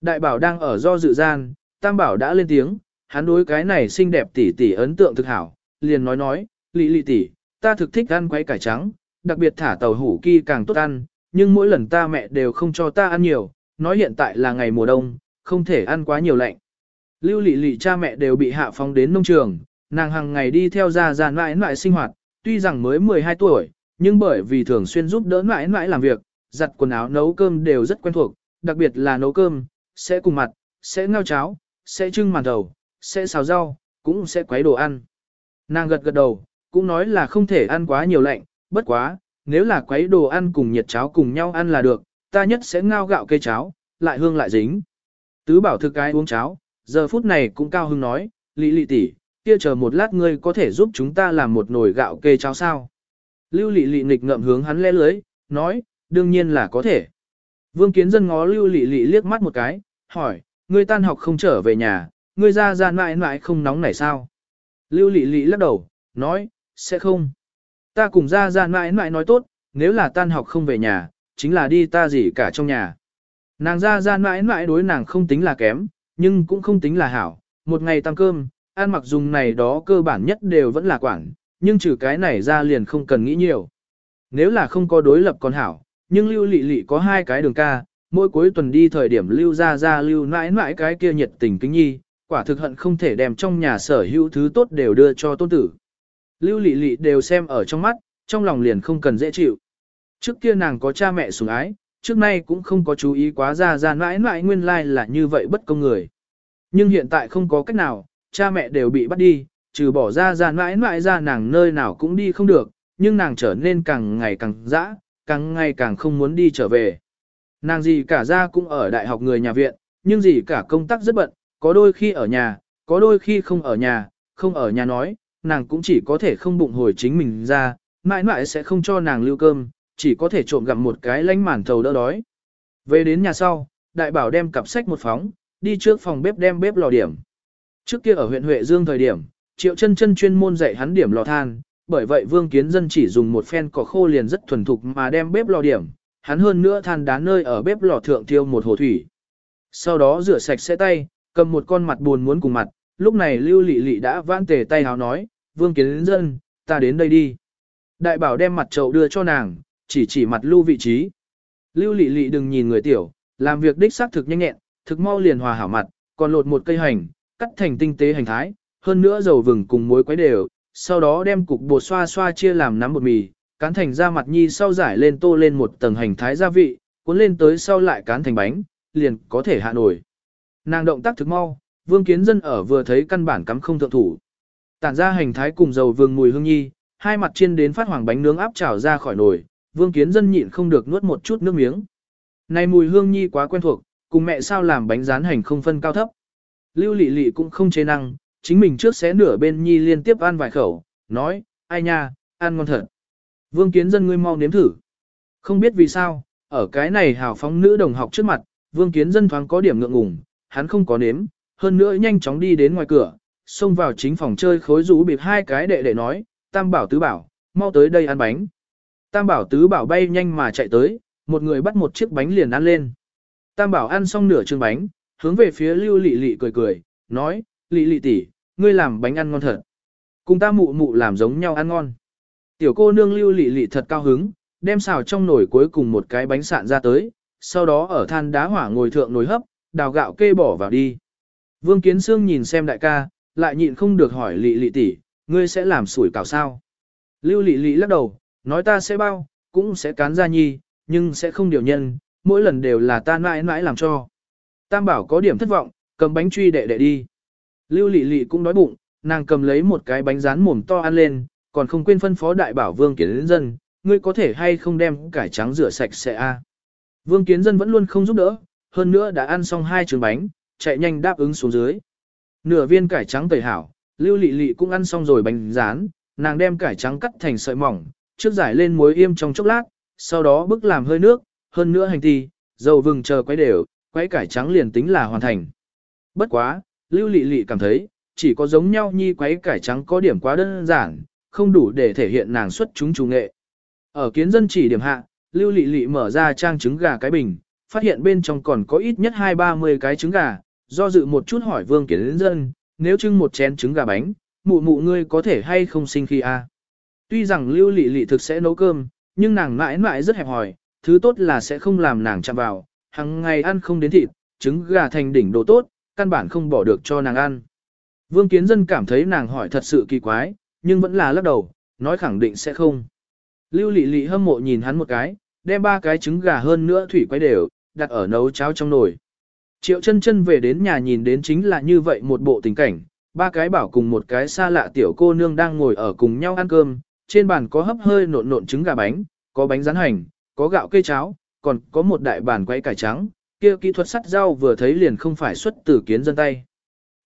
Đại bảo đang ở do dự gian, Tam bảo đã lên tiếng, hắn đối cái này xinh đẹp tỷ tỷ ấn tượng thực hảo, liền nói nói, Lị Lị tỷ, ta thực thích ăn quấy cải trắng, đặc biệt thả tàu hủ kia càng tốt ăn, nhưng mỗi lần ta mẹ đều không cho ta ăn nhiều, nói hiện tại là ngày mùa đông, không thể ăn quá nhiều lạnh. Lưu lị lị cha mẹ đều bị hạ phóng đến nông trường, nàng hàng ngày đi theo gia gia mãi mãi sinh hoạt, tuy rằng mới 12 tuổi, nhưng bởi vì thường xuyên giúp đỡ mãi mãi làm việc, giặt quần áo nấu cơm đều rất quen thuộc, đặc biệt là nấu cơm, sẽ cùng mặt, sẽ ngao cháo, sẽ trưng màn đầu, sẽ xào rau, cũng sẽ quấy đồ ăn. Nàng gật gật đầu, cũng nói là không thể ăn quá nhiều lạnh, bất quá, nếu là quấy đồ ăn cùng nhiệt cháo cùng nhau ăn là được, ta nhất sẽ ngao gạo cây cháo, lại hương lại dính. Tứ bảo thực cái uống cháo, giờ phút này cũng cao hưng nói, lị lị tỷ, kia chờ một lát ngươi có thể giúp chúng ta làm một nồi gạo kê cháo sao. Lưu lị lị nghịch ngậm hướng hắn lẽ lưới, nói, đương nhiên là có thể. Vương kiến dân ngó lưu lị lị liếc mắt một cái, hỏi, ngươi tan học không trở về nhà, ngươi ra ra mãi mãi không nóng này sao. Lưu Lệ Lệ lắc đầu, nói, sẽ không. Ta cùng ra ra mãi mãi nói tốt, nếu là tan học không về nhà, chính là đi ta gì cả trong nhà. Nàng ra ra mãi mãi đối nàng không tính là kém, nhưng cũng không tính là hảo. Một ngày tăng cơm, ăn mặc dùng này đó cơ bản nhất đều vẫn là quản, nhưng trừ cái này ra liền không cần nghĩ nhiều. Nếu là không có đối lập còn hảo, nhưng lưu lị lị có hai cái đường ca, mỗi cuối tuần đi thời điểm lưu ra ra lưu mãi mãi cái kia nhiệt tình kính nhi, quả thực hận không thể đem trong nhà sở hữu thứ tốt đều đưa cho tôn tử. Lưu lị lị đều xem ở trong mắt, trong lòng liền không cần dễ chịu. Trước kia nàng có cha mẹ sủng ái, trước nay cũng không có chú ý quá ra ra mãi mãi nguyên lai là như vậy bất công người. Nhưng hiện tại không có cách nào, cha mẹ đều bị bắt đi, trừ bỏ ra ra mãi mãi ra nàng nơi nào cũng đi không được, nhưng nàng trở nên càng ngày càng dã, càng ngày càng không muốn đi trở về. Nàng gì cả ra cũng ở đại học người nhà viện, nhưng gì cả công tác rất bận, có đôi khi ở nhà, có đôi khi không ở nhà, không ở nhà nói, nàng cũng chỉ có thể không bụng hồi chính mình ra, mãi mãi sẽ không cho nàng lưu cơm, chỉ có thể trộm gặm một cái lánh màn thầu đỡ đói. Về đến nhà sau, đại bảo đem cặp sách một phóng, đi trước phòng bếp đem bếp lò điểm. Trước kia ở huyện Huệ Dương thời điểm, Triệu chân chân chuyên môn dạy hắn điểm lò than, bởi vậy Vương Kiến Dân chỉ dùng một phen cỏ khô liền rất thuần thục mà đem bếp lò điểm, hắn hơn nữa than đá nơi ở bếp lò thượng thiêu một hồ thủy. Sau đó rửa sạch sẽ tay, cầm một con mặt buồn muốn cùng mặt, lúc này Lưu Lị Lị đã vãn tề tay háo nói, Vương Kiến Dân, ta đến đây đi. Đại bảo đem mặt trậu đưa cho nàng, chỉ chỉ mặt lưu vị trí. Lưu Lị Lị đừng nhìn người tiểu, Làm việc đích xác thực nhanh nhẹn, thực mau liền hòa hảo mặt, còn lột một cây hành, cắt thành tinh tế hành thái, hơn nữa dầu vừng cùng muối quấy đều, sau đó đem cục bột xoa xoa chia làm nắm bột mì, cán thành ra mặt nhi sau giải lên tô lên một tầng hành thái gia vị, cuốn lên tới sau lại cán thành bánh, liền có thể hạ nổi. Nàng động tác thực mau, Vương Kiến Dân ở vừa thấy căn bản cắm không thượng thủ. Tản ra hành thái cùng dầu vương mùi hương nhi, hai mặt chiên đến phát hoàng bánh nướng áp trào ra khỏi nồi, Vương Kiến Dân nhịn không được nuốt một chút nước miếng. Này mùi hương nhi quá quen thuộc, cùng mẹ sao làm bánh rán hành không phân cao thấp. Lưu lị lị cũng không chế năng, chính mình trước xé nửa bên nhi liên tiếp ăn vài khẩu, nói, ai nha, ăn ngon thật. Vương Kiến Dân ngươi mau nếm thử. Không biết vì sao, ở cái này hào phóng nữ đồng học trước mặt, Vương Kiến Dân thoáng có điểm ngượng ngùng, hắn không có nếm, hơn nữa nhanh chóng đi đến ngoài cửa, xông vào chính phòng chơi khối rũ bịp hai cái đệ đệ nói, tam bảo tứ bảo, mau tới đây ăn bánh. Tam bảo tứ bảo bay nhanh mà chạy tới, một người bắt một chiếc bánh liền ăn lên. Tam bảo ăn xong nửa chương bánh, hướng về phía lưu lị lị cười cười, nói, lị lị tỷ, ngươi làm bánh ăn ngon thật. Cùng ta mụ mụ làm giống nhau ăn ngon. Tiểu cô nương lưu lị lị thật cao hứng, đem xào trong nồi cuối cùng một cái bánh sạn ra tới, sau đó ở than đá hỏa ngồi thượng nồi hấp, đào gạo kê bỏ vào đi. Vương Kiến Sương nhìn xem đại ca, lại nhịn không được hỏi lị lị tỷ, ngươi sẽ làm sủi cảo sao? Lưu lị lị lắc đầu, nói ta sẽ bao, cũng sẽ cán ra nhi, nhưng sẽ không điều nhân, mỗi lần đều là ta mãi mãi làm cho. Tam bảo có điểm thất vọng, cầm bánh truy đệ đệ đi. Lưu lị lị cũng đói bụng, nàng cầm lấy một cái bánh rán mồm to ăn lên, còn không quên phân phó đại bảo vương kiến dân, ngươi có thể hay không đem cải trắng rửa sạch sẽ a. Vương kiến dân vẫn luôn không giúp đỡ, hơn nữa đã ăn xong hai trường bánh, chạy nhanh đáp ứng xuống dưới. Nửa viên cải trắng tẩy hảo, lưu lị lị cũng ăn xong rồi bánh rán, nàng đem cải trắng cắt thành sợi mỏng, trước giải lên muối im trong chốc lát, sau đó bức làm hơi nước, hơn nữa hành ti, dầu vừng chờ quấy đều, quấy cải trắng liền tính là hoàn thành. Bất quá, lưu lị lị cảm thấy, chỉ có giống nhau nhi quấy cải trắng có điểm quá đơn giản, không đủ để thể hiện nàng xuất chúng chủ nghệ. Ở kiến dân chỉ điểm hạ, lưu lị lị mở ra trang trứng gà cái bình, phát hiện bên trong còn có ít nhất hai ba mươi cái trứng gà, do dự một chút hỏi vương kiến dân, nếu trưng một chén trứng gà bánh, mụ mụ ngươi có thể hay không sinh khi a? Tuy rằng lưu lị lị thực sẽ nấu cơm, nhưng nàng mãi mãi rất hẹp hòi, thứ tốt là sẽ không làm nàng chạm vào, hằng ngày ăn không đến thịt, trứng gà thành đỉnh đồ tốt, căn bản không bỏ được cho nàng ăn. Vương Kiến Dân cảm thấy nàng hỏi thật sự kỳ quái, nhưng vẫn là lắc đầu, nói khẳng định sẽ không. Lưu Lị Lị hâm mộ nhìn hắn một cái, đem ba cái trứng gà hơn nữa thủy quay đều, đặt ở nấu cháo trong nồi. Triệu chân chân về đến nhà nhìn đến chính là như vậy một bộ tình cảnh, ba cái bảo cùng một cái xa lạ tiểu cô nương đang ngồi ở cùng nhau ăn cơm, trên bàn có hấp hơi nộn nộn trứng gà bánh, có bánh rán hành, có gạo cây cháo, còn có một đại bàn quay cải trắng, kia kỹ thuật sắt rau vừa thấy liền không phải xuất từ kiến dân tay.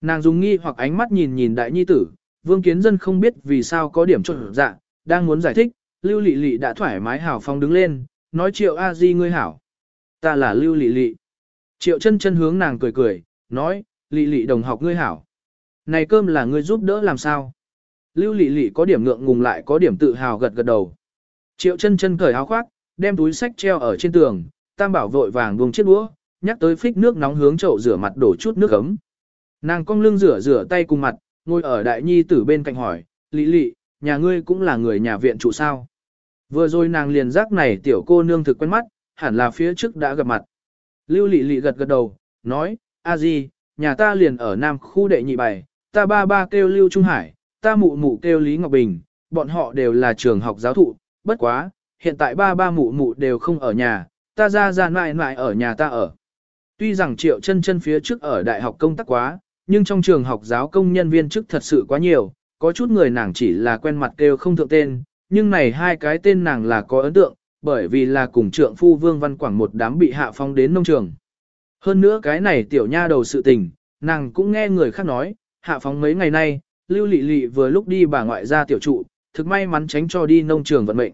Nàng dùng nghi hoặc ánh mắt nhìn nhìn đại nhi tử, vương kiến dân không biết vì sao có điểm trộn dạ, đang muốn giải thích, lưu lị lị đã thoải mái hào phong đứng lên, nói triệu a di ngươi hảo. Ta là lưu lị lị. Triệu chân chân hướng nàng cười cười, nói, lị lị đồng học ngươi hảo. Này cơm là ngươi giúp đỡ làm sao? Lưu lị lị có điểm ngượng ngùng lại có điểm tự hào gật gật đầu. Triệu chân chân cởi áo khoác, đem túi sách treo ở trên tường, tam bảo vội vàng buông chiếc đũa, nhắc tới phích nước nóng hướng chậu rửa mặt đổ chút nước ấm. Nàng cong lưng rửa rửa tay cùng mặt, ngồi ở đại nhi tử bên cạnh hỏi, Lý lị, nhà ngươi cũng là người nhà viện trụ sao. Vừa rồi nàng liền giác này tiểu cô nương thực quen mắt, hẳn là phía trước đã gặp mặt. Lưu lị lị gật gật đầu, nói, a di, nhà ta liền ở nam khu đệ nhị bài, ta ba ba kêu Lưu Trung Hải, ta mụ mụ kêu Lý Ngọc Bình, bọn họ đều là trường học giáo thụ, bất quá, hiện tại ba ba mụ mụ đều không ở nhà, ta ra ra mãi mãi ở nhà ta ở. Tuy rằng triệu chân chân phía trước ở đại học công tác quá, nhưng trong trường học giáo công nhân viên chức thật sự quá nhiều, có chút người nàng chỉ là quen mặt kêu không thượng tên, nhưng này hai cái tên nàng là có ấn tượng, bởi vì là cùng trượng phu Vương Văn Quảng một đám bị hạ phong đến nông trường. Hơn nữa cái này tiểu nha đầu sự tình, nàng cũng nghe người khác nói, hạ phóng mấy ngày nay, Lưu Lị Lị vừa lúc đi bà ngoại ra tiểu trụ, thực may mắn tránh cho đi nông trường vận mệnh.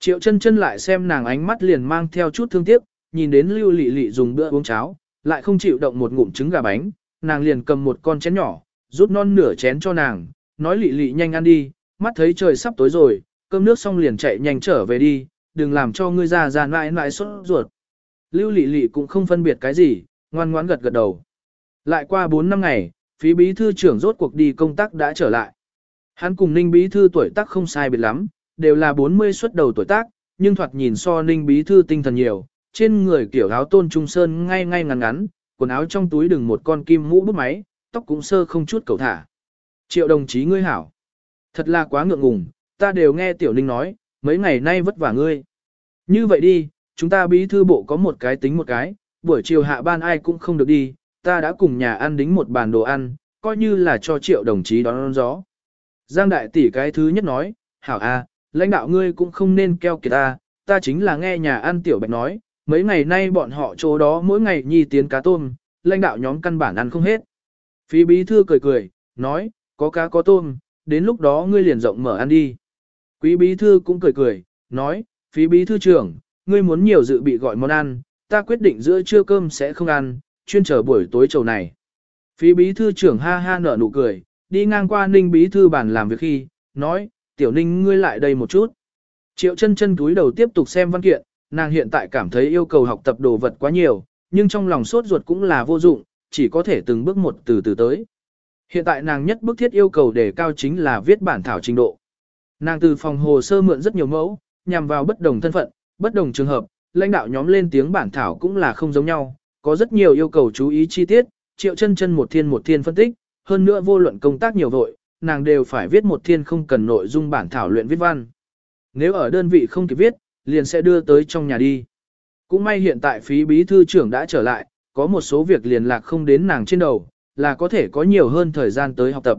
Triệu chân chân lại xem nàng ánh mắt liền mang theo chút thương tiếc, nhìn đến Lưu Lị Lị dùng bữa uống cháo, lại không chịu động một ngụm trứng gà bánh, nàng liền cầm một con chén nhỏ, rút non nửa chén cho nàng, nói Lị Lị nhanh ăn đi, mắt thấy trời sắp tối rồi, cơm nước xong liền chạy nhanh trở về đi, đừng làm cho ngươi già già mãi mãi sốt ruột. Lưu Lị Lị cũng không phân biệt cái gì, ngoan ngoãn gật gật đầu. Lại qua 4 năm ngày, phí bí thư trưởng rốt cuộc đi công tác đã trở lại. Hắn cùng Ninh bí thư tuổi tác không sai biệt lắm, đều là 40 xuất đầu tuổi tác, nhưng thoạt nhìn so Ninh bí thư tinh thần nhiều, trên người kiểu áo tôn trung sơn ngay ngay ngắn ngắn, quần áo trong túi đừng một con kim mũ bút máy, tóc cũng sơ không chút cầu thả. Triệu đồng chí ngươi hảo. Thật là quá ngượng ngùng, ta đều nghe Tiểu Ninh nói, mấy ngày nay vất vả ngươi. Như vậy đi, chúng ta bí thư bộ có một cái tính một cái, buổi chiều hạ ban ai cũng không được đi, ta đã cùng nhà ăn đính một bàn đồ ăn, coi như là cho triệu đồng chí đón, đón gió. Giang đại tỷ cái thứ nhất nói, hảo a, lãnh đạo ngươi cũng không nên keo kiệt ta, ta chính là nghe nhà ăn tiểu bạch nói, mấy ngày nay bọn họ chỗ đó mỗi ngày nhi tiến cá tôm, lãnh đạo nhóm căn bản ăn không hết. Phí bí thư cười cười, nói, có cá có tôm, đến lúc đó ngươi liền rộng mở ăn đi. Quý bí thư cũng cười cười, nói, phí bí thư trưởng, ngươi muốn nhiều dự bị gọi món ăn, ta quyết định giữa trưa cơm sẽ không ăn, chuyên chờ buổi tối trầu này. Phí bí thư trưởng ha ha nở nụ cười, đi ngang qua ninh bí thư bàn làm việc khi, nói, tiểu ninh ngươi lại đây một chút. Triệu chân chân túi đầu tiếp tục xem văn kiện, nàng hiện tại cảm thấy yêu cầu học tập đồ vật quá nhiều, nhưng trong lòng sốt ruột cũng là vô dụng, chỉ có thể từng bước một từ từ tới. Hiện tại nàng nhất bức thiết yêu cầu đề cao chính là viết bản thảo trình độ. Nàng từ phòng hồ sơ mượn rất nhiều mẫu, nhằm vào bất đồng thân phận, bất đồng trường hợp, lãnh đạo nhóm lên tiếng bản thảo cũng là không giống nhau, có rất nhiều yêu cầu chú ý chi tiết, triệu chân chân một thiên một thiên phân tích, hơn nữa vô luận công tác nhiều vội, nàng đều phải viết một thiên không cần nội dung bản thảo luyện viết văn. Nếu ở đơn vị không kịp viết, liền sẽ đưa tới trong nhà đi. Cũng may hiện tại phí bí thư trưởng đã trở lại, có một số việc liền lạc không đến nàng trên đầu, là có thể có nhiều hơn thời gian tới học tập.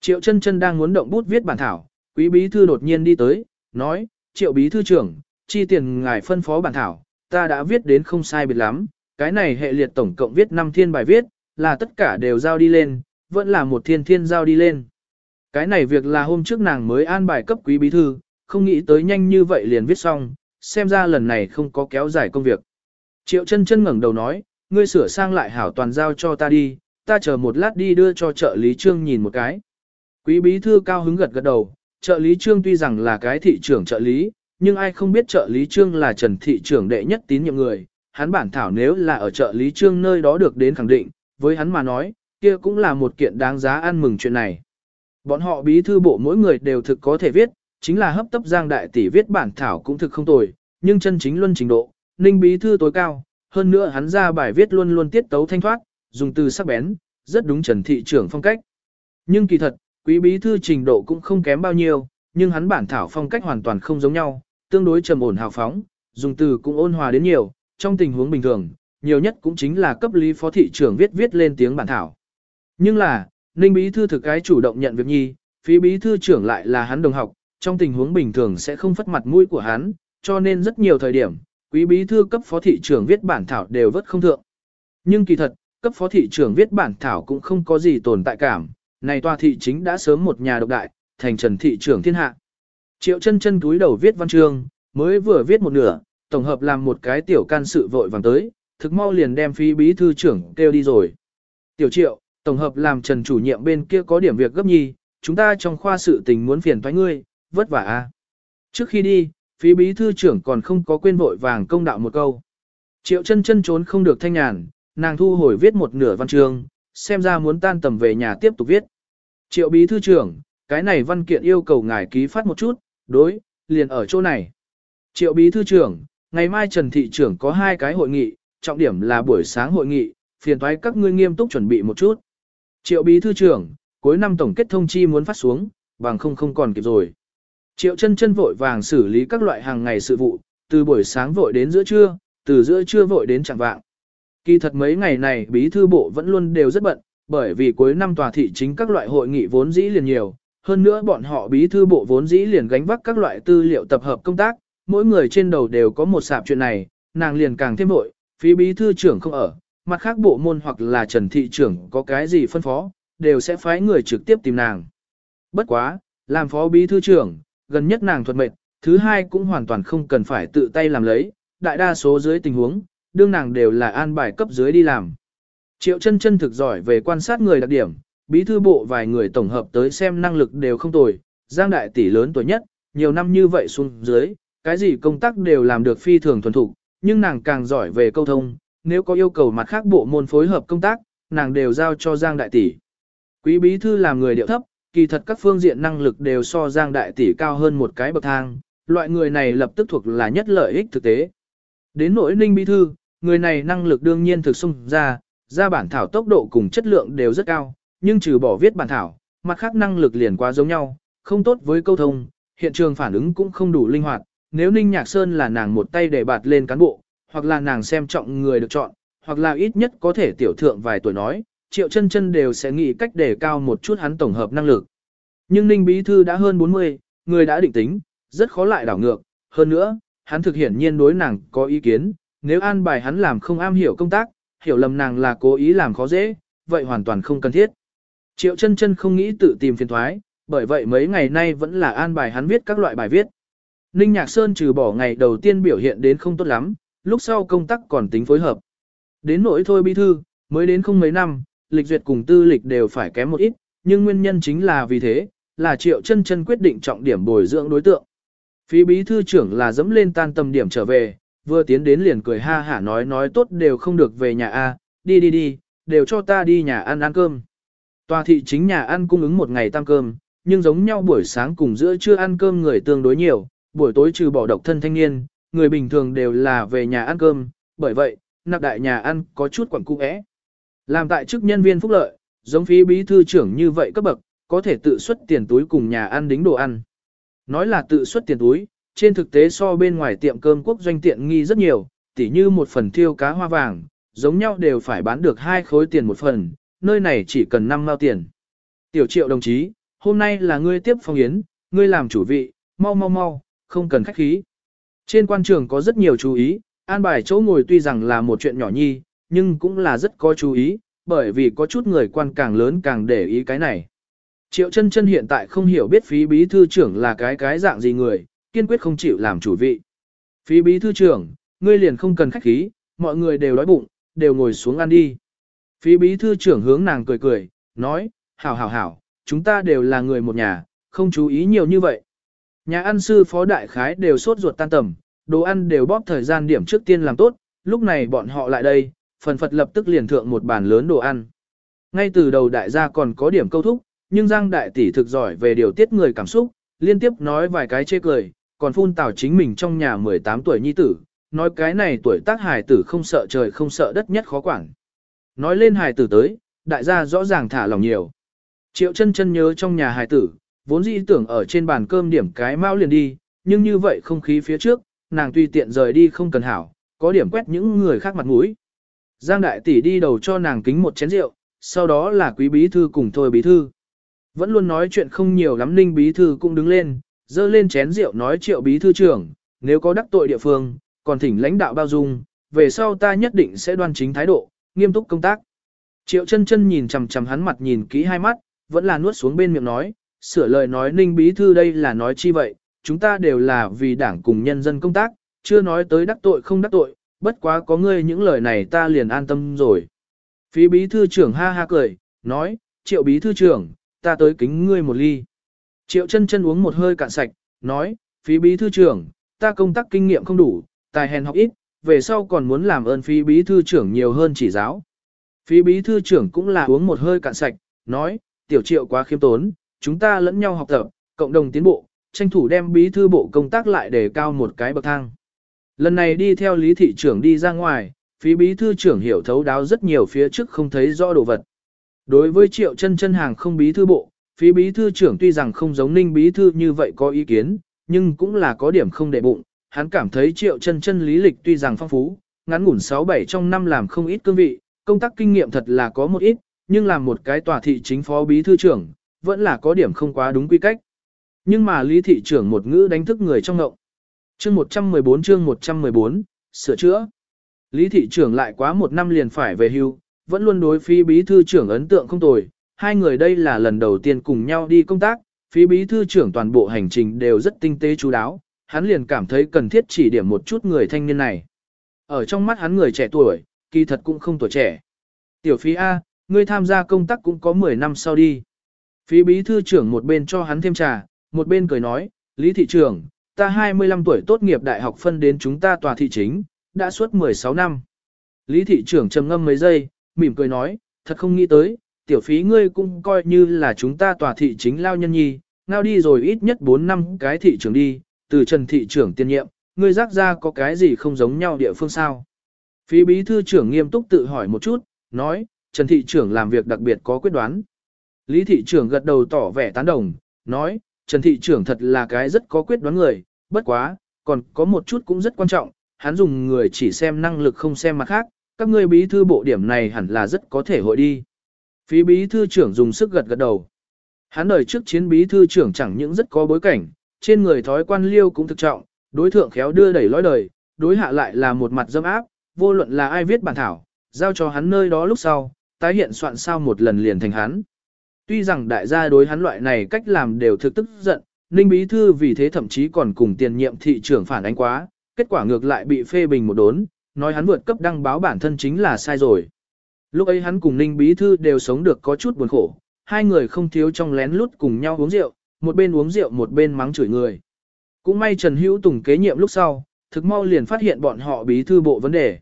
Triệu chân chân đang muốn động bút viết bản thảo, quý bí thư đột nhiên đi tới, nói, triệu bí thư trưởng, chi tiền ngài phân phó bản thảo, ta đã viết đến không sai biệt lắm, cái này hệ liệt tổng cộng viết 5 thiên bài viết, là tất cả đều giao đi lên, vẫn là một thiên thiên giao đi lên. Cái này việc là hôm trước nàng mới an bài cấp quý bí thư, không nghĩ tới nhanh như vậy liền viết xong, xem ra lần này không có kéo dài công việc. Triệu chân chân ngẩng đầu nói, ngươi sửa sang lại hảo toàn giao cho ta đi, ta chờ một lát đi đưa cho trợ lý trương nhìn một cái. Quý bí thư cao hứng gật gật đầu, trợ lý trương tuy rằng là cái thị trưởng trợ lý, nhưng ai không biết trợ lý trương là trần thị trưởng đệ nhất tín nhiệm người, hắn bản thảo nếu là ở trợ lý trương nơi đó được đến khẳng định, với hắn mà nói, kia cũng là một kiện đáng giá ăn mừng chuyện này. Bọn họ bí thư bộ mỗi người đều thực có thể viết, chính là hấp tấp giang đại tỷ viết bản thảo cũng thực không tồi, nhưng chân chính luân trình độ, ninh bí thư tối cao, hơn nữa hắn ra bài viết luôn luôn tiết tấu thanh thoát, dùng từ sắc bén, rất đúng trần thị trưởng phong cách. Nhưng kỳ thật, quý bí thư trình độ cũng không kém bao nhiêu, nhưng hắn bản thảo phong cách hoàn toàn không giống nhau, tương đối trầm ổn hào phóng, dùng từ cũng ôn hòa đến nhiều, trong tình huống bình thường, nhiều nhất cũng chính là cấp lý phó thị trưởng viết viết lên tiếng bản thảo. Nhưng là, Ninh bí thư thực cái chủ động nhận việc nhi, phí bí thư trưởng lại là hắn đồng học, trong tình huống bình thường sẽ không phất mặt mũi của hắn, cho nên rất nhiều thời điểm, quý bí thư cấp phó thị trưởng viết bản thảo đều vất không thượng. Nhưng kỳ thật, cấp phó thị trưởng viết bản thảo cũng không có gì tồn tại cảm, này tòa thị chính đã sớm một nhà độc đại, thành trần thị trưởng thiên hạ. Triệu chân chân túi đầu viết văn chương, mới vừa viết một nửa, tổng hợp làm một cái tiểu can sự vội vàng tới, thực mau liền đem phí bí thư trưởng kêu đi rồi. Tiểu triệu, tổng hợp làm trần chủ nhiệm bên kia có điểm việc gấp nhi, chúng ta trong khoa sự tình muốn phiền thoái ngươi, vất vả a. Trước khi đi, phí bí thư trưởng còn không có quên vội vàng công đạo một câu. Triệu chân chân trốn không được thanh nhàn, nàng thu hồi viết một nửa văn chương, xem ra muốn tan tầm về nhà tiếp tục viết. Triệu bí thư trưởng, cái này văn kiện yêu cầu ngài ký phát một chút, đối, liền ở chỗ này. Triệu bí thư trưởng, ngày mai Trần Thị trưởng có hai cái hội nghị, trọng điểm là buổi sáng hội nghị, phiền thoái các ngươi nghiêm túc chuẩn bị một chút. Triệu bí thư trưởng, cuối năm tổng kết thông chi muốn phát xuống, bằng không không còn kịp rồi. Triệu chân chân vội vàng xử lý các loại hàng ngày sự vụ, từ buổi sáng vội đến giữa trưa, từ giữa trưa vội đến chẳng vạng. Kỳ thật mấy ngày này bí thư bộ vẫn luôn đều rất bận, bởi vì cuối năm tòa thị chính các loại hội nghị vốn dĩ liền nhiều, hơn nữa bọn họ bí thư bộ vốn dĩ liền gánh vác các loại tư liệu tập hợp công tác, mỗi người trên đầu đều có một sạp chuyện này, nàng liền càng thêm vội, phí bí thư trưởng không ở, mặt khác bộ môn hoặc là trần thị trưởng có cái gì phân phó, đều sẽ phái người trực tiếp tìm nàng. Bất quá, làm phó bí thư trưởng, gần nhất nàng thuật mệnh, thứ hai cũng hoàn toàn không cần phải tự tay làm lấy, đại đa số dưới tình huống, đương nàng đều là an bài cấp dưới đi làm. Triệu chân chân thực giỏi về quan sát người đặc điểm, bí thư bộ vài người tổng hợp tới xem năng lực đều không tồi, giang đại tỷ lớn tuổi nhất, nhiều năm như vậy xuống dưới, cái gì công tác đều làm được phi thường thuần thục, nhưng nàng càng giỏi về câu thông, nếu có yêu cầu mặt khác bộ môn phối hợp công tác, nàng đều giao cho Giang Đại Tỷ. Quý bí thư làm người điệu thấp, kỳ thật các phương diện năng lực đều so Giang Đại Tỷ cao hơn một cái bậc thang, loại người này lập tức thuộc là nhất lợi ích thực tế. Đến nỗi ninh bí thư, người này năng lực đương nhiên thực sung ra, ra bản thảo tốc độ cùng chất lượng đều rất cao, nhưng trừ bỏ viết bản thảo, mặt khác năng lực liền quá giống nhau, không tốt với câu thông, hiện trường phản ứng cũng không đủ linh hoạt. Nếu Ninh Nhạc Sơn là nàng một tay để bạt lên cán bộ, hoặc là nàng xem trọng người được chọn, hoặc là ít nhất có thể tiểu thượng vài tuổi nói, triệu chân chân đều sẽ nghĩ cách để cao một chút hắn tổng hợp năng lực. Nhưng Ninh Bí Thư đã hơn 40, người đã định tính, rất khó lại đảo ngược. Hơn nữa, hắn thực hiện nhiên đối nàng có ý kiến, nếu an bài hắn làm không am hiểu công tác, hiểu lầm nàng là cố ý làm khó dễ, vậy hoàn toàn không cần thiết. Triệu chân chân không nghĩ tự tìm phiền thoái, bởi vậy mấy ngày nay vẫn là an bài hắn viết các loại bài viết. Ninh Nhạc Sơn trừ bỏ ngày đầu tiên biểu hiện đến không tốt lắm, lúc sau công tác còn tính phối hợp. Đến nỗi thôi bí thư, mới đến không mấy năm, lịch duyệt cùng tư lịch đều phải kém một ít, nhưng nguyên nhân chính là vì thế, là triệu chân chân quyết định trọng điểm bồi dưỡng đối tượng. Phí bí thư trưởng là dẫm lên tan tầm điểm trở về, vừa tiến đến liền cười ha hả nói nói tốt đều không được về nhà A, đi đi đi, đều cho ta đi nhà ăn ăn cơm. Tòa thị chính nhà ăn cung ứng một ngày tăng cơm, nhưng giống nhau buổi sáng cùng giữa trưa ăn cơm người tương đối nhiều, buổi tối trừ bỏ độc thân thanh niên, người bình thường đều là về nhà ăn cơm, bởi vậy, nạp đại nhà ăn có chút quẩn cung ẽ. Làm tại chức nhân viên phúc lợi, giống phí bí thư trưởng như vậy cấp bậc, có thể tự xuất tiền túi cùng nhà ăn đính đồ ăn. Nói là tự xuất tiền túi, trên thực tế so bên ngoài tiệm cơm quốc doanh tiện nghi rất nhiều, tỉ như một phần thiêu cá hoa vàng, giống nhau đều phải bán được hai khối tiền một phần, nơi này chỉ cần 5 mao tiền. Tiểu triệu đồng chí, hôm nay là ngươi tiếp phong yến, ngươi làm chủ vị, mau mau mau, không cần khách khí. Trên quan trường có rất nhiều chú ý, an bài chỗ ngồi tuy rằng là một chuyện nhỏ nhi, nhưng cũng là rất có chú ý, bởi vì có chút người quan càng lớn càng để ý cái này. Triệu chân chân hiện tại không hiểu biết phí bí thư trưởng là cái cái dạng gì người, kiên quyết không chịu làm chủ vị. Phí bí thư trưởng, ngươi liền không cần khách khí, mọi người đều đói bụng, đều ngồi xuống ăn đi. Phí bí thư trưởng hướng nàng cười cười, nói, hảo hảo hảo, chúng ta đều là người một nhà, không chú ý nhiều như vậy. Nhà ăn sư phó đại khái đều sốt ruột tan tầm, đồ ăn đều bóp thời gian điểm trước tiên làm tốt, lúc này bọn họ lại đây, phần phật lập tức liền thượng một bàn lớn đồ ăn. Ngay từ đầu đại gia còn có điểm câu thúc, nhưng Giang đại tỷ thực giỏi về điều tiết người cảm xúc, liên tiếp nói vài cái chê cười, còn phun tào chính mình trong nhà 18 tuổi nhi tử, nói cái này tuổi tác hài tử không sợ trời không sợ đất nhất khó quản. Nói lên hài tử tới, đại gia rõ ràng thả lòng nhiều. Triệu chân chân nhớ trong nhà hài tử, vốn dĩ tưởng ở trên bàn cơm điểm cái mau liền đi, nhưng như vậy không khí phía trước, nàng tùy tiện rời đi không cần hảo, có điểm quét những người khác mặt mũi. Giang đại tỷ đi đầu cho nàng kính một chén rượu, sau đó là quý bí thư cùng thôi bí thư. Vẫn luôn nói chuyện không nhiều lắm ninh bí thư cũng đứng lên, dơ lên chén rượu nói triệu bí thư trưởng, nếu có đắc tội địa phương, còn thỉnh lãnh đạo bao dung, về sau ta nhất định sẽ đoan chính thái độ, nghiêm túc công tác. Triệu chân chân nhìn chằm chằm hắn mặt nhìn kỹ hai mắt, vẫn là nuốt xuống bên miệng nói, sửa lời nói ninh bí thư đây là nói chi vậy, chúng ta đều là vì đảng cùng nhân dân công tác, chưa nói tới đắc tội không đắc tội, bất quá có ngươi những lời này ta liền an tâm rồi. Phí bí thư trưởng ha ha cười, nói, triệu bí thư trưởng, ta tới kính ngươi một ly. Triệu chân chân uống một hơi cạn sạch, nói, phí bí thư trưởng, ta công tác kinh nghiệm không đủ, tài hèn học ít, về sau còn muốn làm ơn phí bí thư trưởng nhiều hơn chỉ giáo. Phí bí thư trưởng cũng là uống một hơi cạn sạch, nói, tiểu triệu quá khiêm tốn, chúng ta lẫn nhau học tập, cộng đồng tiến bộ, tranh thủ đem bí thư bộ công tác lại để cao một cái bậc thang. Lần này đi theo lý thị trưởng đi ra ngoài, phí bí thư trưởng hiểu thấu đáo rất nhiều phía trước không thấy rõ đồ vật. Đối với triệu chân chân hàng không bí thư bộ, phí bí thư trưởng tuy rằng không giống ninh bí thư như vậy có ý kiến, nhưng cũng là có điểm không để bụng, hắn cảm thấy triệu chân chân lý lịch tuy rằng phong phú, ngắn ngủn 6-7 trong năm làm không ít cương vị, công tác kinh nghiệm thật là có một ít, nhưng làm một cái tòa thị chính phó bí thư trưởng, vẫn là có điểm không quá đúng quy cách. Nhưng mà lý thị trưởng một ngữ đánh thức người trong ngộng. Chương 114 chương 114, sửa chữa. Lý thị trưởng lại quá một năm liền phải về hưu, vẫn luôn đối phi bí thư trưởng ấn tượng không tồi. Hai người đây là lần đầu tiên cùng nhau đi công tác, phi bí thư trưởng toàn bộ hành trình đều rất tinh tế chú đáo, hắn liền cảm thấy cần thiết chỉ điểm một chút người thanh niên này. Ở trong mắt hắn người trẻ tuổi, kỳ thật cũng không tuổi trẻ. Tiểu phí A, ngươi tham gia công tác cũng có 10 năm sau đi. Phí bí thư trưởng một bên cho hắn thêm trà, một bên cười nói, Lý thị trưởng, ta 25 tuổi tốt nghiệp đại học phân đến chúng ta tòa thị chính, đã suốt 16 năm. Lý thị trưởng trầm ngâm mấy giây, mỉm cười nói, thật không nghĩ tới, tiểu phí ngươi cũng coi như là chúng ta tòa thị chính lao nhân nhi, ngao đi rồi ít nhất 4 năm cái thị trưởng đi, từ trần thị trưởng tiên nhiệm, ngươi rác ra có cái gì không giống nhau địa phương sao? Phí bí thư trưởng nghiêm túc tự hỏi một chút, nói, Trần thị trưởng làm việc đặc biệt có quyết đoán. Lý thị trưởng gật đầu tỏ vẻ tán đồng, nói, Trần thị trưởng thật là cái rất có quyết đoán người, bất quá, còn có một chút cũng rất quan trọng, hắn dùng người chỉ xem năng lực không xem mặt khác, các ngươi bí thư bộ điểm này hẳn là rất có thể hội đi. Phí bí thư trưởng dùng sức gật gật đầu. Hắn đời trước chiến bí thư trưởng chẳng những rất có bối cảnh, trên người thói quan liêu cũng thực trọng, đối thượng khéo đưa đẩy lối đời, đối hạ lại là một mặt dâm áp, vô luận là ai viết bản thảo, giao cho hắn nơi đó lúc sau, tái hiện soạn sao một lần liền thành hắn. Tuy rằng đại gia đối hắn loại này cách làm đều thực tức giận, Ninh Bí Thư vì thế thậm chí còn cùng tiền nhiệm thị trưởng phản ánh quá, kết quả ngược lại bị phê bình một đốn, nói hắn vượt cấp đăng báo bản thân chính là sai rồi. Lúc ấy hắn cùng Ninh Bí Thư đều sống được có chút buồn khổ, hai người không thiếu trong lén lút cùng nhau uống rượu, một bên uống rượu một bên mắng chửi người. Cũng may Trần Hữu Tùng kế nhiệm lúc sau, thực mau liền phát hiện bọn họ bí thư bộ vấn đề.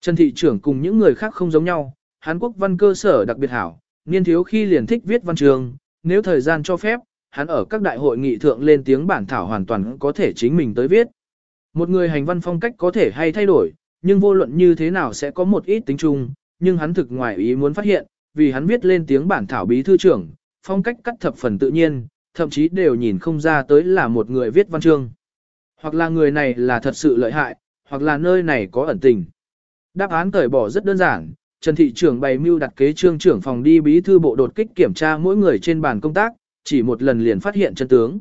Trần thị trưởng cùng những người khác không giống nhau, Hán Quốc văn cơ sở đặc biệt hảo, niên thiếu khi liền thích viết văn trường, nếu thời gian cho phép, hắn ở các đại hội nghị thượng lên tiếng bản thảo hoàn toàn có thể chính mình tới viết. Một người hành văn phong cách có thể hay thay đổi, nhưng vô luận như thế nào sẽ có một ít tính chung, nhưng hắn thực ngoài ý muốn phát hiện, vì hắn viết lên tiếng bản thảo bí thư trưởng, phong cách cắt thập phần tự nhiên, thậm chí đều nhìn không ra tới là một người viết văn chương. Hoặc là người này là thật sự lợi hại, hoặc là nơi này có ẩn tình. Đáp án cởi bỏ rất đơn giản, Trần thị trưởng bày mưu đặt kế trương trưởng phòng đi bí thư bộ đột kích kiểm tra mỗi người trên bàn công tác, chỉ một lần liền phát hiện chân tướng.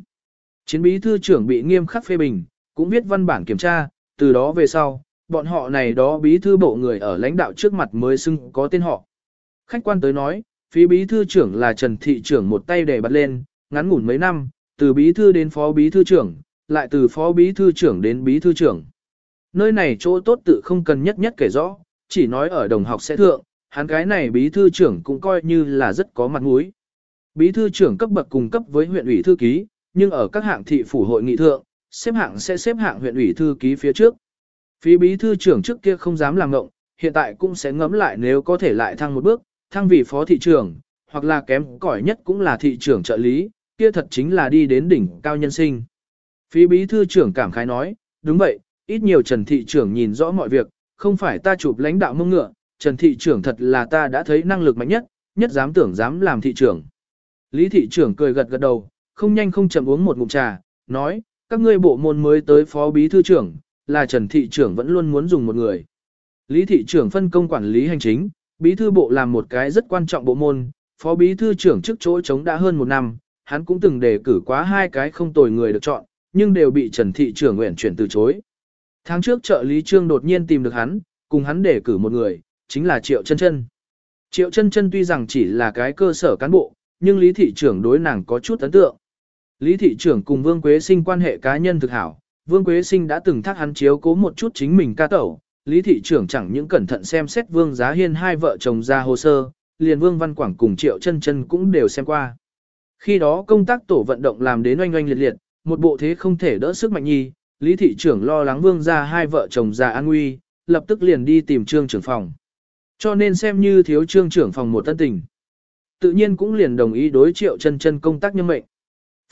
Chiến bí thư trưởng bị nghiêm khắc phê bình, cũng viết văn bản kiểm tra, từ đó về sau, bọn họ này đó bí thư bộ người ở lãnh đạo trước mặt mới xưng có tên họ. Khách quan tới nói, phí bí thư trưởng là Trần thị trưởng một tay để bật lên, ngắn ngủn mấy năm, từ bí thư đến phó bí thư trưởng, lại từ phó bí thư trưởng đến bí thư trưởng. Nơi này chỗ tốt tự không cần nhất nhất kể rõ, chỉ nói ở đồng học sẽ thượng, hắn cái này bí thư trưởng cũng coi như là rất có mặt mũi. Bí thư trưởng cấp bậc cùng cấp với huyện ủy thư ký, nhưng ở các hạng thị phủ hội nghị thượng, xếp hạng sẽ xếp hạng huyện ủy thư ký phía trước. Phí bí thư trưởng trước kia không dám làm ngộng, hiện tại cũng sẽ ngấm lại nếu có thể lại thăng một bước, thăng vị phó thị trưởng, hoặc là kém cỏi nhất cũng là thị trưởng trợ lý, kia thật chính là đi đến đỉnh cao nhân sinh. Phí bí thư trưởng cảm khái nói, đúng vậy, ít nhiều Trần thị trưởng nhìn rõ mọi việc, không phải ta chụp lãnh đạo mông ngựa, Trần thị trưởng thật là ta đã thấy năng lực mạnh nhất, nhất dám tưởng dám làm thị trưởng. Lý thị trưởng cười gật gật đầu, không nhanh không chậm uống một ngụm trà, nói, các ngươi bộ môn mới tới phó bí thư trưởng, là Trần thị trưởng vẫn luôn muốn dùng một người. Lý thị trưởng phân công quản lý hành chính, bí thư bộ làm một cái rất quan trọng bộ môn, phó bí thư trưởng trước chỗ chống đã hơn một năm, hắn cũng từng đề cử quá hai cái không tồi người được chọn, nhưng đều bị Trần thị trưởng nguyện chuyển từ chối. Tháng trước trợ lý trương đột nhiên tìm được hắn, cùng hắn để cử một người, chính là Triệu Chân Chân. Triệu Chân Chân tuy rằng chỉ là cái cơ sở cán bộ, nhưng Lý thị trưởng đối nàng có chút ấn tượng. Lý thị trưởng cùng Vương Quế Sinh quan hệ cá nhân thực hảo, Vương Quế Sinh đã từng thác hắn chiếu cố một chút chính mình ca tẩu, Lý thị trưởng chẳng những cẩn thận xem xét Vương Giá Hiên hai vợ chồng ra hồ sơ, liền Vương Văn Quảng cùng Triệu Chân Chân cũng đều xem qua. Khi đó công tác tổ vận động làm đến oanh oanh liệt liệt, một bộ thế không thể đỡ sức mạnh nhi, Lý thị trưởng lo lắng Vương gia hai vợ chồng già an nguy, lập tức liền đi tìm trương trưởng phòng. Cho nên xem như thiếu trương trưởng phòng một tân tình. Tự nhiên cũng liền đồng ý đối triệu chân chân công tác nhân mệnh.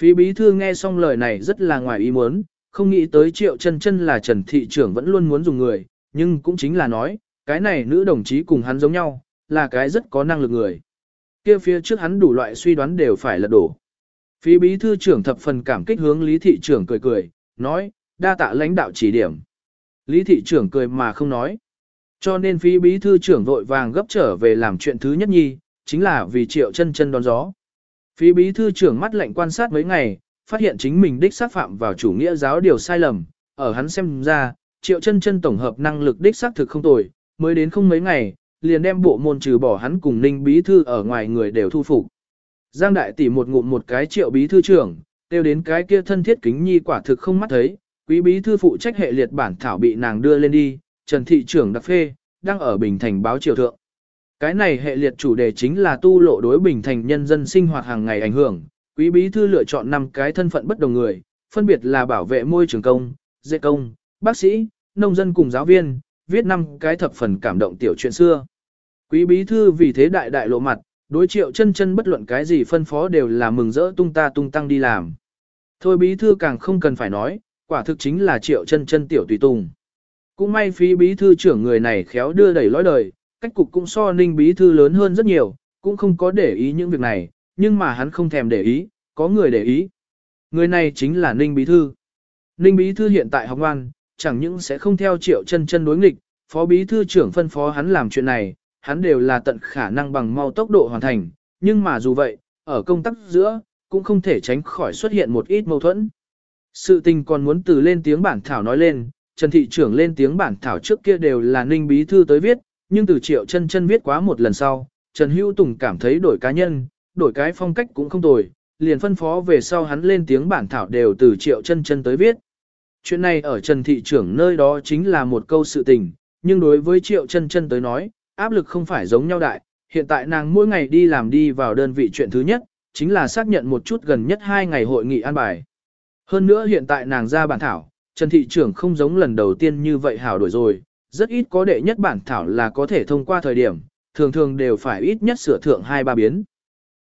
Phí bí thư nghe xong lời này rất là ngoài ý muốn, không nghĩ tới triệu chân chân là trần thị trưởng vẫn luôn muốn dùng người, nhưng cũng chính là nói, cái này nữ đồng chí cùng hắn giống nhau, là cái rất có năng lực người. kia phía trước hắn đủ loại suy đoán đều phải là đổ. Phí bí thư trưởng thập phần cảm kích hướng lý thị trưởng cười cười, nói, đa tạ lãnh đạo chỉ điểm. Lý thị trưởng cười mà không nói. Cho nên phí bí thư trưởng vội vàng gấp trở về làm chuyện thứ nhất nhi, chính là vì triệu chân chân đón gió. Phí bí thư trưởng mắt lạnh quan sát mấy ngày, phát hiện chính mình đích xác phạm vào chủ nghĩa giáo điều sai lầm, ở hắn xem ra, triệu chân chân tổng hợp năng lực đích xác thực không tồi, mới đến không mấy ngày, liền đem bộ môn trừ bỏ hắn cùng ninh bí thư ở ngoài người đều thu phục. Giang đại tỷ một ngụm một cái triệu bí thư trưởng, tiêu đến cái kia thân thiết kính nhi quả thực không mắt thấy, quý bí thư phụ trách hệ liệt bản thảo bị nàng đưa lên đi, Trần thị trưởng đặc phê, đang ở Bình Thành báo triều thượng. Cái này hệ liệt chủ đề chính là tu lộ đối Bình Thành nhân dân sinh hoạt hàng ngày ảnh hưởng, quý bí thư lựa chọn 5 cái thân phận bất đồng người, phân biệt là bảo vệ môi trường công, dễ công, bác sĩ, nông dân cùng giáo viên, viết năm cái thập phần cảm động tiểu chuyện xưa. Quý bí thư vì thế đại đại lộ mặt, đối triệu chân chân bất luận cái gì phân phó đều là mừng rỡ tung ta tung tăng đi làm. Thôi bí thư càng không cần phải nói, Quả thực chính là triệu chân chân tiểu tùy tùng. Cũng may phí bí thư trưởng người này khéo đưa đẩy lõi đời, cách cục cũng so ninh bí thư lớn hơn rất nhiều, cũng không có để ý những việc này, nhưng mà hắn không thèm để ý, có người để ý. Người này chính là ninh bí thư. Ninh bí thư hiện tại học ngoan, chẳng những sẽ không theo triệu chân chân đối nghịch, phó bí thư trưởng phân phó hắn làm chuyện này, hắn đều là tận khả năng bằng mau tốc độ hoàn thành, nhưng mà dù vậy, ở công tác giữa, cũng không thể tránh khỏi xuất hiện một ít mâu thuẫn. Sự tình còn muốn từ lên tiếng bản thảo nói lên, Trần Thị trưởng lên tiếng bản thảo trước kia đều là Ninh Bí Thư tới viết, nhưng từ triệu chân chân viết quá một lần sau, Trần Hữu Tùng cảm thấy đổi cá nhân, đổi cái phong cách cũng không tồi, liền phân phó về sau hắn lên tiếng bản thảo đều từ triệu chân chân tới viết. Chuyện này ở Trần Thị trưởng nơi đó chính là một câu sự tình, nhưng đối với triệu chân chân tới nói, áp lực không phải giống nhau đại, hiện tại nàng mỗi ngày đi làm đi vào đơn vị chuyện thứ nhất, chính là xác nhận một chút gần nhất hai ngày hội nghị an bài. Hơn nữa hiện tại nàng ra bản thảo, Trần Thị trưởng không giống lần đầu tiên như vậy hảo đổi rồi, rất ít có đệ nhất bản thảo là có thể thông qua thời điểm, thường thường đều phải ít nhất sửa thượng hai ba biến.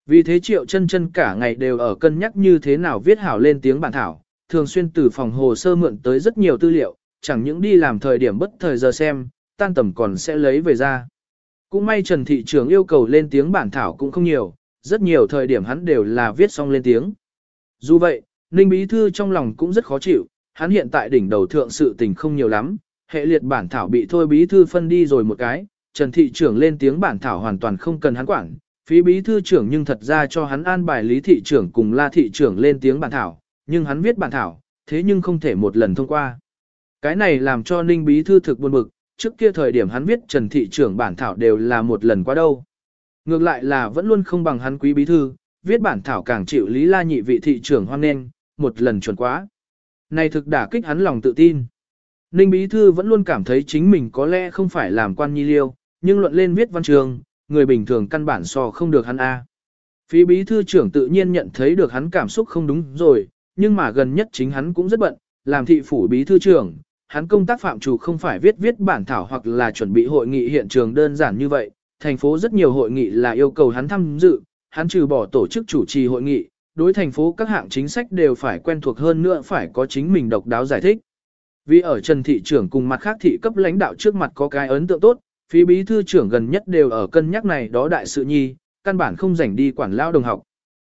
Vì thế triệu chân chân cả ngày đều ở cân nhắc như thế nào viết hảo lên tiếng bản thảo, thường xuyên từ phòng hồ sơ mượn tới rất nhiều tư liệu, chẳng những đi làm thời điểm bất thời giờ xem, tan tầm còn sẽ lấy về ra. Cũng may Trần Thị trưởng yêu cầu lên tiếng bản thảo cũng không nhiều, rất nhiều thời điểm hắn đều là viết xong lên tiếng. Dù vậy, Ninh Bí Thư trong lòng cũng rất khó chịu, hắn hiện tại đỉnh đầu thượng sự tình không nhiều lắm, hệ liệt bản thảo bị thôi Bí Thư phân đi rồi một cái, Trần Thị trưởng lên tiếng bản thảo hoàn toàn không cần hắn quản, phí Bí Thư trưởng nhưng thật ra cho hắn an bài Lý Thị trưởng cùng La Thị trưởng lên tiếng bản thảo, nhưng hắn viết bản thảo, thế nhưng không thể một lần thông qua. Cái này làm cho Ninh Bí Thư thực buồn bực, trước kia thời điểm hắn viết Trần Thị trưởng bản thảo đều là một lần qua đâu. Ngược lại là vẫn luôn không bằng hắn quý bí thư, viết bản thảo càng chịu Lý La nhị vị thị trưởng hoan nghênh, một lần chuẩn quá. Này thực đả kích hắn lòng tự tin. Ninh bí thư vẫn luôn cảm thấy chính mình có lẽ không phải làm quan nhi liêu, nhưng luận lên viết văn trường, người bình thường căn bản so không được hắn A. Phí bí thư trưởng tự nhiên nhận thấy được hắn cảm xúc không đúng rồi, nhưng mà gần nhất chính hắn cũng rất bận, làm thị phủ bí thư trưởng, hắn công tác phạm chủ không phải viết viết bản thảo hoặc là chuẩn bị hội nghị hiện trường đơn giản như vậy, thành phố rất nhiều hội nghị là yêu cầu hắn tham dự, hắn trừ bỏ tổ chức chủ trì hội nghị, đối thành phố các hạng chính sách đều phải quen thuộc hơn nữa phải có chính mình độc đáo giải thích. Vì ở Trần Thị trưởng cùng mặt khác thị cấp lãnh đạo trước mặt có cái ấn tượng tốt, phí bí thư trưởng gần nhất đều ở cân nhắc này đó đại sự nhi, căn bản không rảnh đi quản lao đồng học.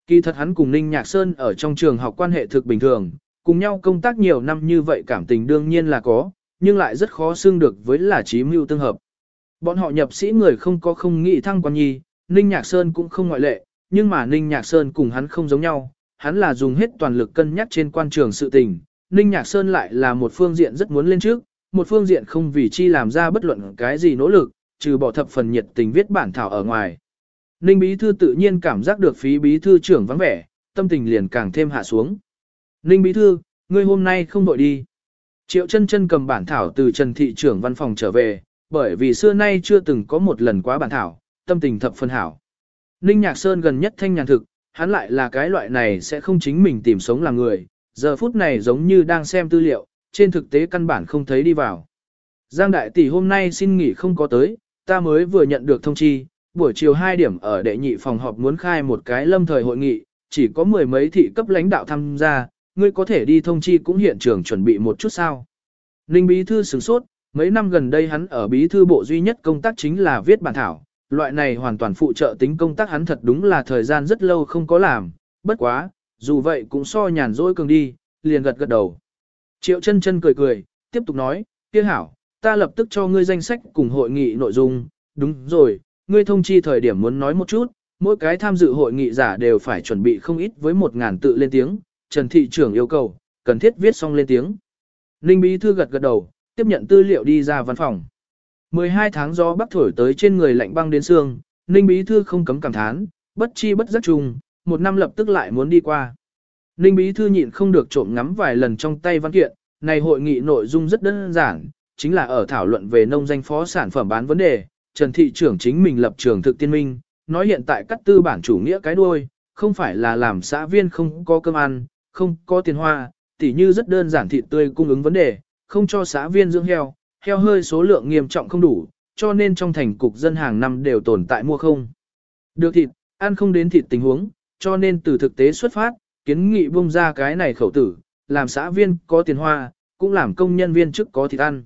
Kỳ thật hắn cùng Ninh Nhạc Sơn ở trong trường học quan hệ thực bình thường, cùng nhau công tác nhiều năm như vậy cảm tình đương nhiên là có, nhưng lại rất khó xương được với là trí mưu tương hợp. Bọn họ nhập sĩ người không có không nghĩ thăng quan nhi, Ninh Nhạc Sơn cũng không ngoại lệ, nhưng mà Ninh Nhạc Sơn cùng hắn không giống nhau, hắn là dùng hết toàn lực cân nhắc trên quan trường sự tình, Ninh Nhạc Sơn lại là một phương diện rất muốn lên trước, một phương diện không vì chi làm ra bất luận cái gì nỗ lực, trừ bỏ thập phần nhiệt tình viết bản thảo ở ngoài. Ninh Bí Thư tự nhiên cảm giác được phí Bí Thư trưởng vắng vẻ, tâm tình liền càng thêm hạ xuống. Ninh Bí Thư, ngươi hôm nay không đội đi. Triệu chân chân cầm bản thảo từ Trần Thị trưởng văn phòng trở về, bởi vì xưa nay chưa từng có một lần quá bản thảo, tâm tình thập phân hảo. Ninh Nhạc Sơn gần nhất thanh nhàn thực, hắn lại là cái loại này sẽ không chính mình tìm sống làm người, giờ phút này giống như đang xem tư liệu, trên thực tế căn bản không thấy đi vào. Giang Đại Tỷ hôm nay xin nghỉ không có tới, ta mới vừa nhận được thông chi, buổi chiều 2 điểm ở đệ nhị phòng họp muốn khai một cái lâm thời hội nghị, chỉ có mười mấy thị cấp lãnh đạo tham gia, ngươi có thể đi thông chi cũng hiện trường chuẩn bị một chút sao. Ninh Bí Thư sửng sốt, mấy năm gần đây hắn ở Bí Thư Bộ duy nhất công tác chính là viết bản thảo, loại này hoàn toàn phụ trợ tính công tác hắn thật đúng là thời gian rất lâu không có làm, bất quá, dù vậy cũng so nhàn rỗi cường đi, liền gật gật đầu. Triệu chân chân cười cười, tiếp tục nói, kia hảo, ta lập tức cho ngươi danh sách cùng hội nghị nội dung, đúng rồi, ngươi thông chi thời điểm muốn nói một chút, mỗi cái tham dự hội nghị giả đều phải chuẩn bị không ít với một ngàn tự lên tiếng, Trần Thị trưởng yêu cầu, cần thiết viết xong lên tiếng. Ninh Bí Thư gật gật đầu, tiếp nhận tư liệu đi ra văn phòng. 12 tháng gió bắc thổi tới trên người lạnh băng đến xương, Ninh Bí Thư không cấm cảm thán, bất chi bất giác trùng, một năm lập tức lại muốn đi qua. Ninh Bí Thư nhịn không được trộm ngắm vài lần trong tay văn kiện, này hội nghị nội dung rất đơn giản, chính là ở thảo luận về nông danh phó sản phẩm bán vấn đề, Trần Thị trưởng chính mình lập trường thực tiên minh, nói hiện tại cắt tư bản chủ nghĩa cái đuôi, không phải là làm xã viên không có cơm ăn, không có tiền hoa, tỉ như rất đơn giản thịt tươi cung ứng vấn đề, không cho xã viên dưỡng heo, heo hơi số lượng nghiêm trọng không đủ, cho nên trong thành cục dân hàng năm đều tồn tại mua không. Được thịt, ăn không đến thịt tình huống, cho nên từ thực tế xuất phát, kiến nghị bung ra cái này khẩu tử, làm xã viên có tiền hoa, cũng làm công nhân viên chức có thịt ăn.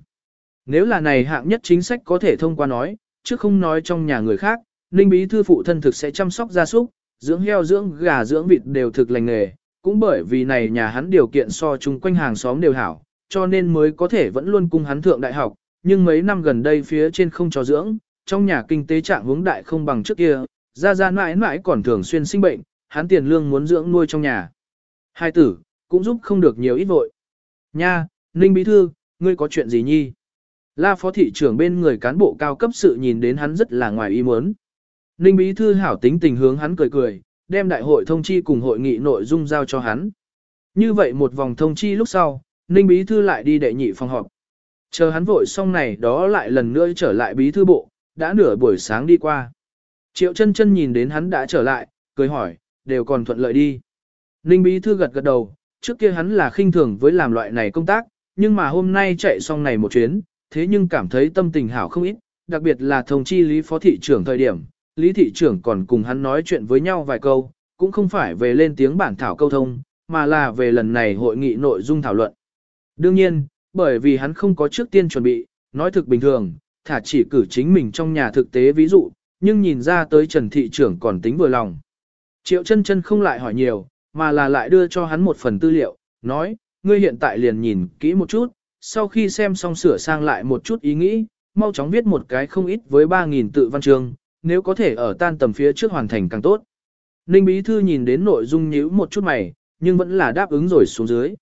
Nếu là này hạng nhất chính sách có thể thông qua nói, chứ không nói trong nhà người khác, Ninh Bí Thư phụ thân thực sẽ chăm sóc gia súc, dưỡng heo dưỡng gà dưỡng vịt đều thực lành nghề, cũng bởi vì này nhà hắn điều kiện so chung quanh hàng xóm đều hảo, cho nên mới có thể vẫn luôn cung hắn thượng đại học, nhưng mấy năm gần đây phía trên không cho dưỡng, trong nhà kinh tế trạng hướng đại không bằng trước kia, ra ra mãi mãi còn thường xuyên sinh bệnh, hắn tiền lương muốn dưỡng nuôi trong nhà. Hai tử, cũng giúp không được nhiều ít vội. Nha, Ninh Bí Thư, ngươi có chuyện gì nhi? La phó thị trưởng bên người cán bộ cao cấp sự nhìn đến hắn rất là ngoài ý muốn. Ninh Bí Thư hảo tính tình hướng hắn cười cười, đem đại hội thông chi cùng hội nghị nội dung giao cho hắn. Như vậy một vòng thông chi lúc sau, Ninh Bí Thư lại đi đệ nhị phòng họp. Chờ hắn vội xong này đó lại lần nữa trở lại Bí Thư Bộ, đã nửa buổi sáng đi qua. Triệu chân chân nhìn đến hắn đã trở lại, cười hỏi, đều còn thuận lợi đi. Ninh Bí Thư gật gật đầu, trước kia hắn là khinh thường với làm loại này công tác, nhưng mà hôm nay chạy xong này một chuyến, thế nhưng cảm thấy tâm tình hảo không ít, đặc biệt là thông chi Lý Phó Thị trưởng thời điểm, Lý Thị trưởng còn cùng hắn nói chuyện với nhau vài câu, cũng không phải về lên tiếng bản thảo câu thông, mà là về lần này hội nghị nội dung thảo luận. Đương nhiên, bởi vì hắn không có trước tiên chuẩn bị, nói thực bình thường, thả chỉ cử chính mình trong nhà thực tế ví dụ, nhưng nhìn ra tới Trần Thị trưởng còn tính vừa lòng. Triệu chân chân không lại hỏi nhiều, mà là lại đưa cho hắn một phần tư liệu, nói, ngươi hiện tại liền nhìn kỹ một chút, sau khi xem xong sửa sang lại một chút ý nghĩ, mau chóng viết một cái không ít với 3.000 tự văn chương, nếu có thể ở tan tầm phía trước hoàn thành càng tốt. Ninh Bí Thư nhìn đến nội dung nhíu một chút mày, nhưng vẫn là đáp ứng rồi xuống dưới.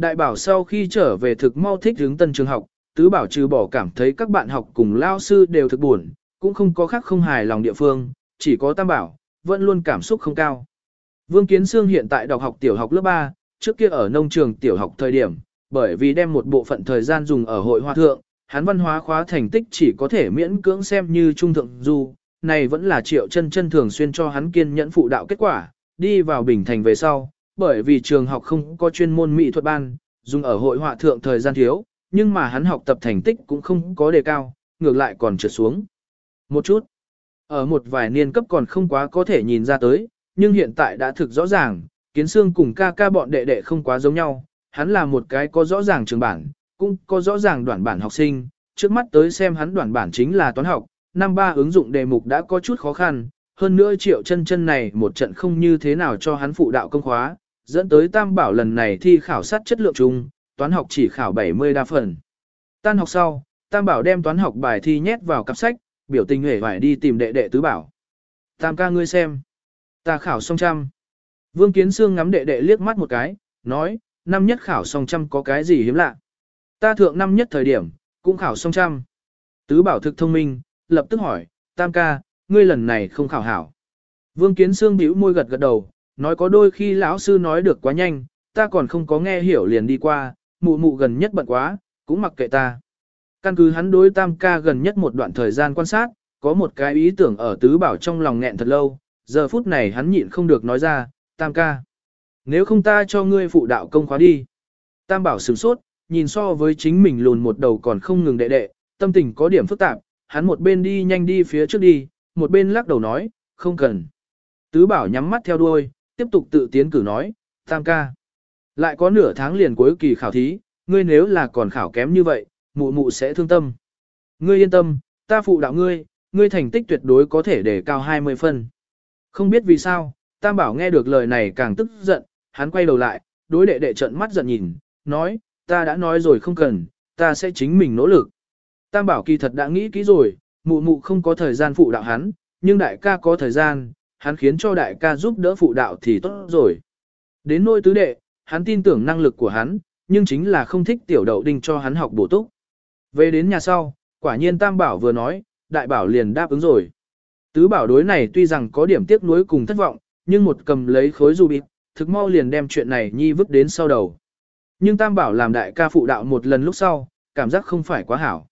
Đại bảo sau khi trở về thực mau thích hướng tân trường học, tứ bảo trừ bỏ cảm thấy các bạn học cùng lao sư đều thực buồn, cũng không có khác không hài lòng địa phương, chỉ có tam bảo, vẫn luôn cảm xúc không cao. Vương Kiến Sương hiện tại đọc học tiểu học lớp 3, trước kia ở nông trường tiểu học thời điểm, bởi vì đem một bộ phận thời gian dùng ở hội hoa thượng, hắn văn hóa khóa thành tích chỉ có thể miễn cưỡng xem như trung thượng du, này vẫn là triệu chân chân thường xuyên cho hắn kiên nhẫn phụ đạo kết quả, đi vào Bình Thành về sau, bởi vì trường học không có chuyên môn mỹ thuật ban, dùng ở hội họa thượng thời gian thiếu, nhưng mà hắn học tập thành tích cũng không có đề cao, ngược lại còn trượt xuống. Một chút, ở một vài niên cấp còn không quá có thể nhìn ra tới, nhưng hiện tại đã thực rõ ràng, kiến xương cùng ca ca bọn đệ đệ không quá giống nhau, hắn là một cái có rõ ràng trường bản, cũng có rõ ràng đoạn bản học sinh, trước mắt tới xem hắn đoạn bản chính là toán học, năm ba ứng dụng đề mục đã có chút khó khăn, hơn nữa triệu chân chân này một trận không như thế nào cho hắn phụ đạo công khóa, dẫn tới tam bảo lần này thi khảo sát chất lượng chung, toán học chỉ khảo 70 đa phần. Tan học sau, tam bảo đem toán học bài thi nhét vào cặp sách, biểu tình hề phải đi tìm đệ đệ tứ bảo. Tam ca ngươi xem. Ta khảo xong trăm. Vương Kiến Sương ngắm đệ đệ liếc mắt một cái, nói, năm nhất khảo xong trăm có cái gì hiếm lạ. Ta thượng năm nhất thời điểm, cũng khảo xong trăm. Tứ bảo thực thông minh, lập tức hỏi, tam ca, ngươi lần này không khảo hảo. Vương Kiến Sương bĩu môi gật gật đầu, nói có đôi khi lão sư nói được quá nhanh, ta còn không có nghe hiểu liền đi qua, mụ mụ gần nhất bận quá, cũng mặc kệ ta. Căn cứ hắn đối tam ca gần nhất một đoạn thời gian quan sát, có một cái ý tưởng ở tứ bảo trong lòng nghẹn thật lâu, giờ phút này hắn nhịn không được nói ra, tam ca. Nếu không ta cho ngươi phụ đạo công khóa đi. Tam bảo sửng sốt, nhìn so với chính mình lùn một đầu còn không ngừng đệ đệ, tâm tình có điểm phức tạp, hắn một bên đi nhanh đi phía trước đi, một bên lắc đầu nói, không cần. Tứ bảo nhắm mắt theo đuôi, tiếp tục tự tiến cử nói, tam ca. Lại có nửa tháng liền cuối kỳ khảo thí, ngươi nếu là còn khảo kém như vậy, mụ mụ sẽ thương tâm. Ngươi yên tâm, ta phụ đạo ngươi, ngươi thành tích tuyệt đối có thể để cao 20 phân. Không biết vì sao, Tam Bảo nghe được lời này càng tức giận, hắn quay đầu lại, đối đệ đệ trận mắt giận nhìn, nói, ta đã nói rồi không cần, ta sẽ chính mình nỗ lực. Tam Bảo kỳ thật đã nghĩ kỹ rồi, mụ mụ không có thời gian phụ đạo hắn, nhưng đại ca có thời gian, hắn khiến cho đại ca giúp đỡ phụ đạo thì tốt rồi. Đến nôi tứ đệ, hắn tin tưởng năng lực của hắn, nhưng chính là không thích tiểu đậu đinh cho hắn học bổ túc. Về đến nhà sau, quả nhiên Tam Bảo vừa nói, đại bảo liền đáp ứng rồi. Tứ bảo đối này tuy rằng có điểm tiếc nuối cùng thất vọng, nhưng một cầm lấy khối du bịt, thực mau liền đem chuyện này nhi vứt đến sau đầu. Nhưng Tam bảo làm đại ca phụ đạo một lần lúc sau, cảm giác không phải quá hảo.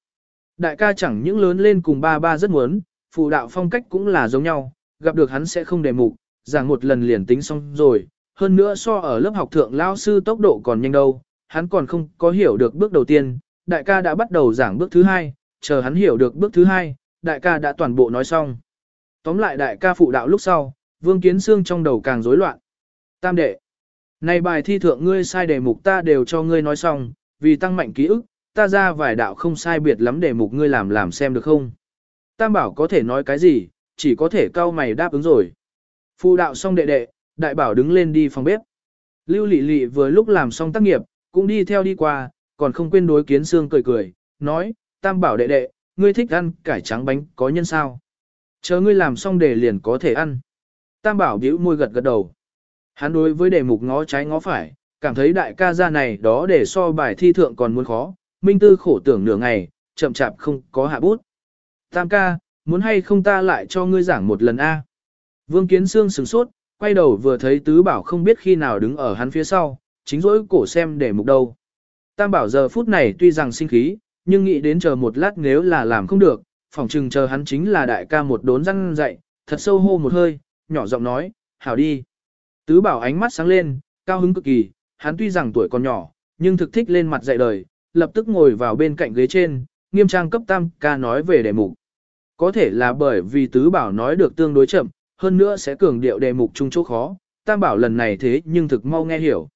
Đại ca chẳng những lớn lên cùng ba ba rất muốn, phụ đạo phong cách cũng là giống nhau, gặp được hắn sẽ không đề mục, giảng một lần liền tính xong rồi, hơn nữa so ở lớp học thượng lao sư tốc độ còn nhanh đâu, hắn còn không có hiểu được bước đầu tiên, đại ca đã bắt đầu giảng bước thứ hai, chờ hắn hiểu được bước thứ hai, đại ca đã toàn bộ nói xong. Tóm lại đại ca phụ đạo lúc sau, Vương Kiến xương trong đầu càng rối loạn. Tam đệ. Này bài thi thượng ngươi sai đề mục ta đều cho ngươi nói xong, vì tăng mạnh ký ức, ta ra vài đạo không sai biệt lắm đề mục ngươi làm làm xem được không. Tam bảo có thể nói cái gì, chỉ có thể cau mày đáp ứng rồi. Phu đạo xong đệ đệ, đại bảo đứng lên đi phòng bếp. Lưu lị lị vừa lúc làm xong tác nghiệp, cũng đi theo đi qua, còn không quên đối kiến xương cười cười, nói, tam bảo đệ đệ, ngươi thích ăn cải trắng bánh có nhân sao. Chờ ngươi làm xong để liền có thể ăn. Tam bảo bĩu môi gật gật đầu. Hắn đối với đề mục ngó trái ngó phải, cảm thấy đại ca gia này đó để so bài thi thượng còn muốn khó, minh tư khổ tưởng nửa ngày, chậm chạp không có hạ bút. Tam ca, muốn hay không ta lại cho ngươi giảng một lần a? Vương Kiến Sương sửng sốt, quay đầu vừa thấy Tứ Bảo không biết khi nào đứng ở hắn phía sau, chính rỗi cổ xem để mục đâu. Tam Bảo giờ phút này tuy rằng sinh khí, nhưng nghĩ đến chờ một lát nếu là làm không được, phỏng chừng chờ hắn chính là đại ca một đốn răng dậy, thật sâu hô một hơi, nhỏ giọng nói, hảo đi. Tứ Bảo ánh mắt sáng lên, cao hứng cực kỳ, hắn tuy rằng tuổi còn nhỏ, nhưng thực thích lên mặt dạy đời, lập tức ngồi vào bên cạnh ghế trên, nghiêm trang cấp tam ca nói về đề mục. Có thể là bởi vì tứ bảo nói được tương đối chậm, hơn nữa sẽ cường điệu đề mục chung chỗ khó, tam bảo lần này thế nhưng thực mau nghe hiểu.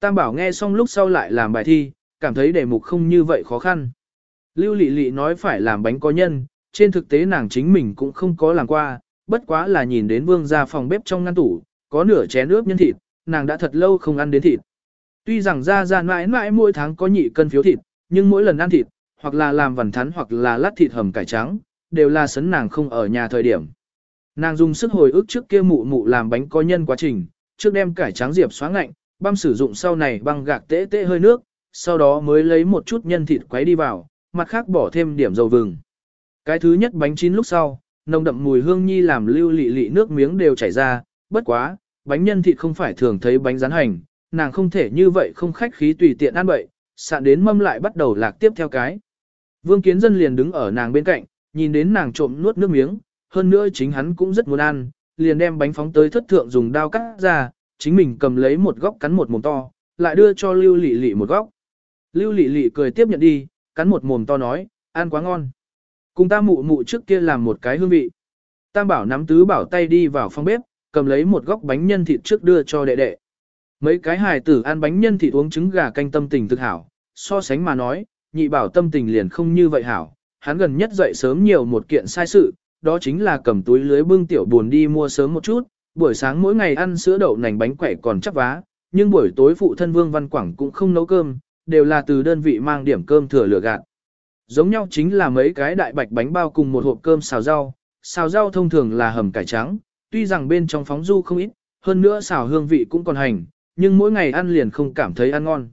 Tam bảo nghe xong lúc sau lại làm bài thi, cảm thấy đề mục không như vậy khó khăn. Lưu lị lị nói phải làm bánh có nhân, trên thực tế nàng chính mình cũng không có làm qua, bất quá là nhìn đến vương ra phòng bếp trong ngăn tủ, có nửa chén nước nhân thịt, nàng đã thật lâu không ăn đến thịt. Tuy rằng ra ra mãi mãi mỗi tháng có nhị cân phiếu thịt, nhưng mỗi lần ăn thịt, hoặc là làm vằn thắn hoặc là lát thịt hầm cải trắng, đều là sấn nàng không ở nhà thời điểm. Nàng dùng sức hồi ức trước kia mụ mụ làm bánh có nhân quá trình, trước đem cải trắng diệp xóa ngạnh, băm sử dụng sau này băng gạc tễ tễ hơi nước, sau đó mới lấy một chút nhân thịt quấy đi vào, mặt khác bỏ thêm điểm dầu vừng. Cái thứ nhất bánh chín lúc sau, nồng đậm mùi hương nhi làm lưu lị lị nước miếng đều chảy ra, bất quá, bánh nhân thịt không phải thường thấy bánh rán hành, nàng không thể như vậy không khách khí tùy tiện ăn bậy, sạn đến mâm lại bắt đầu lạc tiếp theo cái. Vương Kiến Dân liền đứng ở nàng bên cạnh, nhìn đến nàng trộm nuốt nước miếng, hơn nữa chính hắn cũng rất muốn ăn, liền đem bánh phóng tới thất thượng dùng dao cắt ra, chính mình cầm lấy một góc cắn một mồm to, lại đưa cho Lưu Lệ Lệ một góc. Lưu Lệ Lệ cười tiếp nhận đi, cắn một mồm to nói, ăn quá ngon. Cùng ta mụ mụ trước kia làm một cái hương vị. Tam bảo nắm tứ bảo tay đi vào phòng bếp, cầm lấy một góc bánh nhân thịt trước đưa cho đệ đệ. Mấy cái hài tử ăn bánh nhân thịt uống trứng gà canh tâm tình thực hảo, so sánh mà nói, nhị bảo tâm tình liền không như vậy hảo, hắn gần nhất dậy sớm nhiều một kiện sai sự, đó chính là cầm túi lưới bưng tiểu buồn đi mua sớm một chút, buổi sáng mỗi ngày ăn sữa đậu nành bánh quẩy còn chắc vá, nhưng buổi tối phụ thân Vương Văn Quảng cũng không nấu cơm, đều là từ đơn vị mang điểm cơm thừa lửa gạt. Giống nhau chính là mấy cái đại bạch bánh bao cùng một hộp cơm xào rau, xào rau thông thường là hầm cải trắng, tuy rằng bên trong phóng du không ít, hơn nữa xào hương vị cũng còn hành, nhưng mỗi ngày ăn liền không cảm thấy ăn ngon.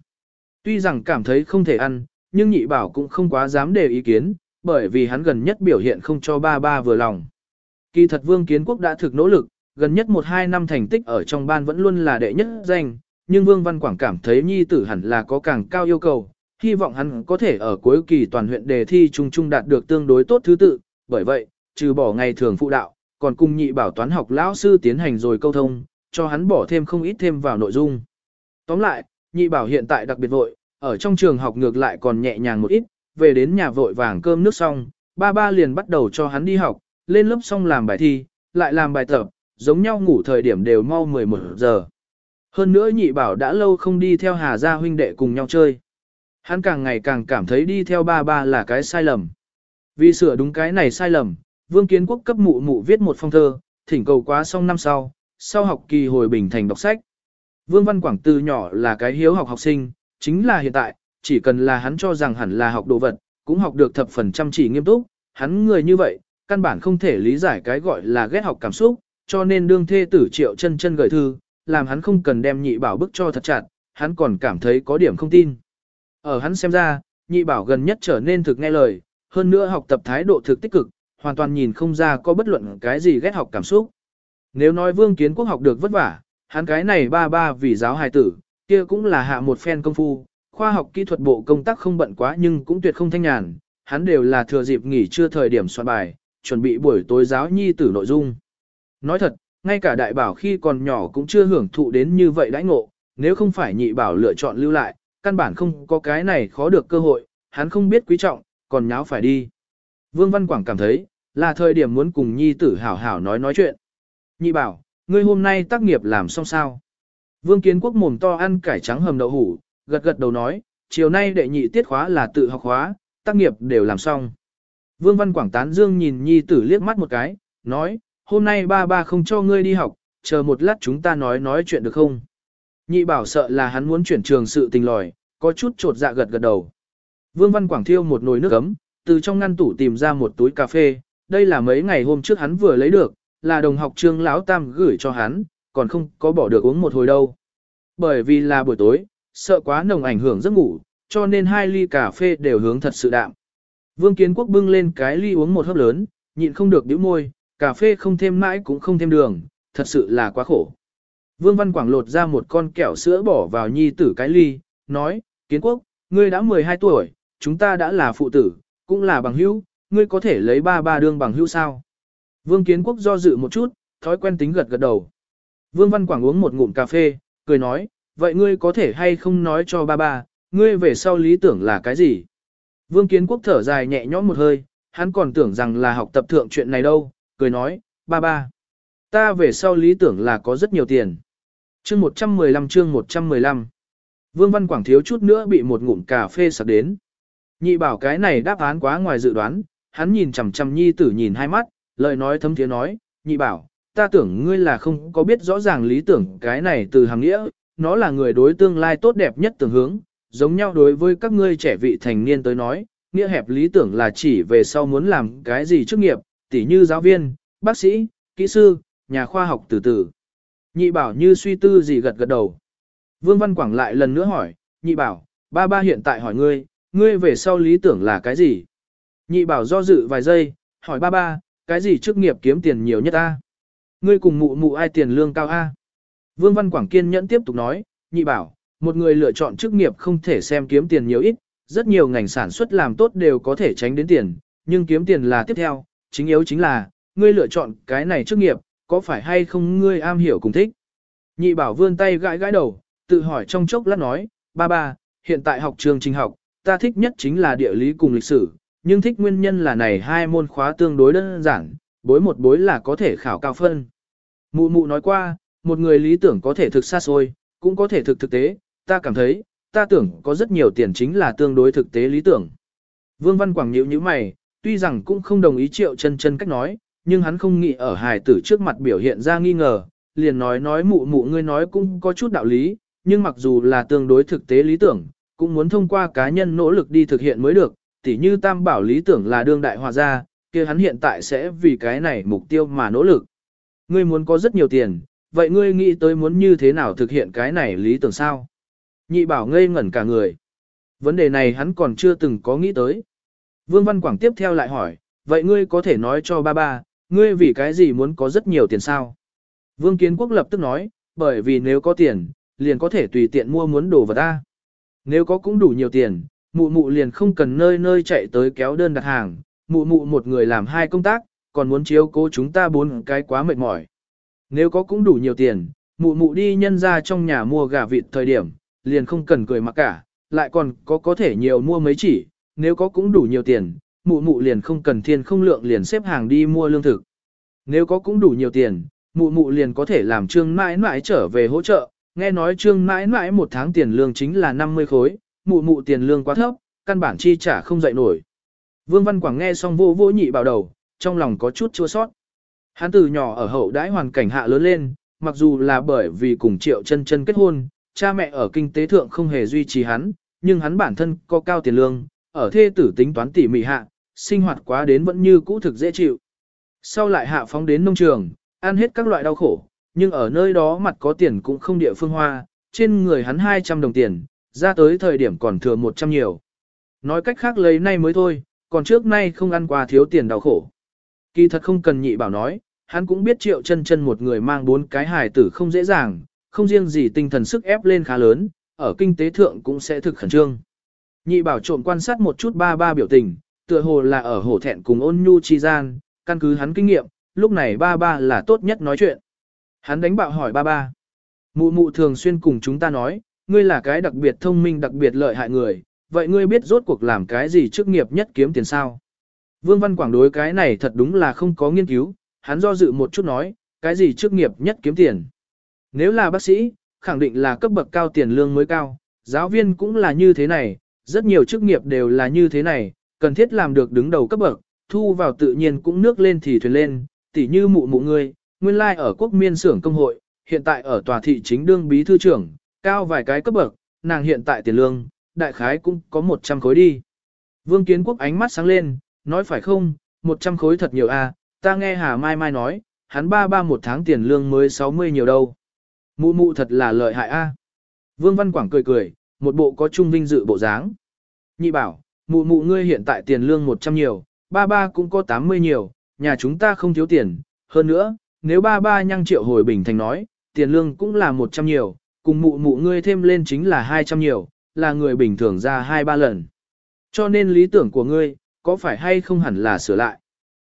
Tuy rằng cảm thấy không thể ăn, nhưng nhị bảo cũng không quá dám đề ý kiến, bởi vì hắn gần nhất biểu hiện không cho ba ba vừa lòng. Kỳ thật Vương Kiến Quốc đã thực nỗ lực, gần nhất 1-2 năm thành tích ở trong ban vẫn luôn là đệ nhất danh, nhưng Vương Văn Quảng cảm thấy nhi tử hẳn là có càng cao yêu cầu, hy vọng hắn có thể ở cuối kỳ toàn huyện đề thi trung trung đạt được tương đối tốt thứ tự, bởi vậy, trừ bỏ ngày thường phụ đạo, còn cùng nhị bảo toán học lão sư tiến hành rồi câu thông, cho hắn bỏ thêm không ít thêm vào nội dung. Tóm lại, nhị bảo hiện tại đặc biệt vội, ở trong trường học ngược lại còn nhẹ nhàng một ít, về đến nhà vội vàng cơm nước xong, ba ba liền bắt đầu cho hắn đi học, lên lớp xong làm bài thi, lại làm bài tập, giống nhau ngủ thời điểm đều mau 11 giờ. Hơn nữa nhị bảo đã lâu không đi theo Hà Gia huynh đệ cùng nhau chơi. Hắn càng ngày càng cảm thấy đi theo ba ba là cái sai lầm. Vì sửa đúng cái này sai lầm, Vương Kiến Quốc cấp mụ mụ viết một phong thơ, thỉnh cầu quá xong năm sau, sau học kỳ hồi bình thành đọc sách. Vương Văn Quảng từ nhỏ là cái hiếu học học sinh, chính là hiện tại, chỉ cần là hắn cho rằng hẳn là học đồ vật, cũng học được thập phần chăm chỉ nghiêm túc, hắn người như vậy, căn bản không thể lý giải cái gọi là ghét học cảm xúc, cho nên đương thê tử triệu chân chân gửi thư, làm hắn không cần đem nhị bảo bức cho thật chặt, hắn còn cảm thấy có điểm không tin. Ở hắn xem ra, nhị bảo gần nhất trở nên thực nghe lời, hơn nữa học tập thái độ thực tích cực, hoàn toàn nhìn không ra có bất luận cái gì ghét học cảm xúc. Nếu nói vương kiến quốc học được vất vả, hắn cái này ba ba vì giáo hài tử, kia cũng là hạ một phen công phu, khoa học kỹ thuật bộ công tác không bận quá nhưng cũng tuyệt không thanh nhàn, hắn đều là thừa dịp nghỉ trưa thời điểm soạn bài, chuẩn bị buổi tối giáo nhi tử nội dung. Nói thật, ngay cả đại bảo khi còn nhỏ cũng chưa hưởng thụ đến như vậy đãi ngộ, nếu không phải nhị bảo lựa chọn lưu lại, căn bản không có cái này khó được cơ hội, hắn không biết quý trọng, còn nháo phải đi. Vương Văn Quảng cảm thấy, là thời điểm muốn cùng nhi tử hảo hảo nói nói chuyện. Nhị bảo, ngươi hôm nay tác nghiệp làm xong sao? Vương Kiến Quốc mồm to ăn cải trắng hầm đậu hủ, gật gật đầu nói, chiều nay đệ nhị tiết khóa là tự học khóa, tác nghiệp đều làm xong. Vương Văn Quảng tán dương nhìn nhi tử liếc mắt một cái, nói, hôm nay ba ba không cho ngươi đi học, chờ một lát chúng ta nói nói chuyện được không? Nhị bảo sợ là hắn muốn chuyển trường sự tình lòi, có chút trột dạ gật gật đầu. Vương Văn Quảng thiêu một nồi nước ấm, từ trong ngăn tủ tìm ra một túi cà phê, đây là mấy ngày hôm trước hắn vừa lấy được, là đồng học trương lão tam gửi cho hắn, còn không có bỏ được uống một hồi đâu. Bởi vì là buổi tối, sợ quá nồng ảnh hưởng giấc ngủ, cho nên hai ly cà phê đều hướng thật sự đạm. Vương Kiến Quốc bưng lên cái ly uống một hớp lớn, nhịn không được bĩu môi, cà phê không thêm mãi cũng không thêm đường, thật sự là quá khổ. Vương Văn Quảng lột ra một con kẹo sữa bỏ vào nhi tử cái ly, nói, Kiến Quốc, ngươi đã 12 tuổi, chúng ta đã là phụ tử, cũng là bằng hữu, ngươi có thể lấy ba ba đương bằng hữu sao? Vương Kiến Quốc do dự một chút, thói quen tính gật gật đầu. Vương Văn Quảng uống một ngụm cà phê, cười nói, vậy ngươi có thể hay không nói cho ba ba, ngươi về sau lý tưởng là cái gì? Vương Kiến Quốc thở dài nhẹ nhõm một hơi, hắn còn tưởng rằng là học tập thượng chuyện này đâu, cười nói, ba ba. Ta về sau lý tưởng là có rất nhiều tiền. Chương 115 chương 115 Vương Văn Quảng thiếu chút nữa bị một ngụm cà phê sặc đến. Nhị bảo cái này đáp án quá ngoài dự đoán, hắn nhìn chằm chằm nhi tử nhìn hai mắt, lời nói thấm thiế nói, nhị bảo, ta tưởng ngươi là không có biết rõ ràng lý tưởng cái này từ hàng nghĩa, nó là người đối tương lai tốt đẹp nhất tưởng hướng, giống nhau đối với các ngươi trẻ vị thành niên tới nói, nghĩa hẹp lý tưởng là chỉ về sau muốn làm cái gì chức nghiệp, tỉ như giáo viên, bác sĩ, kỹ sư, nhà khoa học từ từ. Nhị bảo như suy tư gì gật gật đầu. Vương Văn Quảng lại lần nữa hỏi, nhị bảo, ba ba hiện tại hỏi ngươi, ngươi về sau lý tưởng là cái gì? Nhị bảo do dự vài giây, hỏi ba ba, cái gì chức nghiệp kiếm tiền nhiều nhất a? Ngươi cùng mụ mụ ai tiền lương cao a? Vương Văn Quảng kiên nhẫn tiếp tục nói, nhị bảo, một người lựa chọn chức nghiệp không thể xem kiếm tiền nhiều ít, rất nhiều ngành sản xuất làm tốt đều có thể tránh đến tiền, nhưng kiếm tiền là tiếp theo, chính yếu chính là, ngươi lựa chọn cái này chức nghiệp, có phải hay không ngươi am hiểu cùng thích. Nhị bảo vươn tay gãi gãi đầu, tự hỏi trong chốc lát nói, ba ba, hiện tại học trường trình học, ta thích nhất chính là địa lý cùng lịch sử, nhưng thích nguyên nhân là này hai môn khóa tương đối đơn giản, bối một bối là có thể khảo cao phân. Mụ mụ nói qua, một người lý tưởng có thể thực xa xôi, cũng có thể thực thực tế, ta cảm thấy, ta tưởng có rất nhiều tiền chính là tương đối thực tế lý tưởng. Vương Văn Quảng nhíu như mày, tuy rằng cũng không đồng ý triệu chân chân cách nói, nhưng hắn không nghĩ ở hài tử trước mặt biểu hiện ra nghi ngờ, liền nói nói mụ mụ ngươi nói cũng có chút đạo lý, nhưng mặc dù là tương đối thực tế lý tưởng, cũng muốn thông qua cá nhân nỗ lực đi thực hiện mới được, tỉ như tam bảo lý tưởng là đương đại hòa gia, kia hắn hiện tại sẽ vì cái này mục tiêu mà nỗ lực. Ngươi muốn có rất nhiều tiền, vậy ngươi nghĩ tới muốn như thế nào thực hiện cái này lý tưởng sao? Nhị bảo ngây ngẩn cả người. Vấn đề này hắn còn chưa từng có nghĩ tới. Vương Văn Quảng tiếp theo lại hỏi, vậy ngươi có thể nói cho ba ba, ngươi vì cái gì muốn có rất nhiều tiền sao? Vương Kiến Quốc lập tức nói, bởi vì nếu có tiền, liền có thể tùy tiện mua muốn đồ vật ta. Nếu có cũng đủ nhiều tiền, mụ mụ liền không cần nơi nơi chạy tới kéo đơn đặt hàng, mụ mụ một người làm hai công tác, còn muốn chiếu cố chúng ta bốn cái quá mệt mỏi. Nếu có cũng đủ nhiều tiền, mụ mụ đi nhân ra trong nhà mua gà vịt thời điểm, liền không cần cười mặc cả, lại còn có có thể nhiều mua mấy chỉ, nếu có cũng đủ nhiều tiền, mụ mụ liền không cần thiên không lượng liền xếp hàng đi mua lương thực. Nếu có cũng đủ nhiều tiền, mụ mụ liền có thể làm trương mãi mãi trở về hỗ trợ, nghe nói trương mãi mãi một tháng tiền lương chính là 50 khối, mụ mụ tiền lương quá thấp, căn bản chi trả không dậy nổi. Vương Văn Quảng nghe xong vô vô nhị bảo đầu, trong lòng có chút chua sót. Hắn từ nhỏ ở hậu đãi hoàn cảnh hạ lớn lên, mặc dù là bởi vì cùng triệu chân chân kết hôn, cha mẹ ở kinh tế thượng không hề duy trì hắn, nhưng hắn bản thân có cao tiền lương, ở thê tử tính toán tỉ mỉ hạ, sinh hoạt quá đến vẫn như cũ thực dễ chịu. Sau lại hạ phóng đến nông trường, ăn hết các loại đau khổ, nhưng ở nơi đó mặt có tiền cũng không địa phương hoa, trên người hắn 200 đồng tiền, ra tới thời điểm còn thừa 100 nhiều. Nói cách khác lấy nay mới thôi, còn trước nay không ăn qua thiếu tiền đau khổ. Kỳ thật không cần nhị bảo nói, hắn cũng biết triệu chân chân một người mang bốn cái hài tử không dễ dàng, không riêng gì tinh thần sức ép lên khá lớn, ở kinh tế thượng cũng sẽ thực khẩn trương. Nhị bảo trộm quan sát một chút ba ba biểu tình, tựa hồ là ở hổ thẹn cùng ôn nhu chi gian, căn cứ hắn kinh nghiệm, lúc này ba ba là tốt nhất nói chuyện. Hắn đánh bạo hỏi ba ba. Mụ mụ thường xuyên cùng chúng ta nói, ngươi là cái đặc biệt thông minh đặc biệt lợi hại người, vậy ngươi biết rốt cuộc làm cái gì chức nghiệp nhất kiếm tiền sao? Vương Văn Quảng đối cái này thật đúng là không có nghiên cứu, hắn do dự một chút nói, cái gì chức nghiệp nhất kiếm tiền. Nếu là bác sĩ, khẳng định là cấp bậc cao tiền lương mới cao, giáo viên cũng là như thế này, rất nhiều chức nghiệp đều là như thế này, cần thiết làm được đứng đầu cấp bậc, thu vào tự nhiên cũng nước lên thì thuyền lên, tỉ như mụ mụ ngươi, nguyên lai like ở quốc miên xưởng công hội, hiện tại ở tòa thị chính đương bí thư trưởng, cao vài cái cấp bậc, nàng hiện tại tiền lương, đại khái cũng có 100 khối đi. Vương Kiến Quốc ánh mắt sáng lên, nói phải không, 100 khối thật nhiều a, à, ta nghe Hà Mai Mai nói, hắn ba ba một tháng tiền lương mới 60 nhiều đâu. Mụ mụ thật là lợi hại a. Vương Văn Quảng cười cười, một bộ có trung vinh dự bộ dáng. Nhị bảo, mụ mụ ngươi hiện tại tiền lương 100 nhiều, ba ba cũng có 80 nhiều, nhà chúng ta không thiếu tiền. Hơn nữa, nếu ba ba nhăng triệu hồi bình thành nói, tiền lương cũng là 100 nhiều, cùng mụ mụ ngươi thêm lên chính là 200 nhiều, là người bình thường ra hai ba lần. Cho nên lý tưởng của ngươi, có phải hay không hẳn là sửa lại.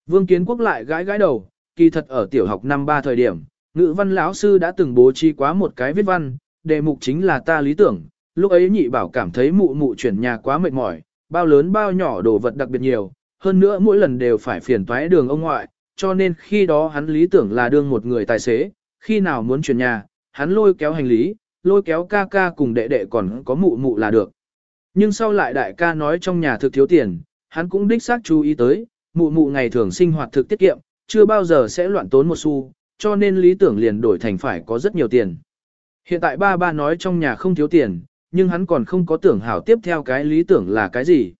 Vương Kiến Quốc lại gãi gãi đầu, kỳ thật ở tiểu học năm ba thời điểm, ngữ văn lão sư đã từng bố trí quá một cái viết văn, đề mục chính là ta lý tưởng, lúc ấy nhị bảo cảm thấy mụ mụ chuyển nhà quá mệt mỏi, bao lớn bao nhỏ đồ vật đặc biệt nhiều, hơn nữa mỗi lần đều phải phiền toái đường ông ngoại, cho nên khi đó hắn lý tưởng là đương một người tài xế, khi nào muốn chuyển nhà, hắn lôi kéo hành lý, lôi kéo ca ca cùng đệ đệ còn có mụ mụ là được. Nhưng sau lại đại ca nói trong nhà thực thiếu tiền, hắn cũng đích xác chú ý tới, mụ mụ ngày thường sinh hoạt thực tiết kiệm, chưa bao giờ sẽ loạn tốn một xu, cho nên lý tưởng liền đổi thành phải có rất nhiều tiền. Hiện tại ba ba nói trong nhà không thiếu tiền, nhưng hắn còn không có tưởng hảo tiếp theo cái lý tưởng là cái gì.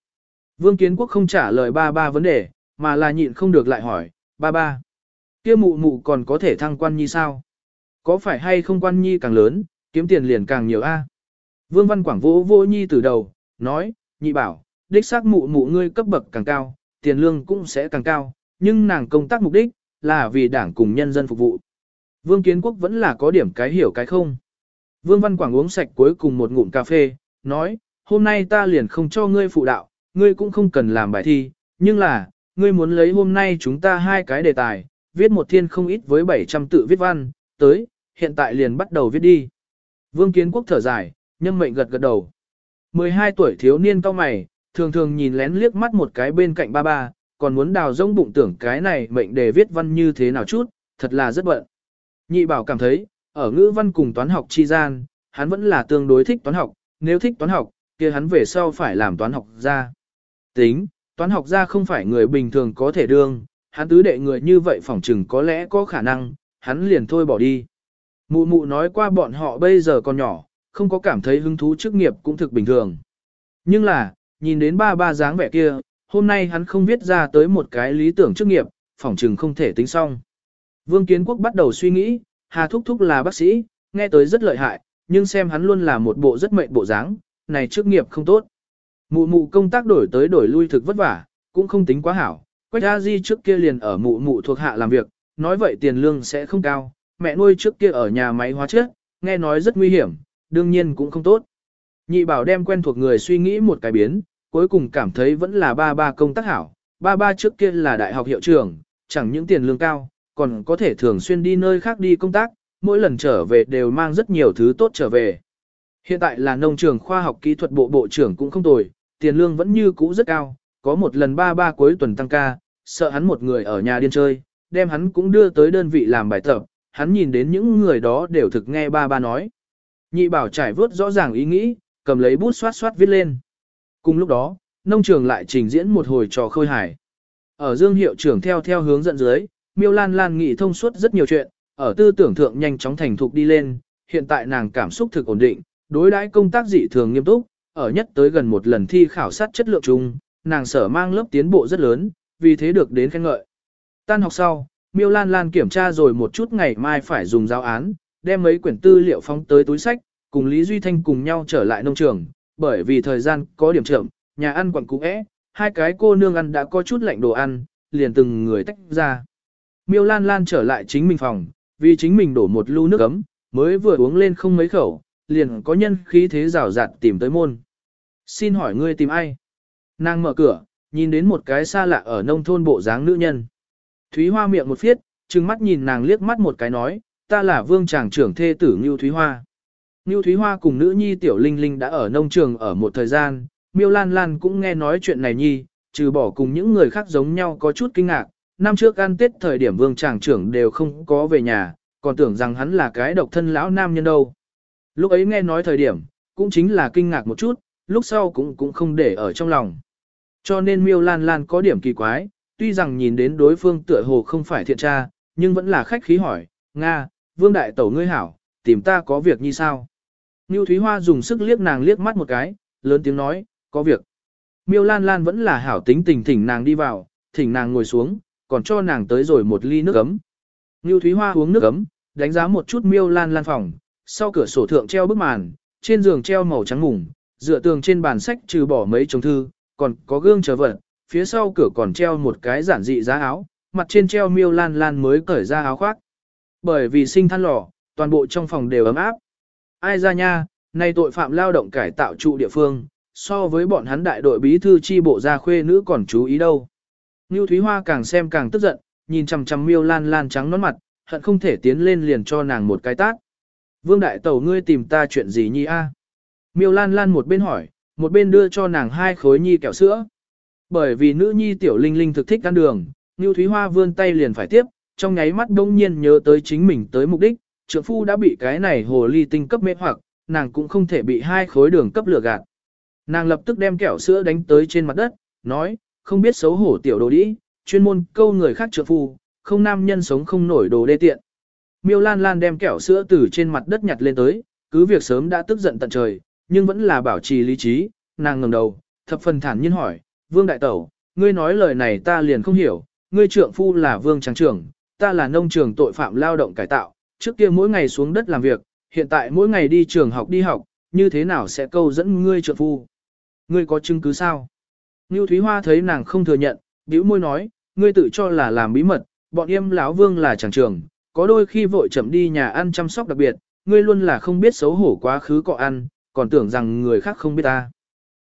Vương Kiến Quốc không trả lời ba ba vấn đề, mà là nhịn không được lại hỏi, ba ba, kia mụ mụ còn có thể thăng quan nhi sao? Có phải hay không quan nhi càng lớn, kiếm tiền liền càng nhiều a? Vương Văn Quảng vỗ vô nhi từ đầu, nói, nhị bảo, đích xác mụ mụ ngươi cấp bậc càng cao, tiền lương cũng sẽ càng cao, nhưng nàng công tác mục đích, là vì đảng cùng nhân dân phục vụ. Vương Kiến Quốc vẫn là có điểm cái hiểu cái không. Vương Văn Quảng uống sạch cuối cùng một ngụm cà phê, nói, hôm nay ta liền không cho ngươi phụ đạo, ngươi cũng không cần làm bài thi, nhưng là, ngươi muốn lấy hôm nay chúng ta hai cái đề tài, viết một thiên không ít với 700 tự viết văn, tới, hiện tại liền bắt đầu viết đi. Vương Kiến Quốc thở dài, nhâm mệnh gật gật đầu. 12 tuổi thiếu niên cao mày, thường thường nhìn lén liếc mắt một cái bên cạnh ba ba, còn muốn đào rông bụng tưởng cái này mệnh đề viết văn như thế nào chút, thật là rất bận. Nhị bảo cảm thấy, ở ngữ văn cùng toán học chi gian, hắn vẫn là tương đối thích toán học, nếu thích toán học, kia hắn về sau phải làm toán học ra. Tính, toán học ra không phải người bình thường có thể đương, hắn tứ đệ người như vậy phỏng chừng có lẽ có khả năng, hắn liền thôi bỏ đi. Mụ mụ nói qua bọn họ bây giờ còn nhỏ, không có cảm thấy hứng thú chức nghiệp cũng thực bình thường. Nhưng là, nhìn đến ba ba dáng vẻ kia, hôm nay hắn không viết ra tới một cái lý tưởng chức nghiệp, phỏng chừng không thể tính xong. Vương Kiến Quốc bắt đầu suy nghĩ, Hà Thúc Thúc là bác sĩ, nghe tới rất lợi hại, nhưng xem hắn luôn là một bộ rất mệnh bộ dáng, này chức nghiệp không tốt. Mụ mụ công tác đổi tới đổi lui thực vất vả, cũng không tính quá hảo. Quách A Di trước kia liền ở mụ mụ thuộc hạ làm việc, nói vậy tiền lương sẽ không cao. Mẹ nuôi trước kia ở nhà máy hóa chất, nghe nói rất nguy hiểm, đương nhiên cũng không tốt. Nhị bảo đem quen thuộc người suy nghĩ một cái biến, cuối cùng cảm thấy vẫn là ba ba công tác hảo. Ba ba trước kia là đại học hiệu trưởng, chẳng những tiền lương cao, còn có thể thường xuyên đi nơi khác đi công tác, mỗi lần trở về đều mang rất nhiều thứ tốt trở về. Hiện tại là nông trường khoa học kỹ thuật bộ bộ trưởng cũng không tồi, tiền lương vẫn như cũ rất cao, có một lần ba ba cuối tuần tăng ca, sợ hắn một người ở nhà điên chơi, đem hắn cũng đưa tới đơn vị làm bài tập, hắn nhìn đến những người đó đều thực nghe ba ba nói. Nhị bảo trải vớt rõ ràng ý nghĩ, cầm lấy bút xoát xoát viết lên. Cùng lúc đó, nông trường lại trình diễn một hồi trò khơi hải. Ở dương hiệu trưởng theo theo hướng dẫn dưới, miêu lan lan nghị thông suốt rất nhiều chuyện, ở tư tưởng thượng nhanh chóng thành thục đi lên, hiện tại nàng cảm xúc thực ổn định, đối đãi công tác dị thường nghiêm túc, ở nhất tới gần một lần thi khảo sát chất lượng chung, nàng sở mang lớp tiến bộ rất lớn, vì thế được đến khen ngợi. Tan học sau, Miêu Lan Lan kiểm tra rồi một chút ngày mai phải dùng giáo án, đem mấy quyển tư liệu phóng tới túi sách, cùng Lý Duy Thanh cùng nhau trở lại nông trường, bởi vì thời gian có điểm chậm, nhà ăn quặng cũ é, hai cái cô nương ăn đã có chút lạnh đồ ăn, liền từng người tách ra. Miêu Lan Lan trở lại chính mình phòng, vì chính mình đổ một lu nước ấm, mới vừa uống lên không mấy khẩu, liền có nhân khí thế rào rạt tìm tới môn. Xin hỏi ngươi tìm ai? Nàng mở cửa, nhìn đến một cái xa lạ ở nông thôn bộ dáng nữ nhân. Thúy Hoa miệng một phiết, trừng mắt nhìn nàng liếc mắt một cái nói, ta là vương tràng trưởng thê tử Ngưu Thúy Hoa. Ngưu Thúy Hoa cùng nữ nhi Tiểu Linh Linh đã ở nông trường ở một thời gian, Miêu Lan Lan cũng nghe nói chuyện này nhi, trừ bỏ cùng những người khác giống nhau có chút kinh ngạc. Năm trước ăn tết thời điểm vương tràng trưởng đều không có về nhà, còn tưởng rằng hắn là cái độc thân lão nam nhân đâu. Lúc ấy nghe nói thời điểm, cũng chính là kinh ngạc một chút, lúc sau cũng cũng không để ở trong lòng. Cho nên miêu lan lan có điểm kỳ quái, tuy rằng nhìn đến đối phương tựa hồ không phải thiện tra, nhưng vẫn là khách khí hỏi, Nga, vương đại tẩu ngươi hảo, tìm ta có việc như sao? Ngưu Thúy Hoa dùng sức liếc nàng liếc mắt một cái, lớn tiếng nói, có việc. Miêu Lan Lan vẫn là hảo tính tình thỉnh nàng đi vào, thỉnh nàng ngồi xuống, còn cho nàng tới rồi một ly nước ấm. Ngưu Thúy Hoa uống nước ấm, đánh giá một chút Miêu Lan Lan phòng, sau cửa sổ thượng treo bức màn, trên giường treo màu trắng mùng, dựa tường trên bàn sách trừ bỏ mấy chồng thư, còn có gương chờ vật, phía sau cửa còn treo một cái giản dị giá áo, mặt trên treo Miêu Lan Lan mới cởi ra áo khoác. Bởi vì sinh than lò, toàn bộ trong phòng đều ấm áp. Ai ra nha, nay tội phạm lao động cải tạo trụ địa phương, so với bọn hắn đại đội bí thư chi bộ gia khuê nữ còn chú ý đâu. Ngưu Thúy Hoa càng xem càng tức giận, nhìn chằm chằm miêu lan lan trắng nón mặt, hận không thể tiến lên liền cho nàng một cái tát. Vương đại tẩu ngươi tìm ta chuyện gì nhi a? Miêu lan lan một bên hỏi, một bên đưa cho nàng hai khối nhi kẹo sữa. Bởi vì nữ nhi tiểu linh linh thực thích ăn đường, Ngưu Thúy Hoa vươn tay liền phải tiếp, trong nháy mắt đông nhiên nhớ tới chính mình tới mục đích, trượng phu đã bị cái này hồ ly tinh cấp mê hoặc, nàng cũng không thể bị hai khối đường cấp lửa gạt. Nàng lập tức đem kẹo sữa đánh tới trên mặt đất, nói, không biết xấu hổ tiểu đồ đi. chuyên môn câu người khác trượng phu, không nam nhân sống không nổi đồ đê tiện. Miêu Lan Lan đem kẹo sữa từ trên mặt đất nhặt lên tới, cứ việc sớm đã tức giận tận trời, nhưng vẫn là bảo trì lý trí, nàng ngẩng đầu, thập phần thản nhiên hỏi, Vương Đại Tẩu, ngươi nói lời này ta liền không hiểu, ngươi trượng phu là Vương Tráng Trưởng, ta là nông trường tội phạm lao động cải tạo, trước kia mỗi ngày xuống đất làm việc, hiện tại mỗi ngày đi trường học đi học, như thế nào sẽ câu dẫn ngươi trợ phu? Ngươi có chứng cứ sao? Ngưu Thúy Hoa thấy nàng không thừa nhận, bĩu môi nói, ngươi tự cho là làm bí mật, bọn em lão vương là chẳng trường, có đôi khi vội chậm đi nhà ăn chăm sóc đặc biệt, ngươi luôn là không biết xấu hổ quá khứ cọ ăn, còn tưởng rằng người khác không biết ta.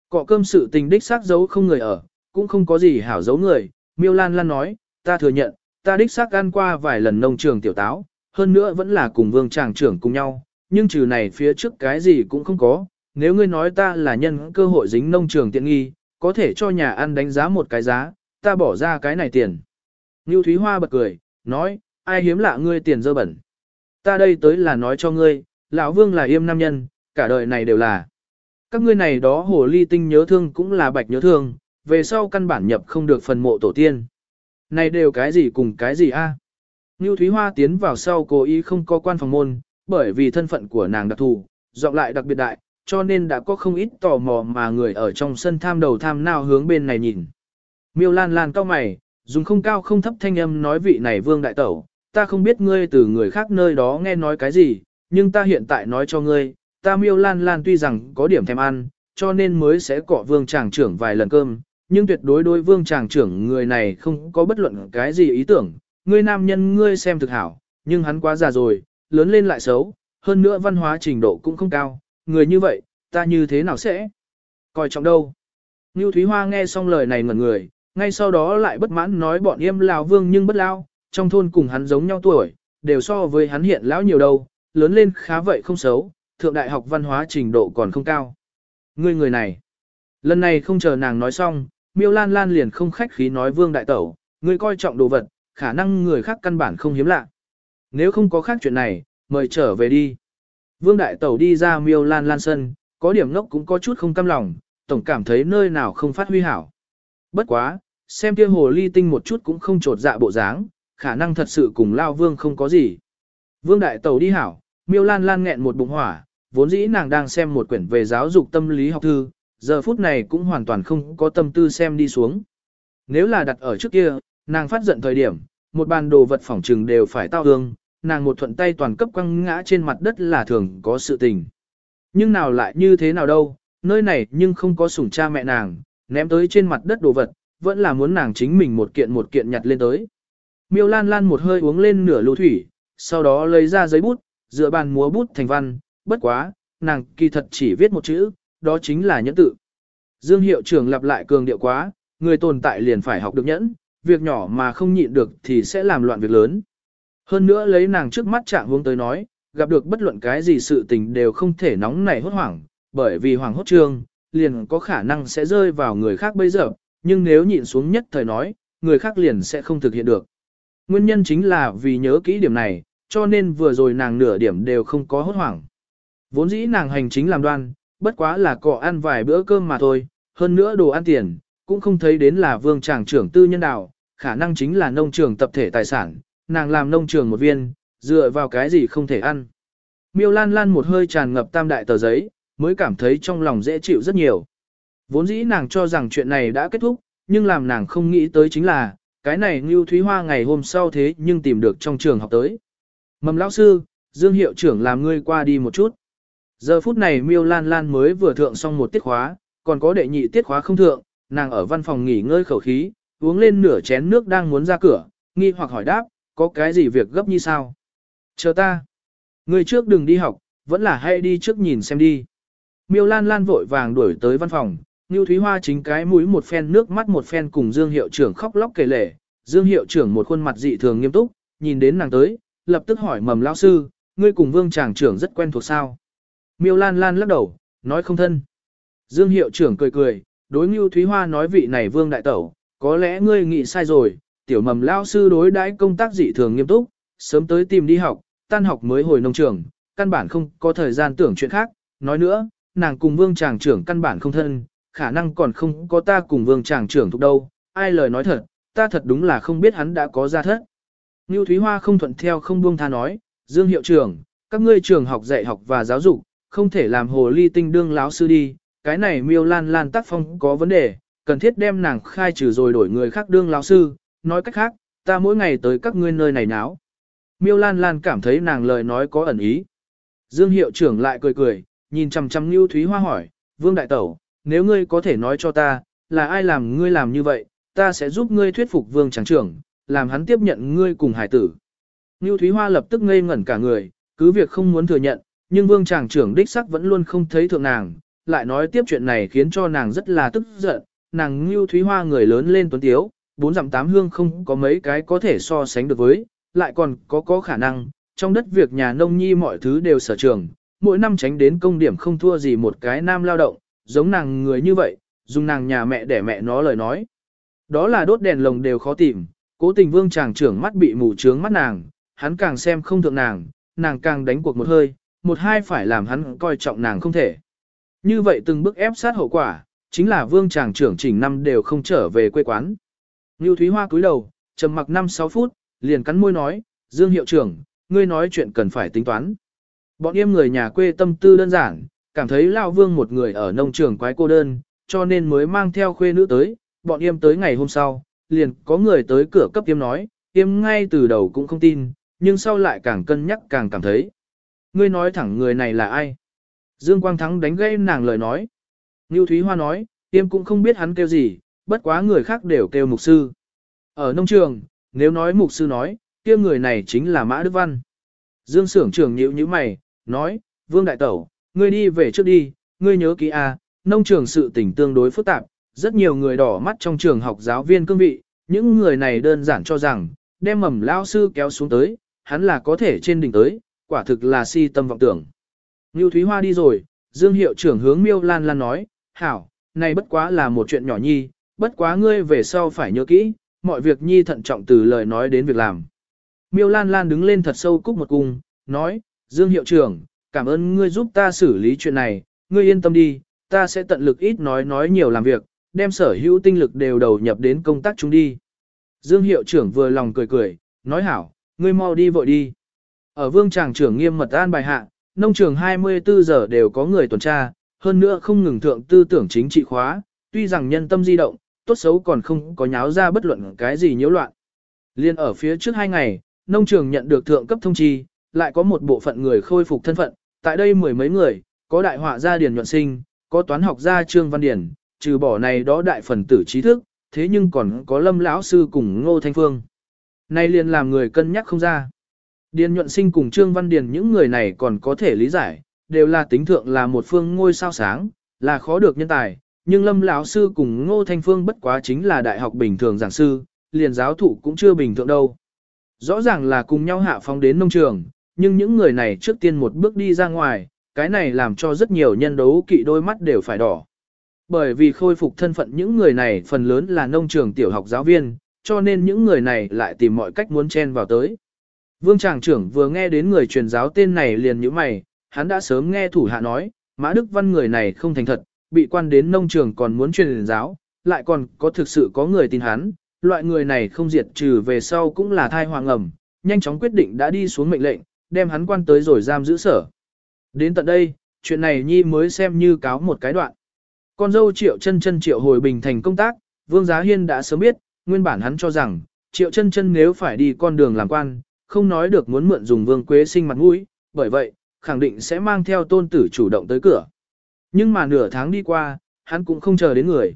Cọ cơm sự tình đích xác giấu không người ở, cũng không có gì hảo giấu người, Miêu Lan Lan nói, ta thừa nhận, ta đích xác ăn qua vài lần nông trường tiểu táo, hơn nữa vẫn là cùng vương tràng trưởng cùng nhau, nhưng trừ này phía trước cái gì cũng không có, nếu ngươi nói ta là nhân cơ hội dính nông trường tiện nghi, có thể cho nhà ăn đánh giá một cái giá, ta bỏ ra cái này tiền. Ngưu Thúy Hoa bật cười, nói, ai hiếm lạ ngươi tiền dơ bẩn. Ta đây tới là nói cho ngươi, lão vương là yêm nam nhân, cả đời này đều là. Các ngươi này đó hồ ly tinh nhớ thương cũng là bạch nhớ thương, về sau căn bản nhập không được phần mộ tổ tiên. Này đều cái gì cùng cái gì a? À? Ngưu Thúy Hoa tiến vào sau cố ý không có quan phòng môn, bởi vì thân phận của nàng đặc thù, giọng lại đặc biệt đại, cho nên đã có không ít tò mò mà người ở trong sân tham đầu tham nào hướng bên này nhìn. Miêu Lan Lan cao mày, dùng không cao không thấp thanh âm nói vị này vương đại tẩu, ta không biết ngươi từ người khác nơi đó nghe nói cái gì, nhưng ta hiện tại nói cho ngươi, ta Miêu Lan Lan tuy rằng có điểm thèm ăn, cho nên mới sẽ cọ vương tràng trưởng vài lần cơm, nhưng tuyệt đối đối vương tràng trưởng người này không có bất luận cái gì ý tưởng, ngươi nam nhân ngươi xem thực hảo, nhưng hắn quá già rồi, lớn lên lại xấu, hơn nữa văn hóa trình độ cũng không cao, người như vậy, ta như thế nào sẽ? Coi trọng đâu? Ngưu Thúy Hoa nghe xong lời này ngẩn người, ngay sau đó lại bất mãn nói bọn yêm lão vương nhưng bất lao, trong thôn cùng hắn giống nhau tuổi, đều so với hắn hiện lão nhiều đâu, lớn lên khá vậy không xấu, thượng đại học văn hóa trình độ còn không cao. Ngươi người này, lần này không chờ nàng nói xong, miêu lan lan liền không khách khí nói vương đại tẩu, ngươi coi trọng đồ vật, khả năng người khác căn bản không hiếm lạ. Nếu không có khác chuyện này, mời trở về đi. Vương Đại Tẩu đi ra miêu lan lan sân, có điểm ngốc cũng có chút không cam lòng, tổng cảm thấy nơi nào không phát huy hảo. Bất quá, xem kia hồ ly tinh một chút cũng không trột dạ bộ dáng, khả năng thật sự cùng Lao Vương không có gì. Vương Đại Tẩu đi hảo, miêu lan lan nghẹn một bụng hỏa, vốn dĩ nàng đang xem một quyển về giáo dục tâm lý học thư, giờ phút này cũng hoàn toàn không có tâm tư xem đi xuống. Nếu là đặt ở trước kia, nàng phát giận thời điểm, một bàn đồ vật phỏng trừng đều phải tao hương, nàng một thuận tay toàn cấp quăng ngã trên mặt đất là thường có sự tình. Nhưng nào lại như thế nào đâu, nơi này nhưng không có sủng cha mẹ nàng, ném tới trên mặt đất đồ vật, vẫn là muốn nàng chính mình một kiện một kiện nhặt lên tới. Miêu Lan Lan một hơi uống lên nửa lưu thủy, sau đó lấy ra giấy bút, dựa bàn múa bút thành văn, bất quá, nàng kỳ thật chỉ viết một chữ, đó chính là nhẫn tự. Dương hiệu trưởng lặp lại cường điệu quá, người tồn tại liền phải học được nhẫn, việc nhỏ mà không nhịn được thì sẽ làm loạn việc lớn. Hơn nữa lấy nàng trước mắt trạng hướng tới nói, gặp được bất luận cái gì sự tình đều không thể nóng nảy hốt hoảng, bởi vì hoàng hốt trương, liền có khả năng sẽ rơi vào người khác bây giờ, nhưng nếu nhịn xuống nhất thời nói, người khác liền sẽ không thực hiện được. Nguyên nhân chính là vì nhớ kỹ điểm này, cho nên vừa rồi nàng nửa điểm đều không có hốt hoảng. Vốn dĩ nàng hành chính làm đoan, bất quá là cọ ăn vài bữa cơm mà thôi, hơn nữa đồ ăn tiền, cũng không thấy đến là vương tràng trưởng tư nhân đạo, khả năng chính là nông trường tập thể tài sản, nàng làm nông trường một viên, dựa vào cái gì không thể ăn. Miêu lan lan một hơi tràn ngập tam đại tờ giấy, mới cảm thấy trong lòng dễ chịu rất nhiều. Vốn dĩ nàng cho rằng chuyện này đã kết thúc, nhưng làm nàng không nghĩ tới chính là, cái này Ngưu Thúy Hoa ngày hôm sau thế nhưng tìm được trong trường học tới. Mầm lão sư, Dương hiệu trưởng làm ngươi qua đi một chút. Giờ phút này Miêu Lan Lan mới vừa thượng xong một tiết khóa, còn có đệ nhị tiết khóa không thượng, nàng ở văn phòng nghỉ ngơi khẩu khí, uống lên nửa chén nước đang muốn ra cửa, nghi hoặc hỏi đáp, có cái gì việc gấp như sao? Chờ ta. người trước đừng đi học, vẫn là hay đi trước nhìn xem đi. Miêu Lan Lan vội vàng đuổi tới văn phòng, Ngưu Thúy Hoa chính cái mũi một phen nước mắt một phen cùng Dương hiệu trưởng khóc lóc kể lể. Dương hiệu trưởng một khuôn mặt dị thường nghiêm túc, nhìn đến nàng tới, lập tức hỏi mầm lão sư, ngươi cùng vương tràng trưởng rất quen thuộc sao. Miêu Lan Lan lắc đầu, nói không thân. Dương hiệu trưởng cười cười, đối Ngưu Thúy Hoa nói vị này vương đại tẩu, có lẽ ngươi nghĩ sai rồi, tiểu mầm lao sư đối đãi công tác dị thường nghiêm túc, sớm tới tìm đi học, tan học mới hồi nông trường, căn bản không có thời gian tưởng chuyện khác, nói nữa, nàng cùng vương chàng trưởng căn bản không thân, khả năng còn không có ta cùng vương chàng trưởng thuộc đâu, ai lời nói thật, ta thật đúng là không biết hắn đã có ra thất. Ngưu Thúy Hoa không thuận theo không buông tha nói, Dương hiệu trưởng, các ngươi trường học dạy học và giáo dục, không thể làm hồ ly tinh đương láo sư đi, cái này miêu lan lan tác phong có vấn đề, cần thiết đem nàng khai trừ rồi đổi người khác đương lão sư, nói cách khác, ta mỗi ngày tới các ngươi nơi này náo. Miêu lan lan cảm thấy nàng lời nói có ẩn ý. Dương hiệu trưởng lại cười cười, nhìn chằm chằm Nưu Thúy Hoa hỏi, Vương Đại Tẩu, nếu ngươi có thể nói cho ta, là ai làm ngươi làm như vậy, ta sẽ giúp ngươi thuyết phục Vương Tráng trưởng, làm hắn tiếp nhận ngươi cùng hải tử. Nưu Thúy Hoa lập tức ngây ngẩn cả người, cứ việc không muốn thừa nhận, nhưng Vương Tràng trưởng đích sắc vẫn luôn không thấy thượng nàng, lại nói tiếp chuyện này khiến cho nàng rất là tức giận, nàng Ngưu Thúy Hoa người lớn lên tuấn tiếu, bốn dặm tám hương không có mấy cái có thể so sánh được với, lại còn có có khả năng, trong đất việc nhà nông nhi mọi thứ đều sở trường, mỗi năm tránh đến công điểm không thua gì một cái nam lao động, giống nàng người như vậy, dùng nàng nhà mẹ để mẹ nó lời nói. Đó là đốt đèn lồng đều khó tìm, cố tình vương chàng trưởng mắt bị mù trướng mắt nàng, hắn càng xem không thượng nàng, nàng càng đánh cuộc một hơi, một hai phải làm hắn coi trọng nàng không thể. Như vậy từng bước ép sát hậu quả, chính là vương chàng trưởng chỉnh năm đều không trở về quê quán. Ngưu Thúy Hoa cúi đầu, trầm mặc 5-6 phút, liền cắn môi nói, Dương hiệu trưởng, ngươi nói chuyện cần phải tính toán. Bọn em người nhà quê tâm tư đơn giản, cảm thấy lao Vương một người ở nông trường quái cô đơn, cho nên mới mang theo khuê nữ tới, bọn em tới ngày hôm sau, liền có người tới cửa cấp tiêm nói, tiêm ngay từ đầu cũng không tin, nhưng sau lại càng cân nhắc càng cảm thấy. Ngươi nói thẳng người này là ai? Dương Quang Thắng đánh gây nàng lời nói. Ngưu Thúy Hoa nói, tiêm cũng không biết hắn kêu gì, bất quá người khác đều kêu mục sư. Ở nông trường, nếu nói mục sư nói, kia người này chính là Mã Đức Văn. Dương Sưởng trưởng nhíu nhíu mày, nói, Vương Đại Tẩu, ngươi đi về trước đi, ngươi nhớ kỹ a, nông trường sự tình tương đối phức tạp, rất nhiều người đỏ mắt trong trường học giáo viên cương vị, những người này đơn giản cho rằng, đem mầm lao sư kéo xuống tới, hắn là có thể trên đỉnh tới, quả thực là si tâm vọng tưởng. Ngưu Thúy Hoa đi rồi, Dương hiệu trưởng hướng Miêu Lan Lan nói, hảo, này bất quá là một chuyện nhỏ nhi, bất quá ngươi về sau phải nhớ kỹ, mọi việc nhi thận trọng từ lời nói đến việc làm. Miêu Lan Lan đứng lên thật sâu cúc một cung, nói, Dương hiệu trưởng, cảm ơn ngươi giúp ta xử lý chuyện này, ngươi yên tâm đi, ta sẽ tận lực ít nói nói nhiều làm việc, đem sở hữu tinh lực đều đầu nhập đến công tác chúng đi. Dương hiệu trưởng vừa lòng cười cười, nói hảo, ngươi mau đi vội đi. Ở vương tràng trưởng nghiêm mật an bài hạ, nông trường 24 giờ đều có người tuần tra, hơn nữa không ngừng thượng tư tưởng chính trị khóa, tuy rằng nhân tâm di động, tốt xấu còn không có nháo ra bất luận cái gì nhiễu loạn. Liên ở phía trước hai ngày, nông trường nhận được thượng cấp thông chi, lại có một bộ phận người khôi phục thân phận, tại đây mười mấy người, có đại họa gia Điền Nhuận Sinh, có toán học gia Trương Văn Điển, trừ bỏ này đó đại phần tử trí thức, thế nhưng còn có lâm lão sư cùng ngô thanh phương. Nay liền làm người cân nhắc không ra. Điền nhuận sinh cùng Trương Văn Điền những người này còn có thể lý giải, đều là tính thượng là một phương ngôi sao sáng, là khó được nhân tài, nhưng lâm lão sư cùng ngô thanh phương bất quá chính là đại học bình thường giảng sư, liền giáo thụ cũng chưa bình thường đâu. Rõ ràng là cùng nhau hạ phong đến nông trường, nhưng những người này trước tiên một bước đi ra ngoài, cái này làm cho rất nhiều nhân đấu kỵ đôi mắt đều phải đỏ. Bởi vì khôi phục thân phận những người này phần lớn là nông trường tiểu học giáo viên, cho nên những người này lại tìm mọi cách muốn chen vào tới. Vương tràng trưởng vừa nghe đến người truyền giáo tên này liền như mày, hắn đã sớm nghe thủ hạ nói, Mã Đức Văn người này không thành thật, bị quan đến nông trường còn muốn truyền giáo, lại còn có thực sự có người tin hắn, loại người này không diệt trừ về sau cũng là thai hoàng ẩm, nhanh chóng quyết định đã đi xuống mệnh lệnh, đem hắn quan tới rồi giam giữ sở. Đến tận đây, chuyện này Nhi mới xem như cáo một cái đoạn. Con dâu triệu chân chân triệu hồi bình thành công tác, Vương Giá Hiên đã sớm biết, nguyên bản hắn cho rằng, triệu chân chân nếu phải đi con đường làm quan, không nói được muốn mượn dùng Vương Quế sinh mặt mũi, bởi vậy, khẳng định sẽ mang theo tôn tử chủ động tới cửa. Nhưng mà nửa tháng đi qua, hắn cũng không chờ đến người.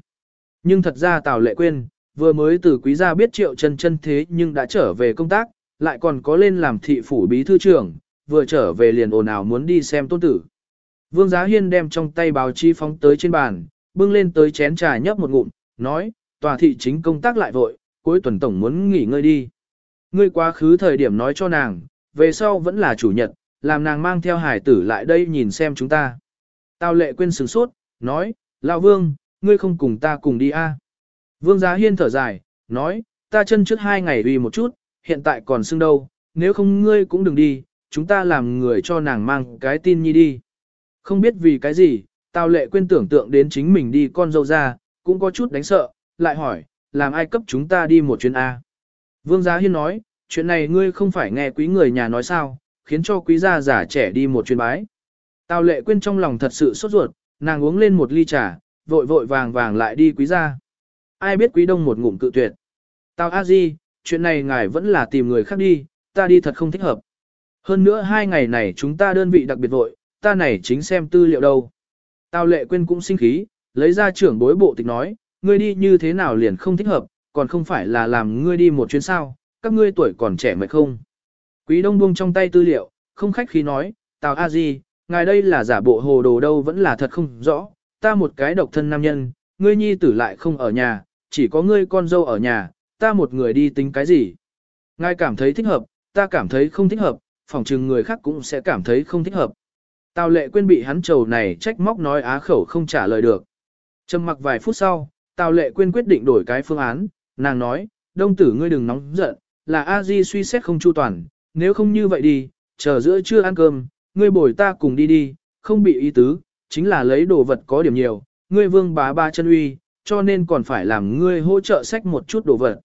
Nhưng thật ra Tào Lệ Quyên, vừa mới từ quý gia biết triệu chân chân thế nhưng đã trở về công tác, lại còn có lên làm thị phủ bí thư trưởng, vừa trở về liền ồn ào muốn đi xem tôn tử. Vương Giá Hiên đem trong tay báo chi phóng tới trên bàn, bưng lên tới chén trà nhấp một ngụm, nói, tòa thị chính công tác lại vội, cuối tuần tổng muốn nghỉ ngơi đi. Ngươi quá khứ thời điểm nói cho nàng, về sau vẫn là chủ nhật, làm nàng mang theo hải tử lại đây nhìn xem chúng ta. Tào lệ quên sửng sốt, nói, Lão Vương, ngươi không cùng ta cùng đi a? À? Vương Giá Hiên thở dài, nói, ta chân trước hai ngày uy một chút, hiện tại còn sưng đâu, nếu không ngươi cũng đừng đi, chúng ta làm người cho nàng mang cái tin nhi đi. Không biết vì cái gì, Tào lệ quên tưởng tượng đến chính mình đi con dâu ra, cũng có chút đánh sợ, lại hỏi, làm ai cấp chúng ta đi một chuyến A. Vương Giá Hiên nói, chuyện này ngươi không phải nghe quý người nhà nói sao, khiến cho quý gia giả trẻ đi một chuyến bái. Tào lệ quên trong lòng thật sự sốt ruột, nàng uống lên một ly trà, vội vội vàng vàng lại đi quý gia. Ai biết quý đông một ngụm cự tuyệt. Tào A Di, chuyện này ngài vẫn là tìm người khác đi, ta đi thật không thích hợp. Hơn nữa hai ngày này chúng ta đơn vị đặc biệt vội, ta này chính xem tư liệu đâu. Tào lệ quên cũng sinh khí, lấy ra trưởng bối bộ tịch nói, ngươi đi như thế nào liền không thích hợp, còn không phải là làm ngươi đi một chuyến sao, các ngươi tuổi còn trẻ mệt không. Quý đông buông trong tay tư liệu, không khách khí nói, Tào A Di, ngài đây là giả bộ hồ đồ đâu vẫn là thật không rõ, ta một cái độc thân nam nhân, ngươi nhi tử lại không ở nhà, chỉ có ngươi con dâu ở nhà, ta một người đi tính cái gì. Ngài cảm thấy thích hợp, ta cảm thấy không thích hợp, phỏng chừng người khác cũng sẽ cảm thấy không thích hợp. Tào lệ quên bị hắn trầu này trách móc nói á khẩu không trả lời được. Trầm mặc vài phút sau, Tào lệ quên quyết định đổi cái phương án, nàng nói, đông tử ngươi đừng nóng giận, là a di suy xét không chu toàn, nếu không như vậy đi, chờ giữa trưa ăn cơm, ngươi bồi ta cùng đi đi, không bị ý tứ, chính là lấy đồ vật có điểm nhiều, ngươi vương bá ba chân uy, cho nên còn phải làm ngươi hỗ trợ sách một chút đồ vật.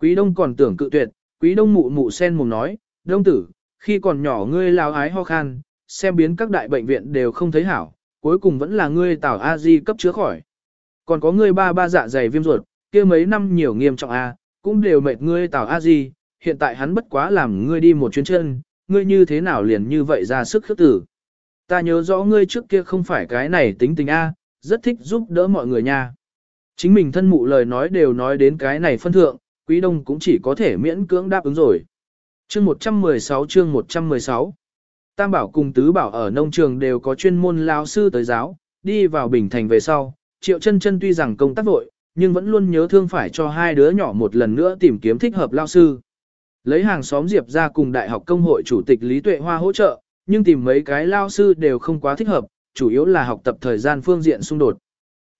Quý đông còn tưởng cự tuyệt, quý đông mụ mụ sen mồm nói, đông tử, khi còn nhỏ ngươi lao ái ho khan, xem biến các đại bệnh viện đều không thấy hảo, cuối cùng vẫn là ngươi tảo a di cấp chữa khỏi. Còn có ngươi ba ba dạ dày viêm ruột, kia mấy năm nhiều nghiêm trọng a, cũng đều mệt ngươi tảo a di, hiện tại hắn bất quá làm ngươi đi một chuyến chân, ngươi như thế nào liền như vậy ra sức khước tử. Ta nhớ rõ ngươi trước kia không phải cái này tính tình A, rất thích giúp đỡ mọi người nha. Chính mình thân mụ lời nói đều nói đến cái này phân thượng, quý đông cũng chỉ có thể miễn cưỡng đáp ứng rồi. Chương 116 chương 116 Tam bảo cùng tứ bảo ở nông trường đều có chuyên môn lao sư tới giáo, đi vào bình thành về sau, triệu chân chân tuy rằng công tác vội, nhưng vẫn luôn nhớ thương phải cho hai đứa nhỏ một lần nữa tìm kiếm thích hợp lao sư. Lấy hàng xóm Diệp ra cùng Đại học Công hội Chủ tịch Lý Tuệ Hoa hỗ trợ, nhưng tìm mấy cái lao sư đều không quá thích hợp, chủ yếu là học tập thời gian phương diện xung đột.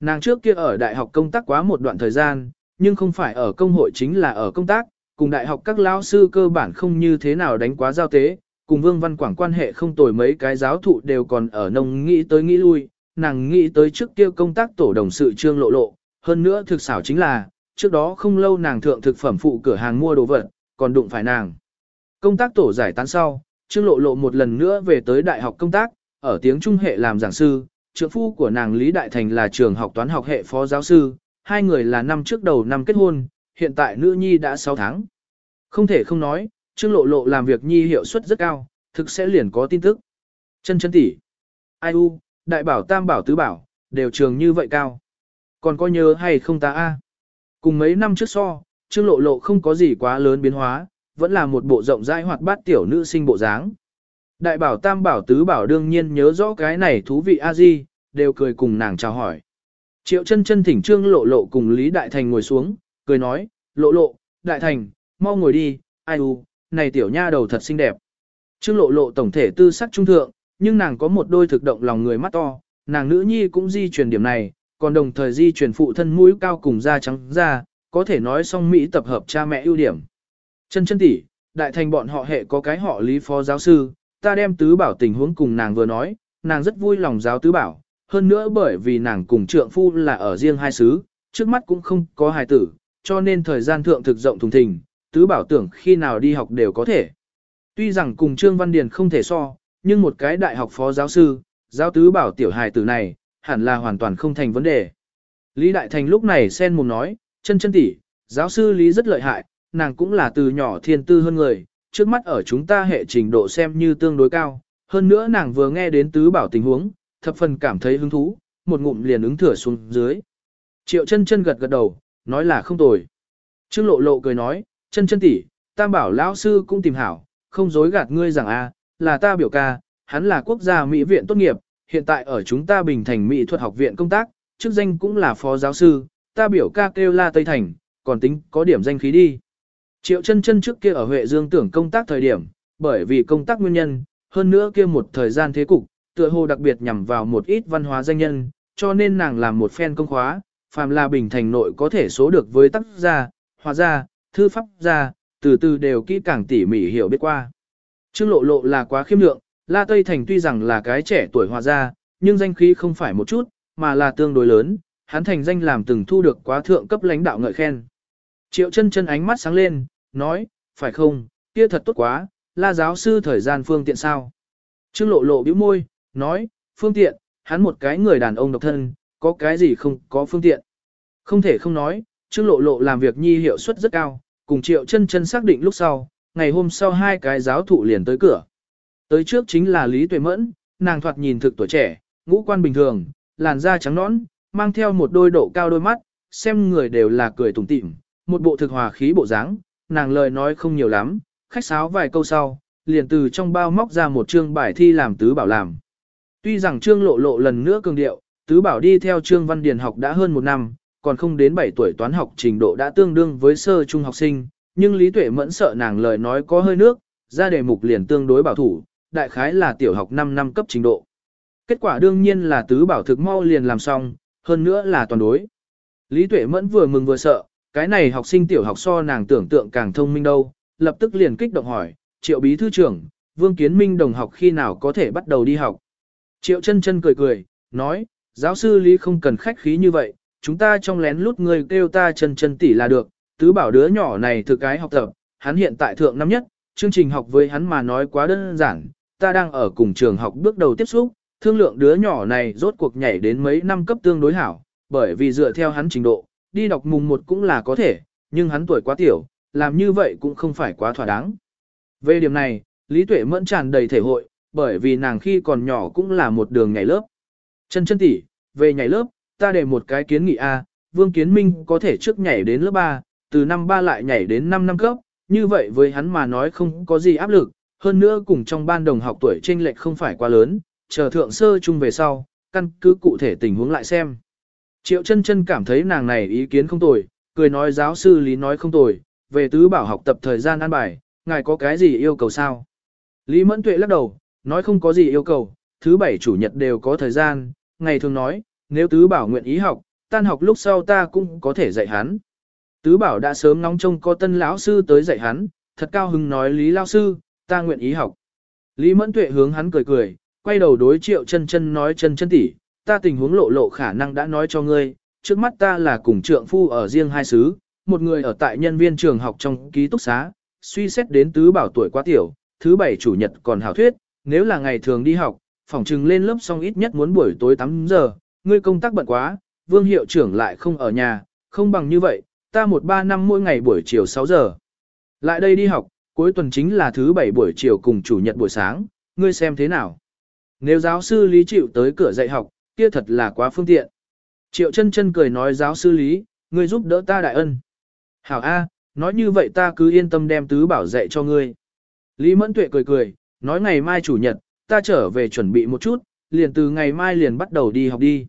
Nàng trước kia ở đại học công tác quá một đoạn thời gian, nhưng không phải ở công hội chính là ở công tác, cùng đại học các lao sư cơ bản không như thế nào đánh quá giao tế, cùng Vương Văn Quảng quan hệ không tồi mấy cái giáo thụ đều còn ở nông nghĩ tới nghĩ lui, nàng nghĩ tới trước kia công tác tổ đồng sự trương lộ lộ, hơn nữa thực xảo chính là, trước đó không lâu nàng thượng thực phẩm phụ cửa hàng mua đồ vật, còn đụng phải nàng. Công tác tổ giải tán sau, Trương Lộ Lộ một lần nữa về tới đại học công tác, ở tiếng Trung hệ làm giảng sư, trưởng phu của nàng Lý Đại Thành là trường học toán học hệ phó giáo sư, hai người là năm trước đầu năm kết hôn, hiện tại nữ nhi đã 6 tháng. Không thể không nói, Trương Lộ Lộ làm việc nhi hiệu suất rất cao, thực sẽ liền có tin tức. Chân chân tỷ, ai u, đại bảo tam bảo tứ bảo, đều trường như vậy cao. Còn có nhớ hay không ta a? Cùng mấy năm trước so, Trương Lộ Lộ không có gì quá lớn biến hóa, vẫn là một bộ rộng rãi hoạt bát tiểu nữ sinh bộ dáng. Đại bảo tam bảo tứ bảo đương nhiên nhớ rõ cái này thú vị a di, đều cười cùng nàng chào hỏi. Triệu chân chân thỉnh Trương Lộ Lộ cùng Lý Đại Thành ngồi xuống, cười nói, Lộ Lộ, Đại Thành, mau ngồi đi, ai u, này tiểu nha đầu thật xinh đẹp. Trương Lộ Lộ tổng thể tư sắc trung thượng, nhưng nàng có một đôi thực động lòng người mắt to, nàng nữ nhi cũng di truyền điểm này, còn đồng thời di truyền phụ thân mũi cao cùng da trắng da, có thể nói song Mỹ tập hợp cha mẹ ưu điểm. Chân chân tỷ, đại thành bọn họ hệ có cái họ lý phó giáo sư, ta đem tứ bảo tình huống cùng nàng vừa nói, nàng rất vui lòng giáo tứ bảo, hơn nữa bởi vì nàng cùng trượng phu là ở riêng hai xứ, trước mắt cũng không có hài tử, cho nên thời gian thượng thực rộng thùng thình, tứ bảo tưởng khi nào đi học đều có thể. Tuy rằng cùng Trương Văn Điền không thể so, nhưng một cái đại học phó giáo sư, giáo tứ bảo tiểu hài tử này, hẳn là hoàn toàn không thành vấn đề. Lý Đại Thành lúc này sen mồm nói, chân chân tỷ, giáo sư Lý rất lợi hại, nàng cũng là từ nhỏ thiên tư hơn người, trước mắt ở chúng ta hệ trình độ xem như tương đối cao, hơn nữa nàng vừa nghe đến tứ bảo tình huống, thập phần cảm thấy hứng thú, một ngụm liền ứng thừa xuống dưới. Triệu chân chân gật gật đầu, nói là không tồi. Trương lộ lộ cười nói, chân chân tỷ, tam bảo lão sư cũng tìm hảo, không dối gạt ngươi rằng a, là ta biểu ca, hắn là quốc gia mỹ viện tốt nghiệp, hiện tại ở chúng ta Bình Thành Mỹ thuật học viện công tác, chức danh cũng là phó giáo sư, ta biểu ca kêu la Tây Thành, còn tính có điểm danh khí đi. Triệu chân chân trước kia ở Huệ Dương tưởng công tác thời điểm, bởi vì công tác nguyên nhân, hơn nữa kia một thời gian thế cục, tựa hồ đặc biệt nhằm vào một ít văn hóa danh nhân, cho nên nàng làm một phen công khóa, phàm là bình thành nội có thể số được với tác gia, hòa gia, thư pháp gia, từ từ đều kỹ càng tỉ mỉ hiểu biết qua. Trương lộ lộ là quá khiêm lượng, La Tây Thành tuy rằng là cái trẻ tuổi hòa gia, nhưng danh khí không phải một chút, mà là tương đối lớn, hắn thành danh làm từng thu được quá thượng cấp lãnh đạo ngợi khen. Triệu chân chân ánh mắt sáng lên, nói, phải không, kia thật tốt quá, la giáo sư thời gian phương tiện sao. Trương lộ lộ bĩu môi, nói, phương tiện, hắn một cái người đàn ông độc thân, có cái gì không có phương tiện. Không thể không nói, Trương lộ lộ làm việc nhi hiệu suất rất cao, cùng triệu chân chân xác định lúc sau, ngày hôm sau hai cái giáo thụ liền tới cửa. Tới trước chính là Lý Tuệ Mẫn, nàng thoạt nhìn thực tuổi trẻ, ngũ quan bình thường, làn da trắng nõn, mang theo một đôi độ cao đôi mắt, xem người đều là cười tủm tỉm, một bộ thực hòa khí bộ dáng, nàng lời nói không nhiều lắm, khách sáo vài câu sau, liền từ trong bao móc ra một chương bài thi làm tứ bảo làm. Tuy rằng trương lộ lộ lần nữa cường điệu, tứ bảo đi theo trương văn điền học đã hơn một năm, còn không đến 7 tuổi toán học trình độ đã tương đương với sơ trung học sinh, nhưng Lý Tuệ mẫn sợ nàng lời nói có hơi nước, ra đề mục liền tương đối bảo thủ, đại khái là tiểu học 5 năm cấp trình độ. Kết quả đương nhiên là tứ bảo thực mau liền làm xong, hơn nữa là toàn đối. Lý Tuệ mẫn vừa mừng vừa sợ, cái này học sinh tiểu học so nàng tưởng tượng càng thông minh đâu, lập tức liền kích động hỏi, triệu bí thư trưởng, Vương Kiến Minh đồng học khi nào có thể bắt đầu đi học. Triệu chân chân cười cười, nói, giáo sư Lý không cần khách khí như vậy, chúng ta trong lén lút người kêu ta chân chân tỷ là được, tứ bảo đứa nhỏ này thực cái học tập, hắn hiện tại thượng năm nhất, chương trình học với hắn mà nói quá đơn giản, ta đang ở cùng trường học bước đầu tiếp xúc, thương lượng đứa nhỏ này rốt cuộc nhảy đến mấy năm cấp tương đối hảo, bởi vì dựa theo hắn trình độ, đi đọc mùng một cũng là có thể, nhưng hắn tuổi quá tiểu, làm như vậy cũng không phải quá thỏa đáng. Về điểm này, Lý Tuệ Mẫn tràn đầy thể hội, bởi vì nàng khi còn nhỏ cũng là một đường nhảy lớp. Chân chân tỷ, về nhảy lớp, ta để một cái kiến nghị A, Vương Kiến Minh có thể trước nhảy đến lớp 3, từ năm 3 lại nhảy đến 5 năm cấp, như vậy với hắn mà nói không có gì áp lực, hơn nữa cùng trong ban đồng học tuổi chênh lệch không phải quá lớn, chờ thượng sơ chung về sau, căn cứ cụ thể tình huống lại xem. Triệu chân chân cảm thấy nàng này ý kiến không tồi, cười nói giáo sư Lý nói không tồi, về tứ bảo học tập thời gian ăn bài, ngài có cái gì yêu cầu sao? Lý Mẫn Tuệ lắc đầu, nói không có gì yêu cầu, thứ bảy chủ nhật đều có thời gian, ngày thường nói, nếu tứ bảo nguyện ý học, tan học lúc sau ta cũng có thể dạy hắn. Tứ bảo đã sớm nóng trông có tân lão sư tới dạy hắn, thật cao hứng nói Lý lao sư, ta nguyện ý học. Lý Mẫn Tuệ hướng hắn cười cười, quay đầu đối triệu chân chân nói chân chân tỷ, ta tình huống lộ lộ khả năng đã nói cho ngươi, trước mắt ta là cùng trượng phu ở riêng hai xứ, một người ở tại nhân viên trường học trong ký túc xá, suy xét đến tứ bảo tuổi quá tiểu, thứ bảy chủ nhật còn hảo thuyết, nếu là ngày thường đi học, phòng trừng lên lớp xong ít nhất muốn buổi tối 8 giờ, ngươi công tác bận quá, vương hiệu trưởng lại không ở nhà, không bằng như vậy, ta một ba năm mỗi ngày buổi chiều 6 giờ. Lại đây đi học, cuối tuần chính là thứ bảy buổi chiều cùng chủ nhật buổi sáng, ngươi xem thế nào. Nếu giáo sư Lý chịu tới cửa dạy học, kia thật là quá phương tiện. Triệu chân chân cười nói giáo sư Lý, ngươi giúp đỡ ta đại ân. Hảo A, nói như vậy ta cứ yên tâm đem tứ bảo dạy cho ngươi. Lý Mẫn Tuệ cười cười, nói ngày mai chủ nhật, ta trở về chuẩn bị một chút, liền từ ngày mai liền bắt đầu đi học đi.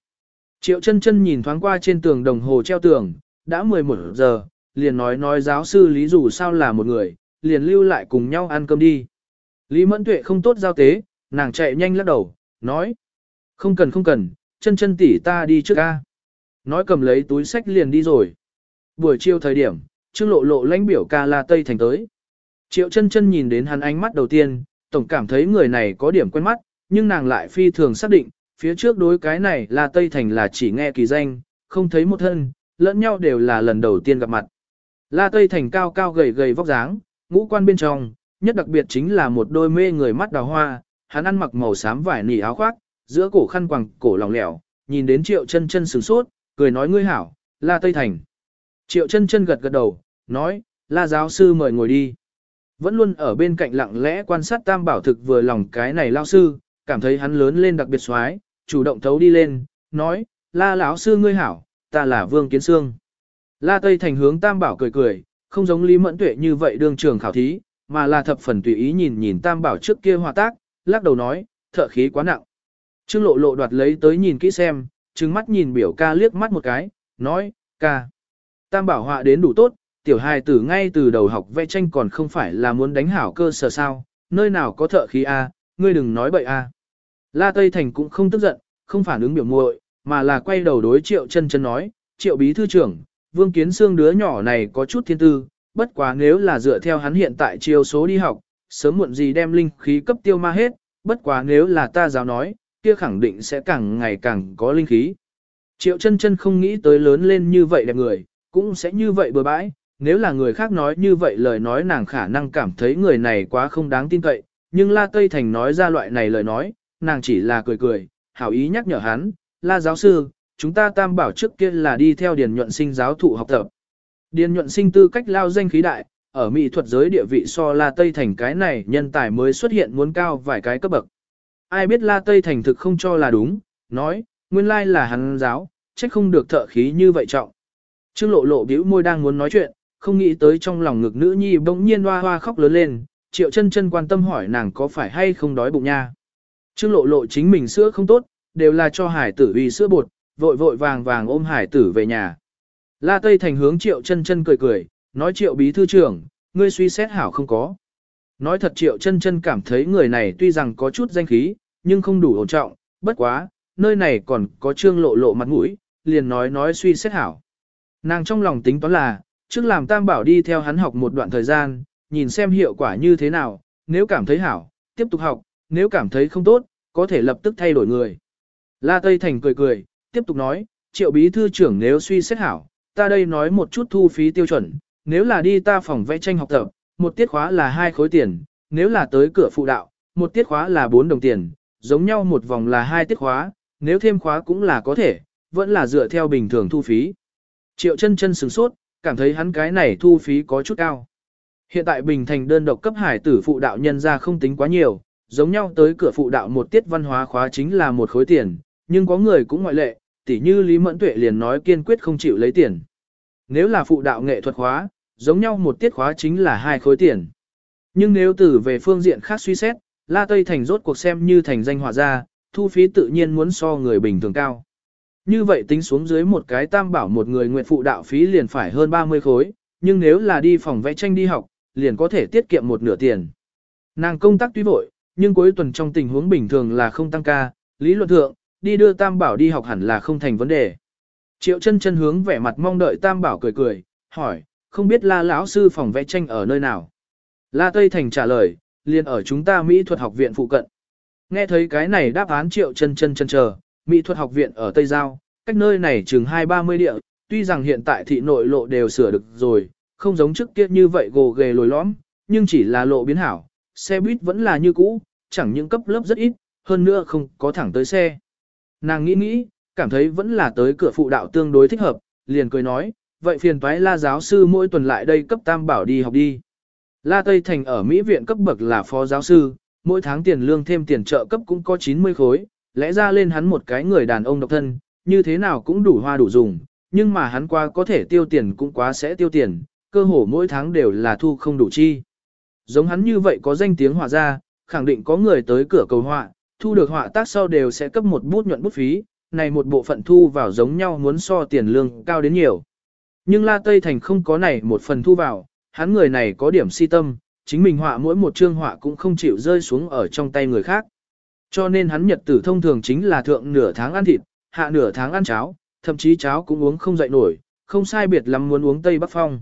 Triệu chân chân nhìn thoáng qua trên tường đồng hồ treo tường, đã 11 giờ, liền nói nói giáo sư Lý dù sao là một người, liền lưu lại cùng nhau ăn cơm đi. Lý Mẫn Tuệ không tốt giao tế, nàng chạy nhanh lắc đầu, nói. Không cần không cần, chân chân tỷ ta đi trước ca. Nói cầm lấy túi sách liền đi rồi. Buổi chiều thời điểm, Trương Lộ Lộ lãnh biểu ca La Tây Thành tới. Triệu chân chân nhìn đến hắn ánh mắt đầu tiên, tổng cảm thấy người này có điểm quen mắt, nhưng nàng lại phi thường xác định, phía trước đối cái này là Tây Thành là chỉ nghe kỳ danh, không thấy một thân, lẫn nhau đều là lần đầu tiên gặp mặt. La Tây Thành cao cao gầy gầy vóc dáng, ngũ quan bên trong, nhất đặc biệt chính là một đôi mê người mắt đào hoa, hắn ăn mặc màu xám vải nỉ áo khoác, giữa cổ khăn quàng cổ lỏng lẻo, nhìn đến Triệu Chân Chân sửng sốt, cười nói ngươi hảo, La Tây Thành. Triệu Chân Chân gật gật đầu, nói, La giáo sư mời ngồi đi. Vẫn luôn ở bên cạnh lặng lẽ quan sát Tam Bảo thực vừa lòng cái này lao sư, cảm thấy hắn lớn lên đặc biệt xoái, chủ động thấu đi lên, nói, La lão sư ngươi hảo, ta là Vương Kiến Sương. La Tây Thành hướng Tam Bảo cười cười, không giống Lý Mẫn Tuệ như vậy đương trường khảo thí, mà là thập phần tùy ý nhìn nhìn Tam Bảo trước kia hòa tác, lắc đầu nói, thợ khí quá nặng. Trương lộ lộ đoạt lấy tới nhìn kỹ xem, trừng mắt nhìn biểu ca liếc mắt một cái, nói, ca. Tam Bảo họa đến đủ tốt, tiểu hài tử ngay từ đầu học vẽ tranh còn không phải là muốn đánh hảo cơ sở sao, nơi nào có thợ khí A, ngươi đừng nói bậy A. La Tây Thành cũng không tức giận, không phản ứng biểu muội, mà là quay đầu đối triệu chân chân nói, triệu bí thư trưởng, vương kiến xương đứa nhỏ này có chút thiên tư, bất quá nếu là dựa theo hắn hiện tại chiều số đi học, sớm muộn gì đem linh khí cấp tiêu ma hết, bất quá nếu là ta giáo nói, kia khẳng định sẽ càng ngày càng có linh khí. Triệu chân chân không nghĩ tới lớn lên như vậy đẹp người, cũng sẽ như vậy bừa bãi, nếu là người khác nói như vậy lời nói nàng khả năng cảm thấy người này quá không đáng tin cậy, nhưng La Tây Thành nói ra loại này lời nói, nàng chỉ là cười cười, hảo ý nhắc nhở hắn, La giáo sư, chúng ta tam bảo trước kia là đi theo điền nhuận sinh giáo thụ học tập. Điền nhuận sinh tư cách lao danh khí đại, ở mỹ thuật giới địa vị so La Tây Thành cái này nhân tài mới xuất hiện muốn cao vài cái cấp bậc. Ai biết La Tây Thành thực không cho là đúng, nói, nguyên lai là hắn giáo, trách không được thợ khí như vậy trọng. Trương lộ lộ bĩu môi đang muốn nói chuyện, không nghĩ tới trong lòng ngực nữ nhi bỗng nhiên hoa hoa khóc lớn lên, triệu chân chân quan tâm hỏi nàng có phải hay không đói bụng nha. Trương lộ lộ chính mình sữa không tốt, đều là cho hải tử uy sữa bột, vội vội vàng vàng ôm hải tử về nhà. La Tây Thành hướng triệu chân chân cười cười, nói triệu bí thư trưởng, ngươi suy xét hảo không có. Nói thật triệu chân chân cảm thấy người này tuy rằng có chút danh khí, nhưng không đủ ổn trọng, bất quá, nơi này còn có trương lộ lộ mặt mũi, liền nói nói suy xét hảo. Nàng trong lòng tính toán là, trước làm tam bảo đi theo hắn học một đoạn thời gian, nhìn xem hiệu quả như thế nào, nếu cảm thấy hảo, tiếp tục học, nếu cảm thấy không tốt, có thể lập tức thay đổi người. La Tây Thành cười cười, tiếp tục nói, triệu bí thư trưởng nếu suy xét hảo, ta đây nói một chút thu phí tiêu chuẩn, nếu là đi ta phòng vẽ tranh học tập, một tiết khóa là hai khối tiền, nếu là tới cửa phụ đạo, một tiết khóa là 4 đồng tiền, giống nhau một vòng là hai tiết khóa, nếu thêm khóa cũng là có thể, vẫn là dựa theo bình thường thu phí. Triệu chân chân sửng sốt, cảm thấy hắn cái này thu phí có chút cao. Hiện tại Bình Thành đơn độc cấp hải tử phụ đạo nhân ra không tính quá nhiều, giống nhau tới cửa phụ đạo một tiết văn hóa khóa chính là một khối tiền, nhưng có người cũng ngoại lệ, tỉ như Lý Mẫn Tuệ liền nói kiên quyết không chịu lấy tiền. Nếu là phụ đạo nghệ thuật khóa, giống nhau một tiết khóa chính là hai khối tiền. Nhưng nếu từ về phương diện khác suy xét, La Tây Thành rốt cuộc xem như thành danh họa gia, thu phí tự nhiên muốn so người bình thường cao. Như vậy tính xuống dưới một cái tam bảo một người nguyện phụ đạo phí liền phải hơn 30 khối, nhưng nếu là đi phòng vẽ tranh đi học, liền có thể tiết kiệm một nửa tiền. Nàng công tác tuy vội, nhưng cuối tuần trong tình huống bình thường là không tăng ca, lý luận thượng, đi đưa tam bảo đi học hẳn là không thành vấn đề. Triệu chân chân hướng vẻ mặt mong đợi tam bảo cười cười, hỏi, không biết la lão sư phòng vẽ tranh ở nơi nào. La Tây Thành trả lời, liền ở chúng ta Mỹ thuật học viện phụ cận. Nghe thấy cái này đáp án triệu chân chân chân chờ, Mỹ thuật học viện ở Tây Giao, cách nơi này chừng 2-30 địa, tuy rằng hiện tại thị nội lộ đều sửa được rồi, không giống trước kia như vậy gồ ghề lồi lõm, nhưng chỉ là lộ biến hảo, xe buýt vẫn là như cũ, chẳng những cấp lớp rất ít, hơn nữa không có thẳng tới xe. Nàng nghĩ nghĩ, cảm thấy vẫn là tới cửa phụ đạo tương đối thích hợp, liền cười nói, vậy phiền toái la giáo sư mỗi tuần lại đây cấp tam bảo đi học đi. La Tây Thành ở Mỹ viện cấp bậc là phó giáo sư, mỗi tháng tiền lương thêm tiền trợ cấp cũng có 90 khối, lẽ ra lên hắn một cái người đàn ông độc thân, như thế nào cũng đủ hoa đủ dùng, nhưng mà hắn qua có thể tiêu tiền cũng quá sẽ tiêu tiền, cơ hồ mỗi tháng đều là thu không đủ chi. Giống hắn như vậy có danh tiếng họa ra, khẳng định có người tới cửa cầu họa, thu được họa tác sau đều sẽ cấp một bút nhuận bút phí, này một bộ phận thu vào giống nhau muốn so tiền lương cao đến nhiều. Nhưng La Tây Thành không có này một phần thu vào, hắn người này có điểm si tâm, chính mình họa mỗi một chương họa cũng không chịu rơi xuống ở trong tay người khác. Cho nên hắn nhật tử thông thường chính là thượng nửa tháng ăn thịt, hạ nửa tháng ăn cháo, thậm chí cháo cũng uống không dậy nổi, không sai biệt lắm muốn uống Tây Bắc Phong.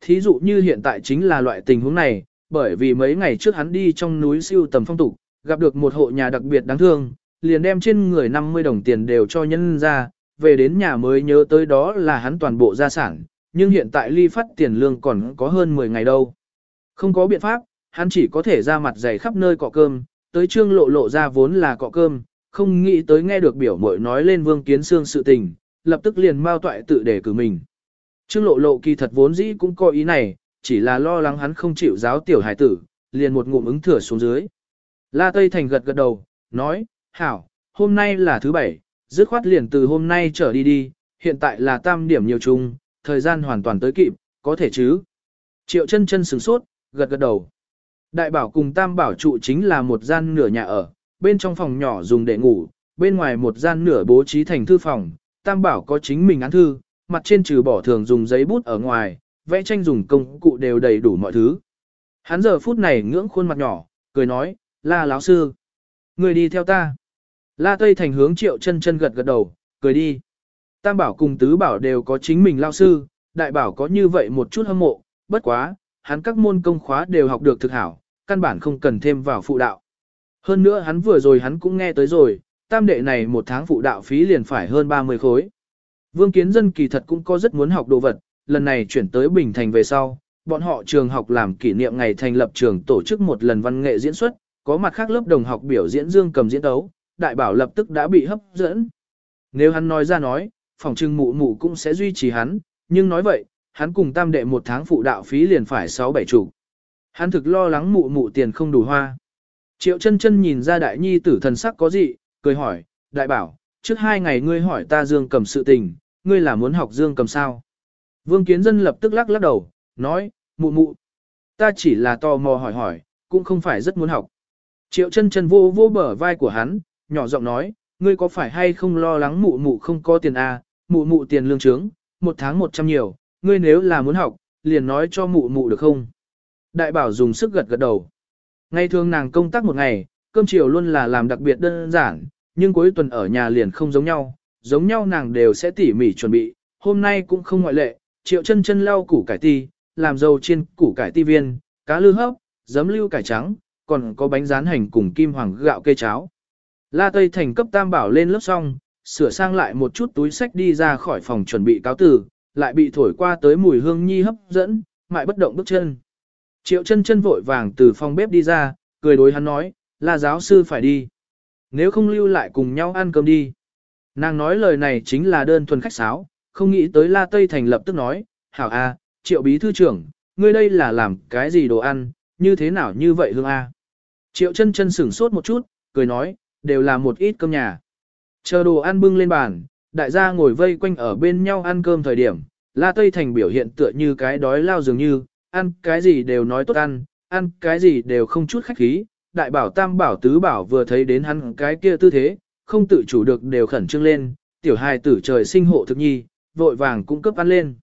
Thí dụ như hiện tại chính là loại tình huống này, bởi vì mấy ngày trước hắn đi trong núi siêu tầm phong tục, gặp được một hộ nhà đặc biệt đáng thương, liền đem trên người 50 đồng tiền đều cho nhân ra, về đến nhà mới nhớ tới đó là hắn toàn bộ gia sản, nhưng hiện tại ly phát tiền lương còn có hơn 10 ngày đâu. Không có biện pháp, hắn chỉ có thể ra mặt dày khắp nơi cọ cơm, tới trương lộ lộ ra vốn là cọ cơm, không nghĩ tới nghe được biểu mội nói lên vương kiến xương sự tình, lập tức liền mau toại tự để cử mình. Trương lộ lộ kỳ thật vốn dĩ cũng có ý này, chỉ là lo lắng hắn không chịu giáo tiểu hải tử, liền một ngụm ứng thừa xuống dưới. La Tây Thành gật gật đầu, nói, hảo, hôm nay là thứ bảy, dứt khoát liền từ hôm nay trở đi đi, hiện tại là tam điểm nhiều chung, thời gian hoàn toàn tới kịp, có thể chứ. Triệu chân chân sửng sốt, gật gật đầu. Đại bảo cùng tam bảo trụ chính là một gian nửa nhà ở, bên trong phòng nhỏ dùng để ngủ, bên ngoài một gian nửa bố trí thành thư phòng, tam bảo có chính mình án thư, mặt trên trừ bỏ thường dùng giấy bút ở ngoài, vẽ tranh dùng công cụ đều đầy đủ mọi thứ. Hắn giờ phút này ngưỡng khuôn mặt nhỏ, cười nói, la láo sư. Người đi theo ta. La Tây Thành hướng triệu chân chân gật gật đầu, cười đi. Tam bảo cùng tứ bảo đều có chính mình lao sư, đại bảo có như vậy một chút hâm mộ, bất quá, hắn các môn công khóa đều học được thực hảo, căn bản không cần thêm vào phụ đạo. Hơn nữa hắn vừa rồi hắn cũng nghe tới rồi, tam đệ này một tháng phụ đạo phí liền phải hơn 30 khối. Vương Kiến Dân kỳ thật cũng có rất muốn học đồ vật, lần này chuyển tới Bình Thành về sau, bọn họ trường học làm kỷ niệm ngày thành lập trường tổ chức một lần văn nghệ diễn xuất, có mặt khác lớp đồng học biểu diễn dương cầm diễn tấu, đại bảo lập tức đã bị hấp dẫn. Nếu hắn nói ra nói, phòng trưng mụ mụ cũng sẽ duy trì hắn, nhưng nói vậy, hắn cùng tam đệ một tháng phụ đạo phí liền phải 6-7 chủ. Hắn thực lo lắng mụ mụ tiền không đủ hoa. Triệu chân chân nhìn ra đại nhi tử thần sắc có gì, cười hỏi, đại bảo, trước hai ngày ngươi hỏi ta dương cầm sự tình, ngươi là muốn học dương cầm sao? Vương Kiến Dân lập tức lắc lắc đầu, nói, mụ mụ, ta chỉ là tò mò hỏi hỏi, cũng không phải rất muốn học. Triệu chân chân vô vô bờ vai của hắn, nhỏ giọng nói, ngươi có phải hay không lo lắng mụ mụ không có tiền à, mụ mụ tiền lương trướng, một tháng một trăm nhiều, ngươi nếu là muốn học, liền nói cho mụ mụ được không? Đại bảo dùng sức gật gật đầu. Ngày thường nàng công tác một ngày, cơm chiều luôn là làm đặc biệt đơn giản, nhưng cuối tuần ở nhà liền không giống nhau, giống nhau nàng đều sẽ tỉ mỉ chuẩn bị, hôm nay cũng không ngoại lệ, triệu chân chân lau củ cải ti, làm dầu chiên củ cải ti viên, cá lư hấp, giấm lưu cải trắng, còn có bánh rán hành cùng kim hoàng gạo kê cháo. La Tây Thành cấp tam bảo lên lớp xong, sửa sang lại một chút túi sách đi ra khỏi phòng chuẩn bị cáo tử, lại bị thổi qua tới mùi hương nhi hấp dẫn, mại bất động bước chân. Triệu chân chân vội vàng từ phòng bếp đi ra, cười đối hắn nói, là giáo sư phải đi. Nếu không lưu lại cùng nhau ăn cơm đi. Nàng nói lời này chính là đơn thuần khách sáo, không nghĩ tới La Tây Thành lập tức nói, hảo a, triệu bí thư trưởng, ngươi đây là làm cái gì đồ ăn, như thế nào như vậy hương a. Triệu chân chân sửng sốt một chút, cười nói, đều là một ít cơm nhà. Chờ đồ ăn bưng lên bàn, đại gia ngồi vây quanh ở bên nhau ăn cơm thời điểm, La Tây Thành biểu hiện tựa như cái đói lao dường như, ăn cái gì đều nói tốt ăn, ăn cái gì đều không chút khách khí. Đại bảo tam bảo tứ bảo vừa thấy đến hắn cái kia tư thế, không tự chủ được đều khẩn trương lên, tiểu hài tử trời sinh hộ thực nhi, vội vàng cũng cấp ăn lên.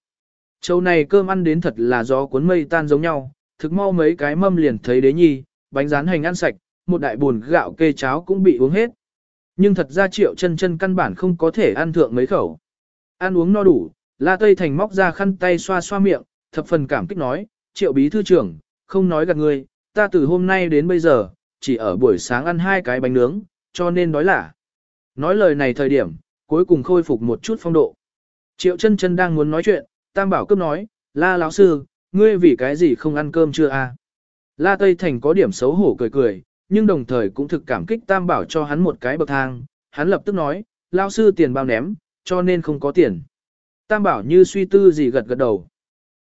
Châu này cơm ăn đến thật là gió cuốn mây tan giống nhau, thực mau mấy cái mâm liền thấy đế nhi, bánh rán hành ăn sạch, một đại buồn gạo kê cháo cũng bị uống hết. Nhưng thật ra triệu chân chân căn bản không có thể ăn thượng mấy khẩu. Ăn uống no đủ, La Tây Thành móc ra khăn tay xoa xoa miệng, thập phần cảm kích nói, triệu bí thư trưởng, không nói gạt người, ta từ hôm nay đến bây giờ, chỉ ở buổi sáng ăn hai cái bánh nướng, cho nên đói lả. Nói lời này thời điểm, cuối cùng khôi phục một chút phong độ. Triệu chân chân đang muốn nói chuyện, Tam Bảo cấp nói, La lão sư, ngươi vì cái gì không ăn cơm chưa a? À? La Tây Thành có điểm xấu hổ cười cười, nhưng đồng thời cũng thực cảm kích Tam Bảo cho hắn một cái bậc thang, hắn lập tức nói, lão sư tiền bao ném, cho nên không có tiền. Tam Bảo như suy tư gì gật gật đầu.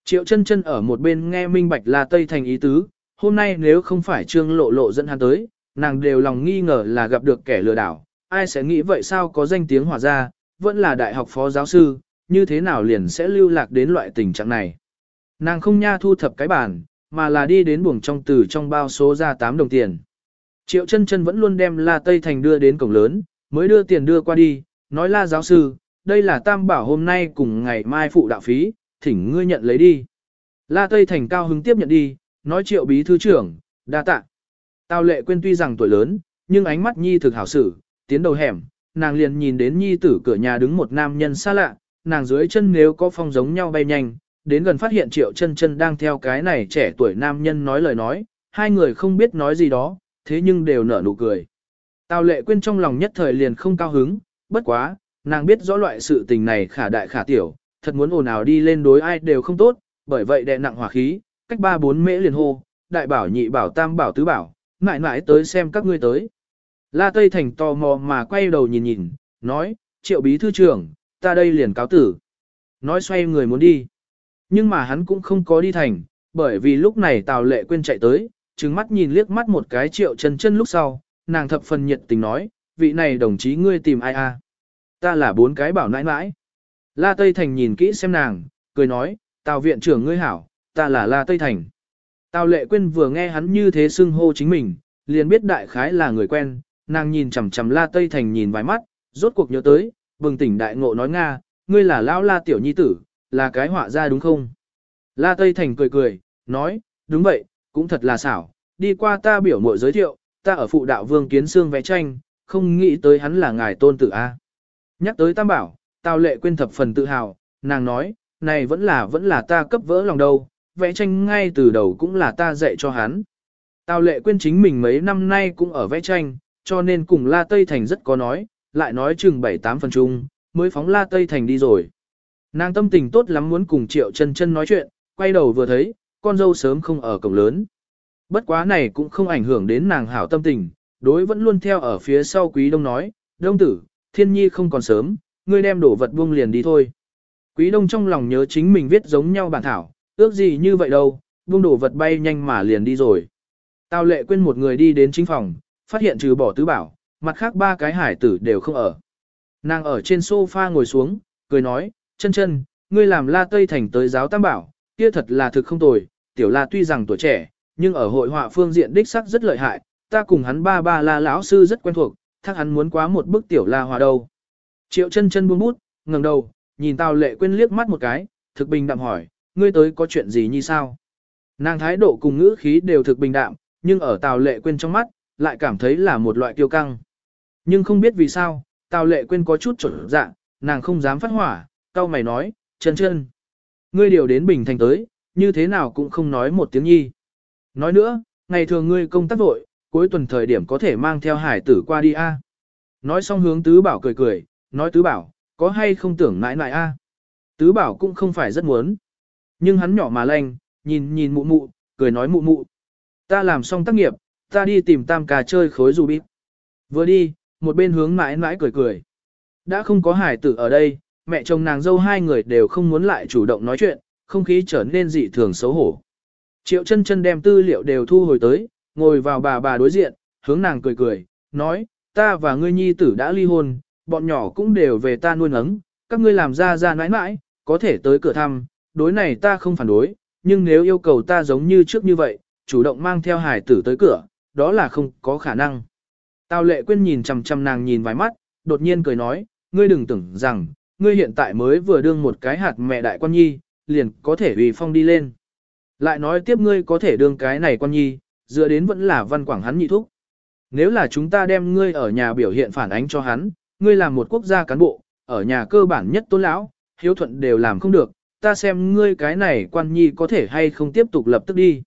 Triệu chân chân ở một bên nghe minh bạch là Tây Thành ý tứ, hôm nay nếu không phải trương lộ lộ dẫn hắn tới, nàng đều lòng nghi ngờ là gặp được kẻ lừa đảo, ai sẽ nghĩ vậy sao có danh tiếng hòa ra, vẫn là đại học phó giáo sư, như thế nào liền sẽ lưu lạc đến loại tình trạng này. Nàng không nha thu thập cái bản, mà là đi đến buồng trong từ trong bao số ra 8 đồng tiền. Triệu chân chân vẫn luôn đem La Tây Thành đưa đến cổng lớn, mới đưa tiền đưa qua đi, nói La giáo sư, đây là tam bảo hôm nay cùng ngày mai phụ đạo phí, thỉnh ngươi nhận lấy đi. La Tây Thành cao hứng tiếp nhận đi, nói triệu bí thư trưởng, đa tạ. Tào lệ quên tuy rằng tuổi lớn, nhưng ánh mắt nhi thực hảo xử, tiến đầu hẻm, nàng liền nhìn đến nhi tử cửa nhà đứng một nam nhân xa lạ, nàng dưới chân nếu có phong giống nhau bay nhanh, đến gần phát hiện triệu chân chân đang theo cái này trẻ tuổi nam nhân nói lời nói, hai người không biết nói gì đó, thế nhưng đều nở nụ cười. Tào lệ quên trong lòng nhất thời liền không cao hứng, bất quá, nàng biết rõ loại sự tình này khả đại khả tiểu, thật muốn ồn ào đi lên đối ai đều không tốt, bởi vậy đè nặng hỏa khí, cách ba bốn mễ liền hô, đại bảo nhị bảo tam bảo tứ bảo, mãi mãi tới xem các ngươi tới. La Tây Thành tò mò mà quay đầu nhìn nhìn, nói, triệu bí thư trưởng, ta đây liền cáo tử. Nói xoay người muốn đi. Nhưng mà hắn cũng không có đi thành, bởi vì lúc này Tào Lệ quên chạy tới, trừng mắt nhìn liếc mắt một cái triệu chân chân lúc sau, nàng thập phần nhiệt tình nói, vị này đồng chí ngươi tìm ai a? Ta là bốn cái bảo nãi nãi. La Tây Thành nhìn kỹ xem nàng, cười nói, Tào viện trưởng ngươi hảo, ta là La Tây Thành. Tào Lệ Quyên vừa nghe hắn như thế xưng hô chính mình, liền biết đại khái là người quen, nàng nhìn chằm chằm La Tây Thành nhìn vài mắt, rốt cuộc nhớ tới, bừng tỉnh đại ngộ nói Nga, ngươi là lão La Tiểu Nhi Tử, là cái họa ra đúng không? La Tây Thành cười cười, nói, đúng vậy, cũng thật là xảo, đi qua ta biểu mội giới thiệu, ta ở phụ đạo vương kiến xương vẽ tranh, không nghĩ tới hắn là ngài tôn tử A. Nhắc tới tam bảo, Tào Lệ quên thập phần tự hào, nàng nói, này vẫn là vẫn là ta cấp vỡ lòng đâu, vẽ tranh ngay từ đầu cũng là ta dạy cho hắn. Tào lệ quên chính mình mấy năm nay cũng ở vẽ tranh, cho nên cùng La Tây Thành rất có nói, lại nói chừng 7-8 phần chung, mới phóng La Tây Thành đi rồi. Nàng tâm tình tốt lắm muốn cùng Triệu chân chân nói chuyện, quay đầu vừa thấy, con dâu sớm không ở cổng lớn. Bất quá này cũng không ảnh hưởng đến nàng hảo tâm tình, đối vẫn luôn theo ở phía sau quý đông nói, đông tử, thiên nhi không còn sớm, ngươi đem đổ vật buông liền đi thôi. Quý đông trong lòng nhớ chính mình viết giống nhau bản thảo, ước gì như vậy đâu, buông đổ vật bay nhanh mà liền đi rồi. Tào lệ quên một người đi đến chính phòng, phát hiện trừ bỏ tứ bảo, mặt khác ba cái hải tử đều không ở. Nàng ở trên sofa ngồi xuống, cười nói, chân chân, ngươi làm la tây thành tới giáo tam bảo, kia thật là thực không tồi, tiểu la tuy rằng tuổi trẻ, nhưng ở hội họa phương diện đích sắc rất lợi hại, ta cùng hắn ba ba la lão sư rất quen thuộc, thắc hắn muốn quá một bức tiểu la hòa đâu. Triệu chân chân buông bút, ngẩng đầu, nhìn Tào Lệ Quyên liếc mắt một cái, thực bình đạm hỏi, ngươi tới có chuyện gì như sao? Nàng thái độ cùng ngữ khí đều thực bình đạm, nhưng ở Tào Lệ Quyên trong mắt, lại cảm thấy là một loại kiêu căng. Nhưng không biết vì sao, Tào Lệ Quyên có chút trở dạ, nàng không dám phát hỏa, cao mày nói, chân chân. Ngươi điều đến Bình Thành tới, như thế nào cũng không nói một tiếng nhi. Nói nữa, ngày thường ngươi công tác vội, cuối tuần thời điểm có thể mang theo hải tử qua đi a. Nói xong hướng tứ bảo cười cười, nói tứ bảo, có hay không tưởng mãi mãi a? Tứ bảo cũng không phải rất muốn. Nhưng hắn nhỏ mà lanh, nhìn nhìn mụ mụ, cười nói mụ mụ. Ta làm xong tác nghiệp, ta đi tìm tam ca chơi khối dù bít. Vừa đi, một bên hướng mãi mãi cười cười. Đã không có hải tử ở đây, mẹ chồng nàng dâu hai người đều không muốn lại chủ động nói chuyện, không khí trở nên dị thường xấu hổ. Triệu chân chân đem tư liệu đều thu hồi tới, ngồi vào bà bà đối diện, hướng nàng cười cười, nói, ta và ngươi nhi tử đã ly hôn, bọn nhỏ cũng đều về ta nuôi nấng, các ngươi làm ra ra nãi nãi, có thể tới cửa thăm, đối này ta không phản đối, nhưng nếu yêu cầu ta giống như trước như vậy, chủ động mang theo hải tử tới cửa, đó là không có khả năng. Tào lệ quên nhìn chằm chằm nàng nhìn vài mắt, đột nhiên cười nói, ngươi đừng tưởng rằng, ngươi hiện tại mới vừa đương một cái hạt mẹ đại quan nhi, liền có thể ủy phong đi lên. Lại nói tiếp ngươi có thể đương cái này quan nhi, dựa đến vẫn là văn quảng hắn nhị thúc. Nếu là chúng ta đem ngươi ở nhà biểu hiện phản ánh cho hắn, ngươi làm một quốc gia cán bộ, ở nhà cơ bản nhất tôn lão, hiếu thuận đều làm không được, ta xem ngươi cái này quan nhi có thể hay không tiếp tục lập tức đi.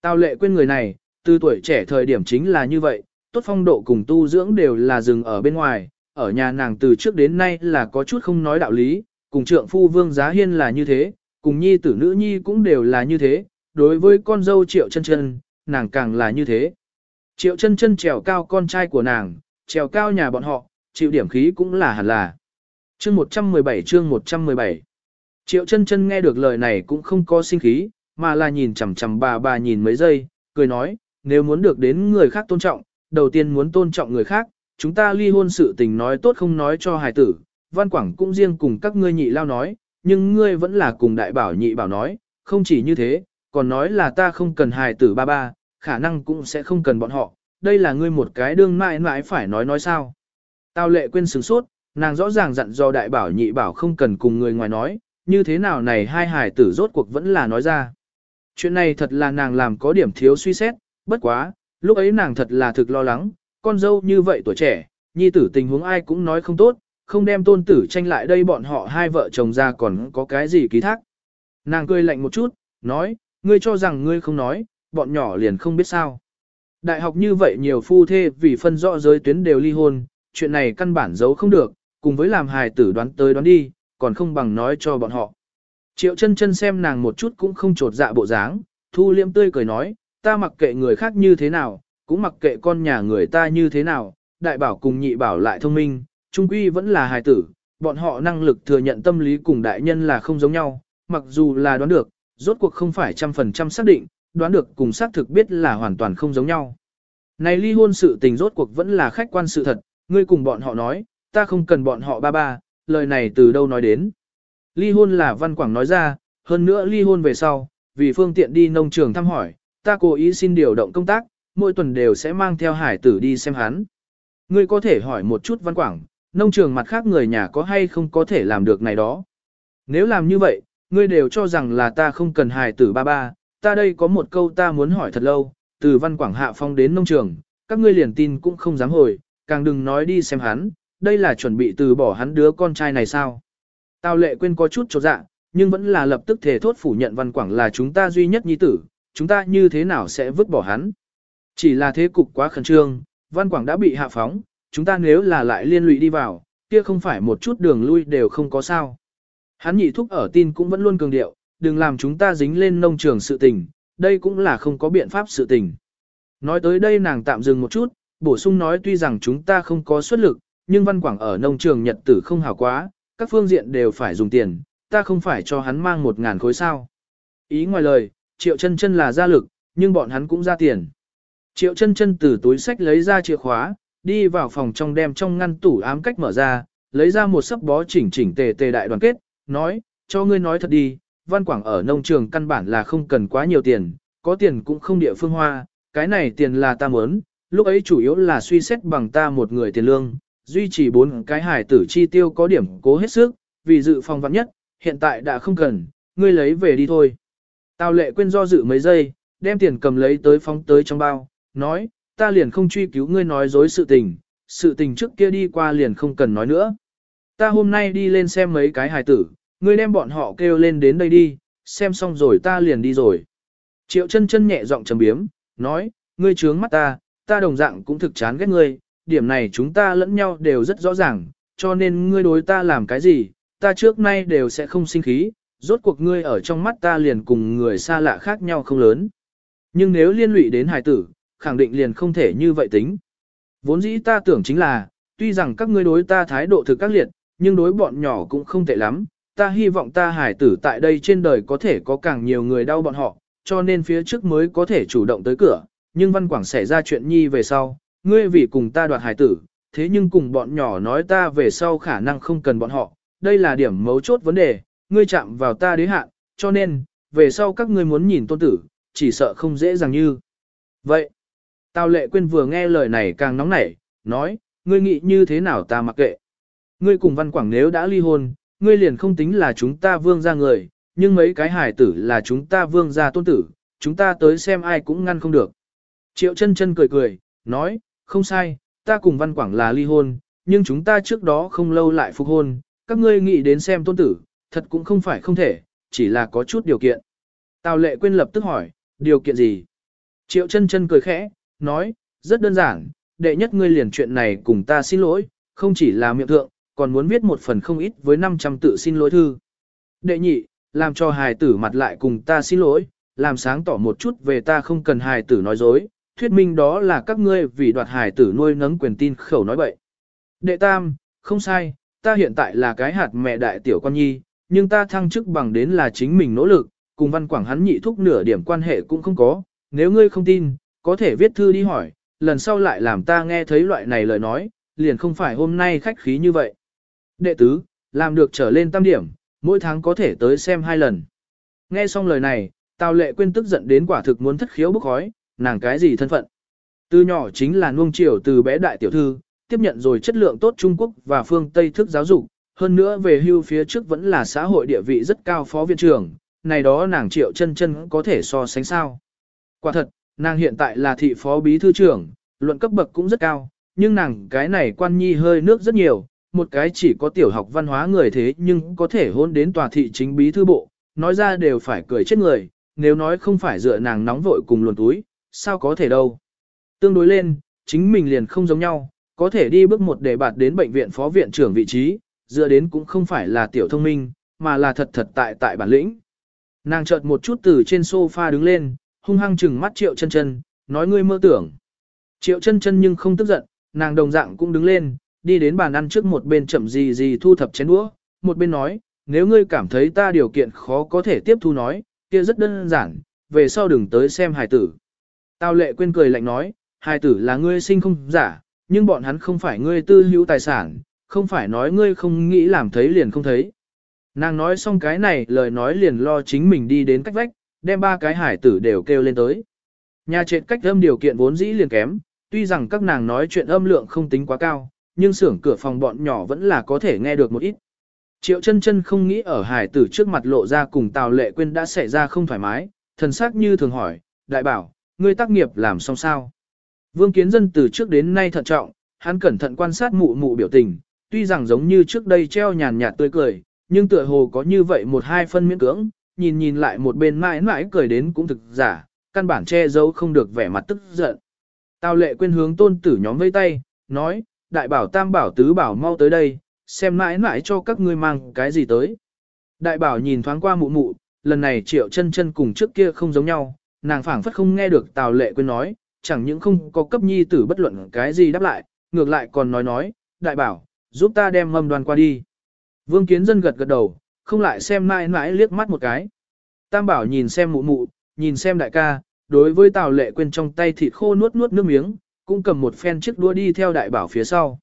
Tào lệ quên người này, từ tuổi trẻ thời điểm chính là như vậy, tốt phong độ cùng tu dưỡng đều là dừng ở bên ngoài, ở nhà nàng từ trước đến nay là có chút không nói đạo lý, cùng trượng phu vương giá hiên là như thế, cùng nhi tử nữ nhi cũng đều là như thế, đối với con dâu triệu chân chân, nàng càng là như thế. Triệu chân chân trèo cao con trai của nàng, trèo cao nhà bọn họ, chịu điểm khí cũng là hẳn là. Chương 117 chương 117 Triệu chân chân nghe được lời này cũng không có sinh khí, mà là nhìn chằm chằm bà bà nhìn mấy giây, cười nói, nếu muốn được đến người khác tôn trọng, đầu tiên muốn tôn trọng người khác, chúng ta ly hôn sự tình nói tốt không nói cho hài tử, văn quảng cũng riêng cùng các ngươi nhị lao nói, nhưng ngươi vẫn là cùng đại bảo nhị bảo nói, không chỉ như thế, còn nói là ta không cần hài tử ba ba, khả năng cũng sẽ không cần bọn họ, đây là ngươi một cái đương mãi mãi phải nói nói sao. Tao lệ quên sướng sốt, nàng rõ ràng dặn do đại bảo nhị bảo không cần cùng người ngoài nói, như thế nào này hai hài tử rốt cuộc vẫn là nói ra. Chuyện này thật là nàng làm có điểm thiếu suy xét, bất quá, lúc ấy nàng thật là thực lo lắng, con dâu như vậy tuổi trẻ, nhi tử tình huống ai cũng nói không tốt, không đem tôn tử tranh lại đây bọn họ hai vợ chồng ra còn có cái gì ký thác. Nàng cười lạnh một chút, nói, ngươi cho rằng ngươi không nói, bọn nhỏ liền không biết sao. Đại học như vậy nhiều phu thê vì phân rõ giới tuyến đều ly hôn, chuyện này căn bản giấu không được, cùng với làm hài tử đoán tới đoán đi, còn không bằng nói cho bọn họ. Triệu chân chân xem nàng một chút cũng không trột dạ bộ dáng, thu liêm tươi cười nói, ta mặc kệ người khác như thế nào, cũng mặc kệ con nhà người ta như thế nào, đại bảo cùng nhị bảo lại thông minh, trung quy vẫn là hài tử, bọn họ năng lực thừa nhận tâm lý cùng đại nhân là không giống nhau, mặc dù là đoán được, rốt cuộc không phải trăm phần trăm xác định, đoán được cùng xác thực biết là hoàn toàn không giống nhau. Này ly hôn sự tình rốt cuộc vẫn là khách quan sự thật, ngươi cùng bọn họ nói, ta không cần bọn họ ba ba, lời này từ đâu nói đến. Ly hôn là Văn Quảng nói ra, hơn nữa ly hôn về sau, vì phương tiện đi nông trường thăm hỏi, ta cố ý xin điều động công tác, mỗi tuần đều sẽ mang theo hải tử đi xem hắn. Ngươi có thể hỏi một chút Văn Quảng, nông trường mặt khác người nhà có hay không có thể làm được này đó. Nếu làm như vậy, ngươi đều cho rằng là ta không cần hài tử ba ba, ta đây có một câu ta muốn hỏi thật lâu, từ Văn Quảng hạ phong đến nông trường, các ngươi liền tin cũng không dám hồi, càng đừng nói đi xem hắn, đây là chuẩn bị từ bỏ hắn đứa con trai này sao. Tào lệ quên có chút trột dạ, nhưng vẫn là lập tức thể thốt phủ nhận Văn Quảng là chúng ta duy nhất nhi tử, chúng ta như thế nào sẽ vứt bỏ hắn. Chỉ là thế cục quá khẩn trương, Văn Quảng đã bị hạ phóng, chúng ta nếu là lại liên lụy đi vào, kia không phải một chút đường lui đều không có sao. Hắn nhị thúc ở tin cũng vẫn luôn cường điệu, đừng làm chúng ta dính lên nông trường sự tình, đây cũng là không có biện pháp sự tình. Nói tới đây nàng tạm dừng một chút, bổ sung nói tuy rằng chúng ta không có xuất lực, nhưng văn quảng ở nông trường nhật tử không hảo quá, các phương diện đều phải dùng tiền, ta không phải cho hắn mang một ngàn khối sao. Ý ngoài lời, triệu chân chân là ra lực, nhưng bọn hắn cũng ra tiền. Triệu chân chân từ túi sách lấy ra chìa khóa, đi vào phòng trong đem trong ngăn tủ ám cách mở ra, lấy ra một sấp bó chỉnh chỉnh tề tề đại đoàn kết, nói, cho ngươi nói thật đi, văn quảng ở nông trường căn bản là không cần quá nhiều tiền, có tiền cũng không địa phương hoa, cái này tiền là ta muốn, lúc ấy chủ yếu là suy xét bằng ta một người tiền lương, duy trì bốn cái hải tử chi tiêu có điểm cố hết sức, vì dự phòng vắng nhất, hiện tại đã không cần, ngươi lấy về đi thôi. Tào lệ quên do dự mấy giây, đem tiền cầm lấy tới phóng tới trong bao, nói, ta liền không truy cứu ngươi nói dối sự tình, sự tình trước kia đi qua liền không cần nói nữa. Ta hôm nay đi lên xem mấy cái hài tử, ngươi đem bọn họ kêu lên đến đây đi, xem xong rồi ta liền đi rồi. Triệu chân chân nhẹ giọng trầm biếm, nói, ngươi trướng mắt ta, ta đồng dạng cũng thực chán ghét ngươi, điểm này chúng ta lẫn nhau đều rất rõ ràng, cho nên ngươi đối ta làm cái gì, ta trước nay đều sẽ không sinh khí, rốt cuộc ngươi ở trong mắt ta liền cùng người xa lạ khác nhau không lớn. Nhưng nếu liên lụy đến hài tử, khẳng định liền không thể như vậy tính. Vốn dĩ ta tưởng chính là, tuy rằng các ngươi đối ta thái độ thực các liệt, nhưng đối bọn nhỏ cũng không tệ lắm, ta hy vọng ta hải tử tại đây trên đời có thể có càng nhiều người đau bọn họ, cho nên phía trước mới có thể chủ động tới cửa, nhưng Văn Quảng xảy ra chuyện nhi về sau, ngươi vì cùng ta đoạt hải tử, thế nhưng cùng bọn nhỏ nói ta về sau khả năng không cần bọn họ, đây là điểm mấu chốt vấn đề, ngươi chạm vào ta đế hạn, cho nên, về sau các ngươi muốn nhìn tôn tử, chỉ sợ không dễ dàng như. Vậy, Tào lệ quên vừa nghe lời này càng nóng nảy, nói, ngươi nghĩ như thế nào ta mặc kệ. Ngươi cùng Văn Quảng nếu đã ly hôn, ngươi liền không tính là chúng ta vương gia người, nhưng mấy cái hải tử là chúng ta vương gia tôn tử, chúng ta tới xem ai cũng ngăn không được. Triệu chân chân cười cười, nói, không sai, ta cùng Văn Quảng là ly hôn, nhưng chúng ta trước đó không lâu lại phục hôn, các ngươi nghĩ đến xem tôn tử, thật cũng không phải không thể, chỉ là có chút điều kiện. Tào lệ quên lập tức hỏi, điều kiện gì? Triệu chân chân cười khẽ, nói, rất đơn giản, đệ nhất ngươi liền chuyện này cùng ta xin lỗi, không chỉ là miệng thượng, còn muốn viết một phần không ít với 500 tự xin lỗi thư. Đệ nhị, làm cho hài tử mặt lại cùng ta xin lỗi, làm sáng tỏ một chút về ta không cần hài tử nói dối, thuyết minh đó là các ngươi vì đoạt hài tử nuôi nấng quyền tin khẩu nói bậy. Đệ tam, không sai, ta hiện tại là cái hạt mẹ đại tiểu con nhi, nhưng ta thăng chức bằng đến là chính mình nỗ lực, cùng văn quảng hắn nhị thúc nửa điểm quan hệ cũng không có, nếu ngươi không tin, có thể viết thư đi hỏi, lần sau lại làm ta nghe thấy loại này lời nói, liền không phải hôm nay khách khí như vậy. Đệ tứ, làm được trở lên tam điểm, mỗi tháng có thể tới xem hai lần. Nghe xong lời này, Tào Lệ Quyên tức giận đến quả thực muốn thất khiếu bức khói, nàng cái gì thân phận. Từ nhỏ chính là nuông chiều từ bé đại tiểu thư, tiếp nhận rồi chất lượng tốt Trung Quốc và phương Tây thức giáo dục, hơn nữa về hưu phía trước vẫn là xã hội địa vị rất cao phó viện trưởng, này đó nàng triệu chân chân có thể so sánh sao. Quả thật, Nàng hiện tại là thị phó bí thư trưởng, luận cấp bậc cũng rất cao, nhưng nàng cái này quan nhi hơi nước rất nhiều, một cái chỉ có tiểu học văn hóa người thế nhưng có thể hôn đến tòa thị chính bí thư bộ, nói ra đều phải cười chết người, nếu nói không phải dựa nàng nóng vội cùng luồn túi, sao có thể đâu. Tương đối lên, chính mình liền không giống nhau, có thể đi bước một để bạt đến bệnh viện phó viện trưởng vị trí, dựa đến cũng không phải là tiểu thông minh, mà là thật thật tại tại bản lĩnh. Nàng chợt một chút từ trên sofa đứng lên, hung hăng chừng mắt triệu chân chân, nói ngươi mơ tưởng. Triệu chân chân nhưng không tức giận, nàng đồng dạng cũng đứng lên, đi đến bàn ăn trước một bên chậm gì gì thu thập chén đũa, một bên nói, nếu ngươi cảm thấy ta điều kiện khó có thể tiếp thu nói, kia rất đơn giản, về sau đừng tới xem hài tử. Tào lệ quên cười lạnh nói, hài tử là ngươi sinh không giả, nhưng bọn hắn không phải ngươi tư hữu tài sản, không phải nói ngươi không nghĩ làm thấy liền không thấy. Nàng nói xong cái này lời nói liền lo chính mình đi đến cách vách, đem ba cái hải tử đều kêu lên tới. Nhà trệt cách âm điều kiện vốn dĩ liền kém, tuy rằng các nàng nói chuyện âm lượng không tính quá cao, nhưng xưởng cửa phòng bọn nhỏ vẫn là có thể nghe được một ít. Triệu chân chân không nghĩ ở hải tử trước mặt lộ ra cùng Tào Lệ Quyên đã xảy ra không thoải mái, thần sắc như thường hỏi, đại bảo, ngươi tác nghiệp làm xong sao? Vương Kiến Dân từ trước đến nay thận trọng, hắn cẩn thận quan sát mụ mụ biểu tình, tuy rằng giống như trước đây treo nhàn nhạt tươi cười, nhưng tựa hồ có như vậy một hai phân miễn cưỡng, nhìn nhìn lại một bên mãi mãi cười đến cũng thực giả, căn bản che giấu không được vẻ mặt tức giận. Tào lệ quên hướng tôn tử nhóm vây tay, nói, đại bảo tam bảo tứ bảo mau tới đây, xem mãi mãi cho các ngươi mang cái gì tới. Đại bảo nhìn thoáng qua mụ mụ, lần này triệu chân chân cùng trước kia không giống nhau, nàng phảng phất không nghe được tào lệ quên nói, chẳng những không có cấp nhi tử bất luận cái gì đáp lại, ngược lại còn nói nói, đại bảo, giúp ta đem mâm đoàn qua đi. Vương kiến dân gật gật đầu, không lại xem mãi mãi liếc mắt một cái. Tam bảo nhìn xem mụ mụ, nhìn xem đại ca, đối với tào lệ quên trong tay thịt khô nuốt nuốt nước miếng, cũng cầm một phen chiếc đua đi theo đại bảo phía sau.